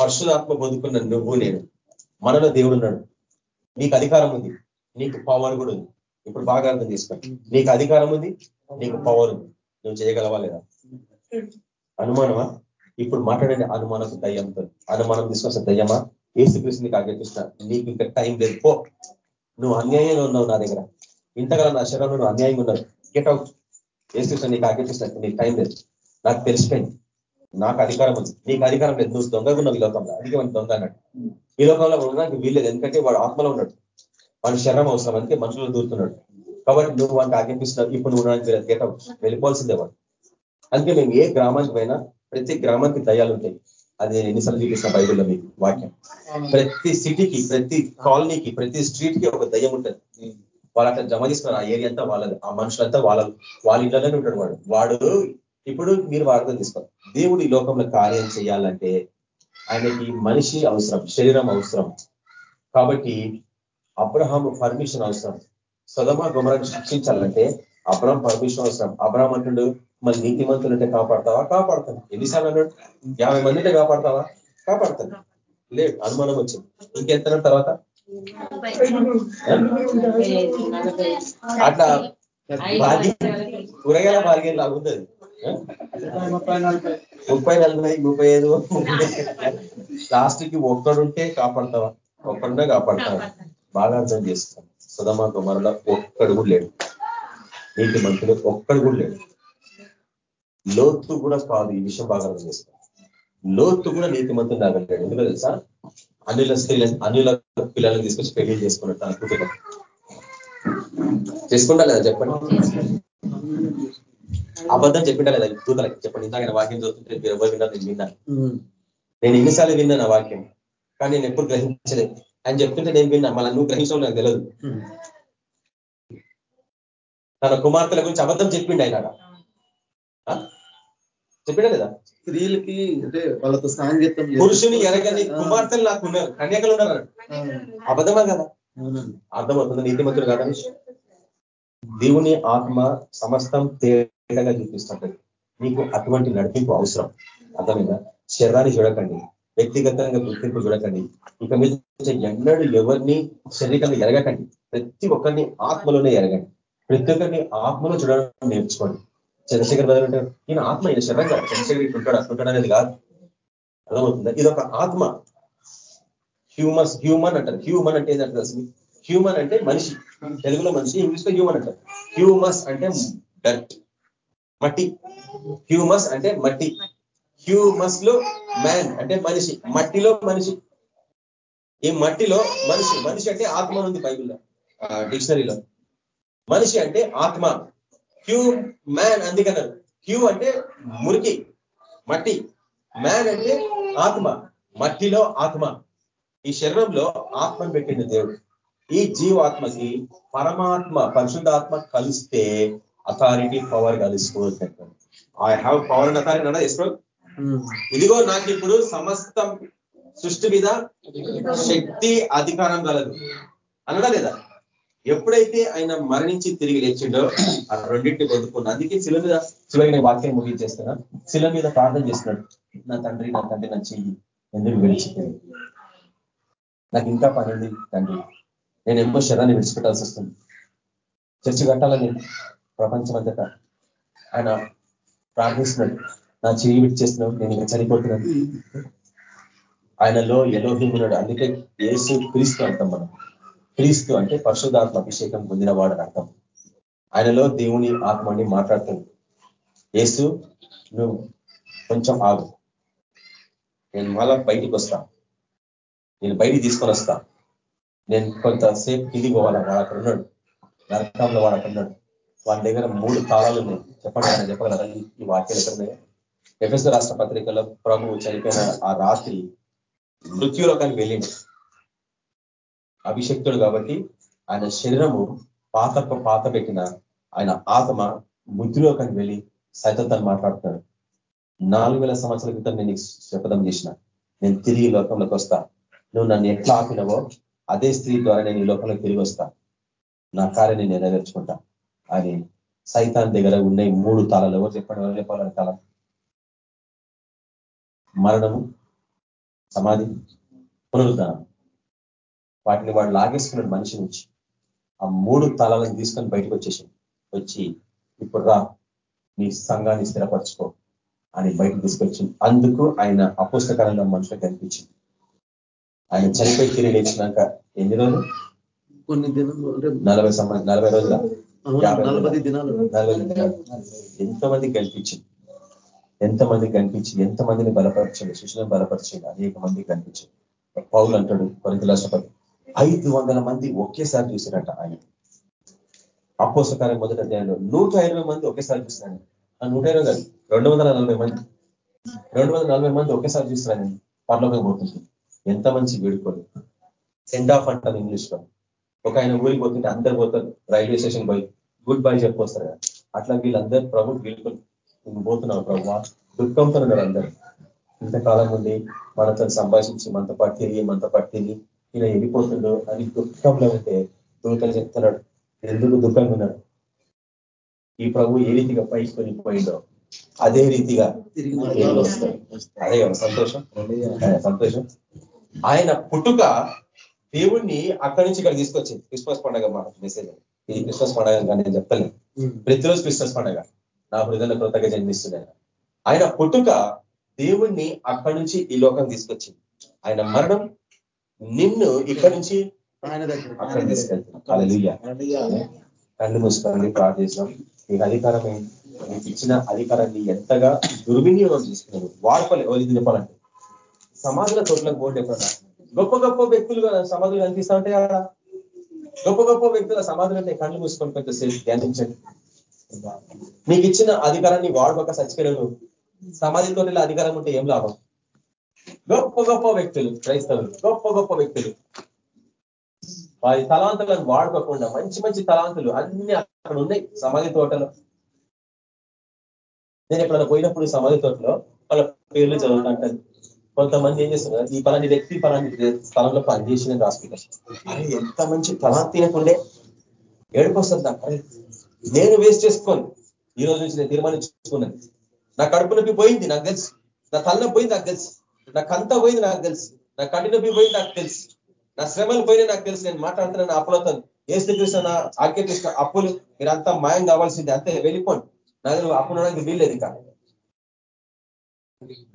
పరశురాత్మ పొందుకున్న నువ్వు నేను. మనలో దేవుడు ఉన్నాడు నీకు అధికారం ఉంది నీకు పవర్ కూడా ఉంది. ఇప్పుడు బాగా అర్థం చేసుకోండి. నీకు అధికారం ఉంది నీకు పవర్ ఉంది. నువ్వు చేయగలవా లేదా? అనుమానమా? ఇప్పుడు మాట్లాడండి అనుమానపు దయ్యంతో అనుమానం తీసుకొస్తే దయ్యమా? ఏసుకృష్ణ నీకు ఆజ్ఞాపిస్తున్నా నీకు ఇంకా టైం లేదు. పో. నువ్వు అన్యాయంగా ఉన్నావు నా దగ్గర. ఇంతకాలం నా శరీరంలో నువ్వు అన్యాయంగా ఉన్నావు. Get out. ఏసుకృష్ణ నీకు ఆజ్ఞాపిస్తున్నా నీకు టైం లేదు. నాకు తెలిసిపోయింది. నాకు అధికారం ఉంది. నీకు అధికారం లేదు. నువ్వు దొంగగా ఉన్నావు ఈ లోకంలో. అందుకే వాడిని దొంగ అన్నాడు. ఈ లోకంలో ఉండడానికి వీల్లేదు ఎందుకంటే వాడు ఆత్మలో ఉన్నాడు. వాడు శరీరం అవసరం. అందుకే మనుషులు దూరుతున్నాడు. కాబట్టి నువ్వు వాడికి ఆజ్ఞాపిస్తున్నావు ఇప్పుడు నువ్వు గెట్ అవుట్. వెళ్ళిపోవాల్సిందే వాడు. అందుకే మేము ఏ గ్రామానికి పోయినా ప్రతి గ్రామానికి దయాలు ఉంటాయి. అది నేను ఎన్నిసార్లు చూపిస్తున్న బైబిల్లో మీకు వాక్యం. ప్రతి సిటీకి ప్రతి కాలనీకి ప్రతి స్ట్రీట్కి ఒక దయ్యం ఉంటుంది. వాళ్ళు అట్లా జమ చేసుకున్నారు. ఆ ఏరియా అంతా వాళ్ళది. ఆ మనుషులంతా వాళ్ళ వాళ్ళ ఇంట్లోనే ఉంటాడు వాడు. వాడు ఇప్పుడు మీరు వాడకం తీసుకోవాలి దేవుడు ఈ లోకంలో కార్యం చేయాలంటే ఆయనకి మనిషి అవసరం శరీరం అవసరం. కాబట్టి అబ్రహాం పర్మిషన్ అవసరం. సదమ గుమరాన్ని శిక్షించాలంటే అబ్రహం పర్మిషన్ అవసరం. అబ్రహం అంటుండు మరి నీతి మంతులు కాపాడతావా? కాపాడతాను. ఎన్నిసార్లు అన్నాడు? యాభై మంది ఉంటే కాపాడతావా? కాపాడతాను. లేదు అనుమానం వచ్చింది. ఇంకెంత తర్వాత? అట్లా భాగ్యం కూరగాయల భాగ్యం లాగుతుంది ముప్పై నలభై ముప్పై ఐదు. లాస్ట్కి ఒక్కడుంటే కాపాడతావా? ఒక్కడుంటే కాపాడతావా? బాగా అర్థం చేస్తాం సుధమా కుమారుల ఒక్కడు కూడా లేడు. నీటి మంత్రులు ఒక్కడు కూడా లేడు. లోతు కూడా కాదు ఈ విషయం బాగా అర్థం చేస్తాం లోతు కూడా నీతి మంత్రులు రాగలిగాడు ఎందుకో తెలుసా? అనిల స్త్రీల అనిల పిల్లల్ని తీసుకొచ్చి పెళ్ళి చేసుకున్నట్టు తన కుటుంబం చేసుకుంటా లేదా? చెప్పండి. అబద్ధం చెప్పింటా లేదా? దూతలకి చెప్పండి. ఇందాక వాక్యం చూస్తుంటే మీరు ఎవరు విన్నారు నేను విన్నాను. నేను ఎన్నిసార్లు విన్నాను ఆ వాక్యం కానీ నేను ఎప్పుడు గ్రహించలేదు. అని చెప్తుంటే నేను విన్నా మళ్ళీ నువ్వు గ్రహించడం నాకు తెలియదు తన కుమార్తెల గురించి అబద్ధం చెప్పిండు ఆయన. చెప్పినా లేదా? స్త్రీలకి అంటే వాళ్ళతో సాంగత్యం పురుషుని ఎరగని కుమార్తెలు నాకు ఉన్నారు. కన్యకలు ఉన్నారు అబద్ధమా కదా. అర్థమవుతుంది? నీతిమంతుడు కాదని దేవుని ఆత్మ సమస్తం తేటగా చూపిస్తుంటది నీకు అటువంటి నడిపింపు అవసరం. అర్థమైందా? శరీరాన్ని చూడకండి. వ్యక్తిగతంగా గుర్తింపు చూడకండి. ఇక మీద ఎన్నడూ ఎవరిని శరీరంగా ఎరగకండి. ప్రతి ఒక్కరిని ఆత్మలోనే ఎరగండి. ప్రతి ఒక్కరిని ఆత్మలో చూడడం నేర్చుకోండి. చంద్రశేఖర్ బదులు ఉంటారు ఈయన ఆత్మ ఈయన శరీరంగా చంద్రశేఖర్ ఇట్లుంటాడు అట్లుంటాడు అనేది కాదు. అర్థమవుతుందా? ఇది ఒక ఆత్మ. హ్యూమస్ హ్యూమన్ అంటారు. హ్యూమన్ అంటే ఏంటంటే అసలు హ్యూమన్ అంటే మనిషి. తెలుగులో మనిషి ఇంగ్లీష్లో హ్యూమన్ అంటారు. హ్యూమస్ అంటే డర్ట్ మట్టి. హ్యూమస్ అంటే మట్టి. హ్యూమస్లో మ్యాన్ అంటే మనిషి. మట్టిలో మనిషి. ఈ మట్టిలో మనిషి. మనిషి అంటే ఆత్మ ఉంది బైబిల్లో డిక్షనరీలో. మనిషి అంటే ఆత్మ. హ్యూ మ్యాన్ అందుకన్నారు హ్యూ అంటే మురికి మట్టి. మ్యాన్ అంటే ఆత్మ మట్టిలో ఆత్మ. ఈ శరీరంలో ఆత్మను పెట్టింది దేవుడు. ఈ జీవాత్మకి పరమాత్మ పరిశుద్ధాత్మ కలిస్తే అథారిటీ పవర్ కలిసిపోతుంది I have power and authority అన్నా ఉమ్. ఇదిగో నాకు ఇప్పుడు సమస్తం సృష్టి మీద శక్తి అధికారం కలదు. అనడా లేదా? ఎప్పుడైతే ఆయన మరణించి తిరిగి లేచిండో ఆ రెండింటిని పొందుకున్నా అందుకే శిల మీద చివరి వాక్యం ముగించేస్తున్నా శిల మీద ప్రార్థన చేస్తున్నాడు. నా తండ్రి నా తండ్రి నా చెయ్యి ఎందుకు విడిచిపోయింది నాకు ఇంకా పని ఉంది తండ్రి. నేను ఎంతో శరాన్ని విడిచిపెట్టాల్సి వస్తుంది. చర్చి కట్టాలని ప్రపంచం అంతటా ఆయన ప్రార్థిస్తున్నాడు. నా చెయ్యి విడిచేస్తున్నావు నేను ఇంకా చనిపోతున్నాను. ఆయనలో ఎలోహిం ఉన్నాడు అందుకే ఏసు క్రీస్తు అంటాం మనం. క్రీస్తు అంటే పరిశుధాత్మ అభిషేకం పొందినవాడు అని అర్థం. ఆయనలో దేవుని ఆత్మని మాట్లాడుతుంది. యేసు నువ్వు కొంచెం ఆగు. నేను మళ్ళా బయటికి వస్తా. నేను బయటికి తీసుకొని వస్తా. నేను కొంతసేపు కింది పోవాలా? వాడు అక్కడ ఉన్నాడు. నరకంలో వాడు అక్కడ ఉన్నాడు. వాళ్ళ దగ్గర మూడు తాళాలు ఉన్నాయి. చెప్పండి ఆయన చెప్పగలరా? ఈ- వాక్యాలు ఎక్కడ ఉన్నాయి? ఎఫ్ఎస్ రాష్ట్ర పత్రికలో ప్రభు చనిపోయిన ఆ రాత్రి మృత్యులోకానికి వెళ్ళింది అభిషక్తుడు కాబట్టి ఆయన శరీరము పాత పాత పెట్టిన ఆయన ఆత్మ మృత్యులోకానికి వెళ్ళి సైతంతో మాట్లాడుతున్నాడు. నాలుగు వేల సంవత్సరాల క్రితం నేను శపథం చేసిన. నేను తిరిగి లోకంలోకి వస్తా. నువ్వు నన్ను ఎట్లా ఆపినవో అదే స్త్రీ ద్వారా నేను ఈ లోకంలో తిరిగి వస్తా. నా కార్యం నేను నెరవేర్చుకుంటా. అని సైతాన్ దగ్గర ఉన్నాయి మూడు తాళాలు ఎవరు చెప్పండి? ఎవరు చెప్పాలని తల మరణము సమాధి పునరుద్ధానం. వాటిని వాడు లాగేసుకున్నాడు మనిషి నుంచి. ఆ మూడు తలాలను తీసుకొని బయటకు వచ్చేసి వచ్చి ఇప్పుడు రా నీ సంఘాన్ని స్థిరపరచుకో అని బయటకు తీసుకొచ్చింది అందుకు ఆయన అపుస్తకాలంగా మనుషులకు కనిపించింది. ఆయన చనిపోయి తిరిగి లేచినాక ఎన్ని రోజులు? కొన్ని దినాలు నలభై సంవత్సరం నలభై రోజుల? నలభై దినాలు. నలభై ఎంతమంది కనిపించింది? ఎంతమంది కనిపించి ఎంతమందిని బలపరచండి? శిష్యులను బలపరచండి? అనేక మంది కనిపించింది పౌలు అంటాడు కొరింత రాష్ట్రపతి ఐదు వందల మంది ఒకేసారి చూసినట్ట ఆయన. అపోసకారం మొదటి అధ్యాయంలో నూట ఇరవై మంది ఒకేసారి చూస్తున్నాను ఆ నూట ఇరవై కాదు రెండు వందల నలభై మంది. రెండు వందల నలభై మంది ఒకేసారి చూస్తున్నాను పర్లోకం పోతుంది ఎంత మంచి వేడుకోలు సెండ్ ఆఫ్ అంటారు ఇంగ్లీష్లో. ఒక ఆయన ఊరికి పోతుంటే అందరు పోతారు. రైల్వే స్టేషన్ పోయి గుడ్ బై చెప్పొస్తారు కదా. అట్లా వీళ్ళందరూ ప్రభు వీళ్ళు పోతున్నావు ప్రభు. దుఃఖంతో ఉన్నారు అందరూ. ఇంతకాలం నుండి మనతో సంభాషించి మనతో పాటు తిరిగి మనతో పాటు తిరిగి ఈయన వెళ్ళిపోతుండో అని దుఃఖంలో ఉంటే దూతలు చెప్తున్నాడు. ఎందుకు దుఃఖంగా ఉన్నాడు ఈ ప్రభు ఏ రీతిగా పైకి కొనిపోయిండో అదే రీతిగా అదే సంతోషం? సంతోషం. ఆయన పుట్టుక దేవుణ్ణి అక్కడి నుంచి ఇక్కడ తీసుకొచ్చింది. క్రిస్మస్ పండగ మాట మెసేజ్ ఇది క్రిస్మస్ పండగ కానీ నేను చెప్తాను ప్రతిరోజు క్రిస్మస్ పండగ. నా హృదయంలో కృతజ్ఞ జన్మిస్తున్నాను. ఆయన పుట్టుక దేవుణ్ణి అక్కడి నుంచి ఈ లోకం తీసుకొచ్చింది. ఆయన మరణం నిన్ను ఇక్కడి నుంచి ఆయన దగ్గర అక్కడ తీసుకెళ్తాం అలలుయ్య కళ్ళు మూసుకోండి ప్రార్థిస్తాం మీకు అధికారం ఏంటి? మీకు ఇచ్చిన అధికారాన్ని ఎంతగా దుర్వినియోగం చేసుకున్నారు వాడుకోలే ఇది చెప్పాలంటే? సమాజంలో చోట్లకు పోటీ ఎప్పుడన్నా? గొప్ప గొప్ప వ్యక్తులు సమాధులు కనిపిస్తా ఉంటాయి అక్కడ గొప్ప గొప్ప వ్యక్తుల సమాధులు అంటే కళ్ళు మూసుకొని కొంచెంసేపు ధ్యానించండి. నీకు ఇచ్చిన అధికారాన్ని వాడుకోక సచ్చిపోయారు సమాధితో అధికారం ఉంటే ఏం లాభం? గొప్ప గొప్ప వ్యక్తులు క్రైస్తవులు గొప్ప గొప్ప వ్యక్తులు. వారి తలాంతులను వాడుకోకుండా మంచి మంచి తలాంతులు అన్ని అక్కడ ఉన్నాయి సమాధి తోటలో. నేను ఎప్పుడైనా పోయినప్పుడు సమాధి తోటలో వాళ్ళ పేర్లు చదువుతుంటాను కొంతమంది ఏం చేస్తున్నారు? ఈ పలాంటి వ్యక్తి పలాంటి స్థలంలో పనిచేసిన హాస్పిటల్ అరే ఎంత మంచి తలాంతీయకుండే ఏడుకొస్తుంది నాకు. నేను వేస్ట్ చేసుకోను ఈ రోజు నుంచి నేను తీర్మానించుకున్నాను. నా కడుపు నొప్పి పోయింది నాకు తెలుసు. నా తలనొప్పి పోయింది నాకు తెలుసు. నాకంతా పోయింది నాకు తెలుసు. నా కంటి నొప్పి పోయింది నాకు తెలుసు. నా శ్రమలు పోయినా నాకు తెలుసు. నేను మాట్లాడుతున్నాను అప్పులతో ఏసు కృష్ణ నా ఆజ్ఞ కృష్ణ అప్పులు మీరంతా మాయం కావాల్సింది. అంతే వెళ్ళిపోండి. నాకు అప్పు ఉండడానికి వీల్లేదు కానీ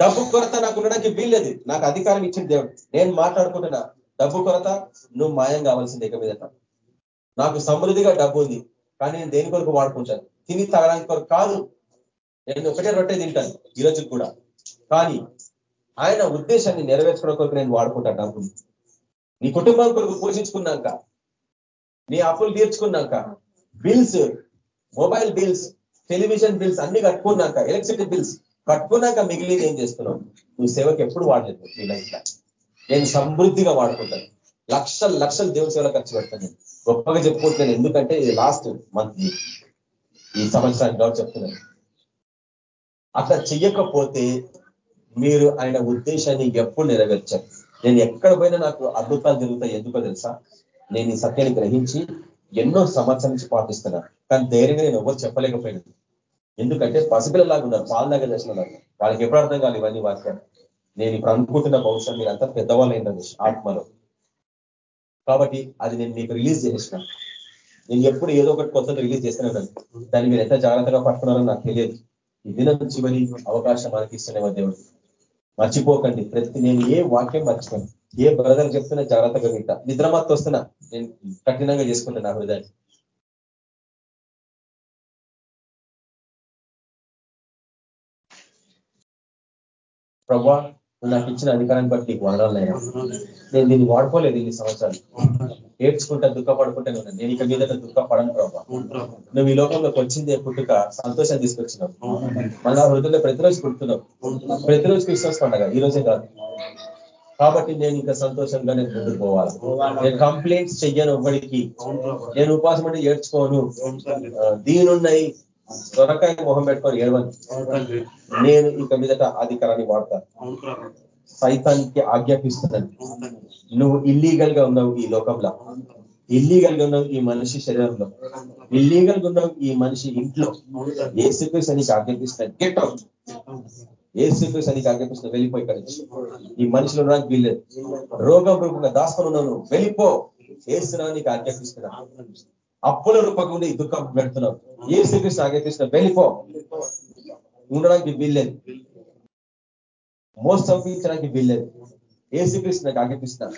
డబ్బు కొరత నాకు ఉండడానికి వీల్లేదు. నాకు అధికారం ఇచ్చిన దేవుడు. నేను మాట్లాడుకుంటున్నా డబ్బు కొరత నువ్వు మాయం కావాల్సింది ఇక మీదట. నాకు సమృద్ధిగా డబ్బు ఉంది కానీ నేను దేని కొరకు వాడుకుంటాను? తిని తాగడానికి కొరకు కాదు. నేను ఒకటే రొట్టె తింటాను ఈ కూడా. కానీ ఆయన ఉద్దేశాన్ని నెరవేర్చుకోవడం కొరకు నేను వాడుకుంటాను డబ్బులు. నీ కుటుంబం కొరకు పోషించుకున్నాక నీ అప్పులు తీర్చుకున్నాక bills mobile bills television bills అన్ని కట్టుకున్నాక ఎలక్ట్రిసిటీ బిల్స్ కట్టుకున్నాక మిగిలిన ఏం చేస్తున్నావు? నువ్వు సేవకి ఎప్పుడు వాడలేదు నీ లైఫ్ నేను సమృద్ధిగా వాడుకుంటాను. లక్షల లక్షలు దేవుని సేవలో ఖర్చు పెడతాను నేను. గొప్పగా చెప్పుకుంటున్నాను ఎందుకంటే ఇది లాస్ట్ మంత్ ఈ సంవత్సరానికి కాబట్టి చెప్తున్నాను. అట్లా చెయ్యకపోతే మీరు ఆయన ఉద్దేశాన్ని ఎప్పుడు నెరవేర్చారు. నేను ఎక్కడ పోయినా నాకు అద్భుతాలు జరుగుతాయి. ఎందుకో తెలుసా? నేను ఈ సత్యాన్ని గ్రహించి ఎన్నో సంవత్సరం నుంచి పాటిస్తున్నా కానీ ధైర్యంగా నేను ఎవరు చెప్పలేకపోయినాను ఎందుకంటే పసిపిల్లలాగా ఉన్నారు. పాలలాగా చేస్తున్నారు వాళ్ళకి ఎప్పుడు అర్థం కాదు ఇవన్నీ వాక్యాలు. నేను ఇప్పుడు అనుకుంటున్న బహుశా మీరంతా పెద్దవాళ్ళు ఏంటండి ఆత్మలో. కాబట్టి అది నేను మీకు రిలీజ్ చేసిన. నేను ఎప్పుడు ఏదో ఒకటి కొత్తది రిలీజ్ చేస్తున్నాను దాన్ని మీరు ఎంత జాగ్రత్తగా పట్టుకున్నారో నాకు తెలియదు. ఈ దినం చివరి అవకాశం మనకి ఇస్తున్నాయి దేవుడు. మర్చిపోకండి. ప్రతి నేను ఏ వాక్యం మర్చిపోను. ఏ బ్రదర్ చెప్తున్నా జాగ్రత్తగా వింటా. నిద్రమత్తు వస్తున్నా. నేను కఠినంగా చేసుకుంటా నా హృదయాన్ని. ప్రభా నువ్వు నాకు ఇచ్చిన అధికారాన్ని బట్టి నీకు వదనాలయ్యా నేను దీన్ని వాడుకోలేదు ఇన్ని సంవత్సరాలు. ఏడ్చుకుంటా దుఃఖపడుకుంటాను ఉన్నాను. నేను ఇక మీద దుఃఖపడను ప్రభా. నువ్వు ఈ లోకంలోకి వచ్చింది పుట్టుక సంతోషం తీసుకొచ్చినావు. మళ్ళా హృదయంలో ప్రతిరోజు పుడుతున్నావు. ప్రతిరోజు క్రిస్మస్ పండగ. ఈ రోజే కాదు. కాబట్టి నేను ఇంకా సంతోషంగా నేను ముందుకు పోవాలి. నేను కంప్లైంట్స్ చెయ్యను ఎవ్వడికి. నేను ఉపాసం అంటే ఏడ్చుకోను. దీనున్నాయి త్వరకాయ మొహం పెట్టుకొని ఏడవని. నేను ఇక మీదట అధికారాన్ని వాడతాను. సైతానికి ఆజ్ఞాపిస్తున్నాను నువ్వు ఇల్లీగల్గా ఉన్నావు ఈ లోకంలో. ఇల్లీగల్గా ఉన్నావు ఈ మనిషి శరీరంలో. ఇల్లీగల్గా ఉన్నావు ఈ మనిషి ఇంట్లో. ఏ సిక్వెన్స్ నీకు ఆజ్ఞాపిస్తా గెట్ అవుట్ ఏ సిక్వెన్స్ నీకు ఆజ్ఞాపిస్తా వెళ్ళిపోయి నుంచి. ఈ మనిషిలో ఉండడానికి వీల్లేదు. రోగం రూపంగా దాసుకొని ఉన్నావు వెళ్ళిపో. ఏసునా నీకు ఆజ్ఞాపిస్తున్నా అప్పుల రూపకుండా ఈ దుఃఖం పెడుతున్నావు ఏ శ్రీకృష్ణ ఆజ్ఞాపిస్తున్నా వెళ్ళిపో. ఉండడానికి వీల్లేదు. మోస్ట్ సంపించడానికి వీల్లేదు. ఏ శ్రీకృష్ణ నాకు ఆజ్ఞాపిస్తున్నా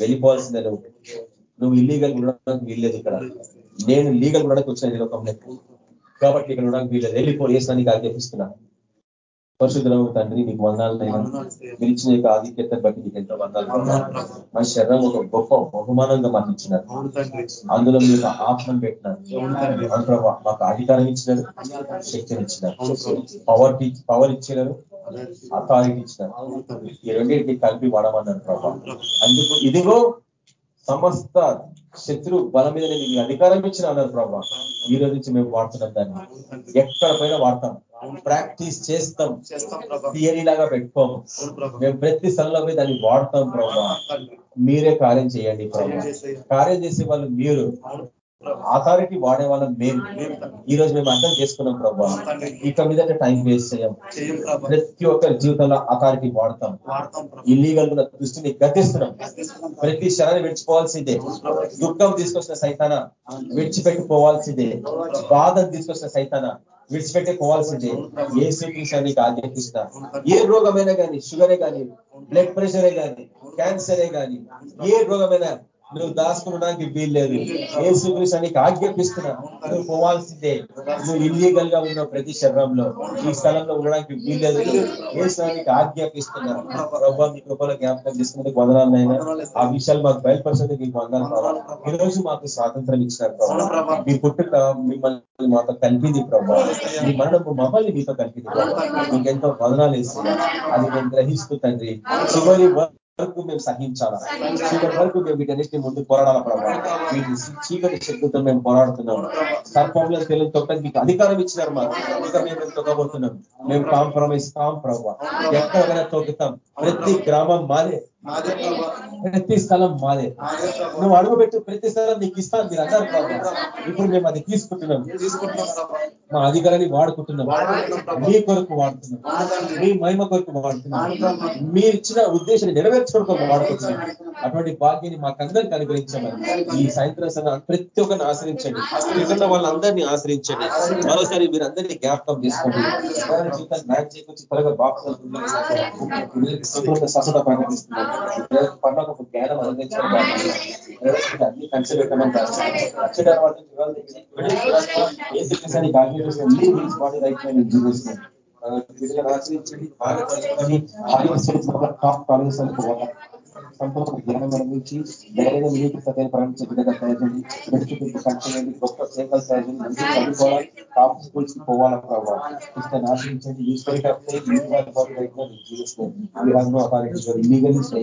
వెళ్ళిపోవాల్సిందే నువ్వు. నువ్వు ఇల్లీగల్ ఉండడానికి వీల్లేదు ఇక్కడ. నేను లీగల్ ఉండడానికి వచ్చిన ఈ లోకంలో కాబట్టి ఇక్కడ ఉండడానికి వీల్లేదు. వెళ్ళిపో. ఏసానికి ఆజ్ఞాపిస్తున్నా పరిశుద్ధులవు తండ్రి నీకు వందాలనైనా పిలిచిన యొక్క ఆధిక్యత బట్టి నీకు ఎంతో వందాలు మా శరీరం ఒక గొప్ప బహుమానంగా మాకు ఇచ్చినారు. అందులో మీ యొక్క ఆత్మను పెట్టినారు. మాకు అధికారం ఇచ్చినారు. శక్తిని ఇచ్చినారు. పవర్ పవర్ ఇచ్చినారు. అథారిటీ ఇచ్చినారు. ఈ రెండింటిని కలిపి వాడమన్నారు ప్రభా. అందుకు ఇదిగో సమస్త శత్రు బలం మీద నేను మీకు అధికారం ఇచ్చిన అన్నారు ప్రభా. ఈ రోజు నుంచి మేము వాడుతున్నాం దాన్ని. ఎక్కడ పైన వాడతాం. ప్రాక్టీస్ చేస్తాం. థియరీ లాగా పెట్టుకోము మేము ప్రతి స్థలంలో పోయి దాన్ని వాడతాం ప్రభా. మీరే కార్యం చేయండి ప్రభా. కార్యం చేసే వాళ్ళు మీరు. అథారిటీ వాడే వాళ్ళం మేము. ఈ రోజు మేము అర్థం చేసుకున్నాం ప్రభా. ఇక మీద టైం వేస్ట్ చేయం. ప్రతి ఒక్కరి జీవితంలో అథారిటీ వాడతాం. ఇల్లీగల్ ఉన్న దృష్టిని గతిస్తున్నాం ప్రతి శరాన్ని విడిచిపోవాల్సిందే. దుఃఖం తీసుకొచ్చిన సైతాన విడిచిపెట్టుకోవాల్సిందే బాధను తీసుకొచ్చిన సైతాన విడిచిపెట్టుకోవాల్సిందే ఏ ఏ శ్రీకృష్ణానికి ఆజ్ఞాపిస్తా ఏ రోగమైనా కానీ షుగరే కానీ బ్లడ్ ప్రెషరే కానీ క్యాన్సరే కానీ ఏ రోగమైనా నువ్వు దాచుకోవడానికి వీల్లేదు. ఏ శ్రీకృష్ణానికి ఆజ్ఞాపిస్తున్నా నువ్వు పోవాల్సిందే. నువ్వు ఇల్లీగల్గా ఉన్న ప్రతి శరీరంలో ఈ స్థలంలో ఉండడానికి వీల్లేదు. ఏ స్థలానికి ఆజ్ఞాపిస్తున్నా ప్రభావ మీ కృపలో జ్ఞాపకం చేసుకున్నందుకు వదనాలైనా ఆ విషయాలు మాకు బయలుపరచడానికి మీకు వందాలు ప్రభావ ఈ రోజు మాకు స్వాతంత్రం ఇచ్చినారు ప్రభావ మీ పుట్టుక మిమ్మల్ని మాతో కలిపింది ప్రభావ మీ మరణపు మమ్మల్ని మీతో కలిపింది ప్రభావ మీకు ఎంతో వదనాలు వేస్తున్నా అది మేము గ్రహిస్తూ తండ్రి. చివరి వరకు మేము సహించాలా? చివరి వరకు మేము వీటన్నిటిని ముందు పోరాడాల ప్రభావ వీటి చీకటి శక్తులతో మేము పోరాడుతున్నాం సర్పంలో తెలుగు తొక్కడానికి మీకు అధికారం ఇచ్చినారు మాకు. ఇంకా మేము తొక్కబోతున్నాం. మేము కాంప్రమైజ్ కాం ప్రభావ ఎక్కడైనా తొక్కుతాం ప్రతి గ్రామం మాదే. ప్రతి స్థలం మాదే. నువ్వు అడుగుపెట్టు ప్రతి స్థలం నీకు ఇస్తాను మీరు అన్నారు ప్రభావ ఇప్పుడు మేము అది తీసుకుంటున్నాం. మా అధికారాన్ని వాడుకుంటున్నాం. మీ కొరకు వాడుతున్నాం. మీ మహిమ కొరకు వాడుతున్నాం. మీరు ఇచ్చిన ఉద్దేశాన్ని నెరవేర్చుకోవడం వాడుకుంటున్నాం. అటువంటి భాగ్యాన్ని మాకందరికి అనుగ్రహించమని ఈ సాయంత్రం సమయం ప్రతి ఒక్కరిని ఆశ్రయించండి. ఇక్కడ వాళ్ళందరినీ ఆశ్రయించండి. మరోసారి మీరు అందరినీ జ్ఞాపకం తీసుకోండి జీవితాన్ని న్యాయం చేకూర్చి త్వరగా బాక్స్ స్వస్థత ప్రకటిస్తున్నారు పండుగ జ్ఞానం అందించడం అన్ని కలిసి పెట్టమని వచ్చే తర్వాత జీవాలు తెచ్చి ఏ బాడీ రైట్ బాగా చదువుకొని పోవాలి సంపూర్ణ జ్ఞానం అనుభవించి ధైర్యంగా మీకు సరైన ప్రాణించే విధంగా తయారండి మెడికల్ కంటే గొప్ప సేవలు తయారండి మంచి చదువుకోవాలి టాప్ స్కూల్స్కి పోవాలా ప్రభావ ఇస్తాను ఆశ్రయించండి ఈ spirit of illegally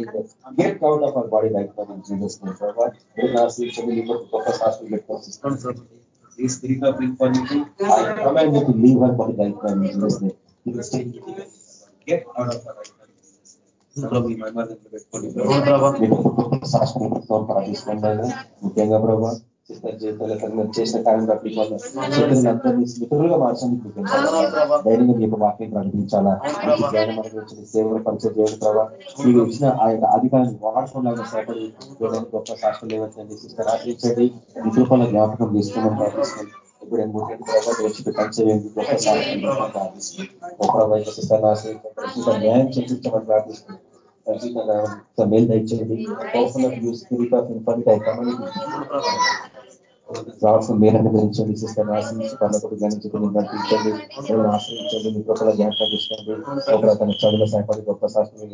get out of our body life జీవిస్తున్నాం ప్రభావ ఆశ్రయించండి గొప్ప శాస్త్రం పెట్టుకోవాలి ఈ spirit of infirmity I command to leave her body life జీవిస్తున్నాం గెట్ అవుట్ ఆఫ్ అవర్ ముఖ్యంగా ప్రభావ జీవితంలో చేసిన కార్యం బట్టి అందరినీ మిత్రులుగా మార్చండి. ధైర్యంగా మీకు వాక్యం ప్రకటించాలా? జ్ఞానం అనుభవించిన సేవలు పరిచయం చేయాలి ప్రభావ మీకు ఇచ్చిన ఆ యొక్క అధికారాన్ని వాడుకోలేక సేపడి గొప్ప శాస్త్రం లేవచ్చండి ఆశ్రయించండి మీ కృపల జ్ఞాపకం తీసుకున్నాం ప్రార్థిస్తున్నాం. ఇప్పుడు మూడు ప్రభావం వచ్చి పంచవేంటి గొప్ప శాస్త్రం ప్రార్థిస్తున్నాం. సిస్టర్ ఆశ్రయించండి న్యాయం చేపించమని ప్రార్థిస్తున్నాం. మేలు దయచేయండి స్పిరిట్ ఆఫ్ ఇన్ఫార్మిటీ అయిపోయి రావాల్సిన మేరని గురించండి సిస్టర్ ఆశ్రయించి పనులకు జ్ఞానించుకుని నడిపించండి ఆశ్రయించండి మీ కృపల జ్ఞాపకం తీసుకోండి ఒక తన చదువుల సహాయపడి గొప్ప శాస్త్రం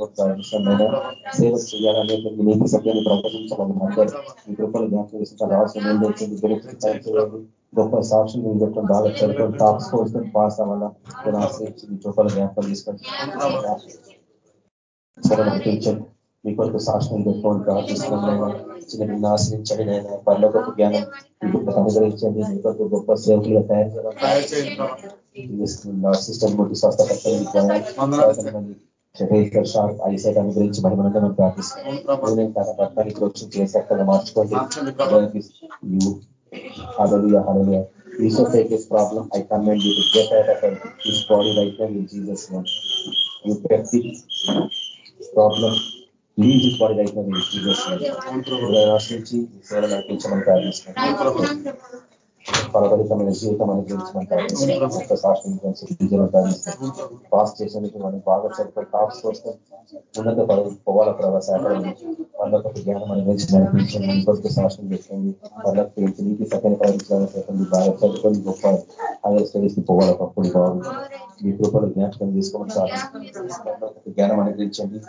సేవ చేయాలని నీతి సత్యాన్ని ప్రకటించాలని అందరూ మీ కృపల జ్ఞాపకం తీసుకుంటారు రావాల్సిన మేలు తెచ్చండి చేయండి గొప్ప సాక్షులు నిలబెట్టడం బాగా చదువుకొని టాప్ స్కోర్స్ పాస్ అవ్వాలా ఆశ్రయించి మీ కృపల జ్ఞాపకం తీసుకోండి నడిపించండి మీ కొరకు సాక్షులు పెట్టుకోండి ప్రార్థిస్తున్నాం చిన్న నిన్ను ఆశ్రయించండి నేను పనిలో గొప్ప జ్ఞానం మీకు అనుగ్రహించండి మీ కొరకు గొప్ప సేవకులుగా తయారు చేయాలి సిస్టమ్ కొట్టి స్వస్థపరచండి. చక్రేశ్వర్ షాప్ ఐసైట్ గురించి మహిమనంగా మనం ప్రార్థిస్తున్నాం. తన రక్తానికి వచ్చి చేసేక్కడ మార్చుకోండి. Hallelujah hallelujah EOS take this problem I command you to get out of this body right now in Jesus name you perfect problem leave this body right now in Jesus name ప్రార్థిస్తున్నాం ఫలభరితమైన జీవితం అనుగ్రహించమంటారు pass చేసేందుకు మనం బాగా చదువుకొని tops కోసం ఉన్నత పదవి పోవాల ప్రవాసాలు వాళ్ళకు జ్ఞానం అనుగ్రహించి నడిపించండి ఇంకొక సాక్షి చేస్తుంది వాళ్ళకి నీటి సకల ప్రవహించాలని బాగా చదువుకొని గొప్ప హైయర్ స్టడీస్కి పోవాలి ఒకప్పుడు బాగుంది మీ కృపలు జ్ఞాపకం చేసుకోమని ప్రార్థిస్తున్నాం జ్ఞానం అనుగ్రహించండి.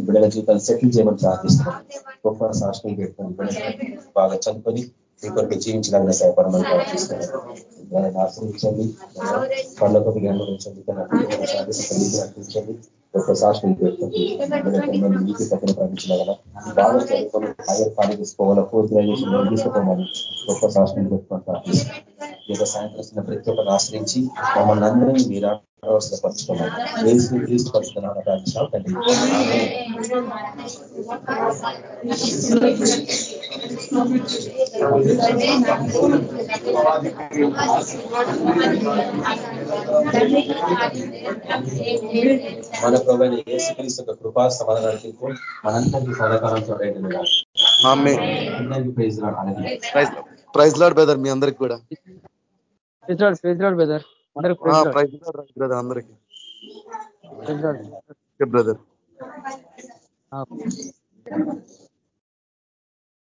బిడ్డల జీవితాలు సెటిల్ చేయమని ప్రార్థిస్తున్నాం గొప్ప సాక్షి పెట్టుకోండి బాగా చదువుకొని మీ కొరకు జీవించడానికి సహాయపడమని ప్రార్థిస్తున్నాను ఆశ్రయించండి పనులకు జ్ఞానం ఉంచండి నడిపించండి ఒక సాక్షి పెట్టుకోండి నీతి పక్కన ప్రార్థించగల బాగా చదువుకొని హైయర్ కాలేజెస్ పోవాలా పోస్ట్ గ్రాడ్యుయేషన్ తీసుకోమని గొప్ప సాక్షిని పెట్టుకొని ప్రార్థిస్తున్నాను ఈ యొక్క సాయంత్రం ప్రతి ఒక్కరిని ఆశ్రయించి మమ్మల్ని అందరినీ మీరు అవసరపరచుకున్నాం ఏసు తీసుకొస్తున్నాం ప్రార్థించాం తండ్రి. మన ప్రభుత్వ ఏసుక్రీస్తు కృపా సమాధానానికి మనందరికీ సదాకాలం చూడండి ప్రైజ్ ప్రైజ్ లాడ్ బ్రదర్ మీ అందరికి కూడా. బ్రదర్ ప్రైజ్ లాడ్ బ్రదర్ అందరికి బ్రదర్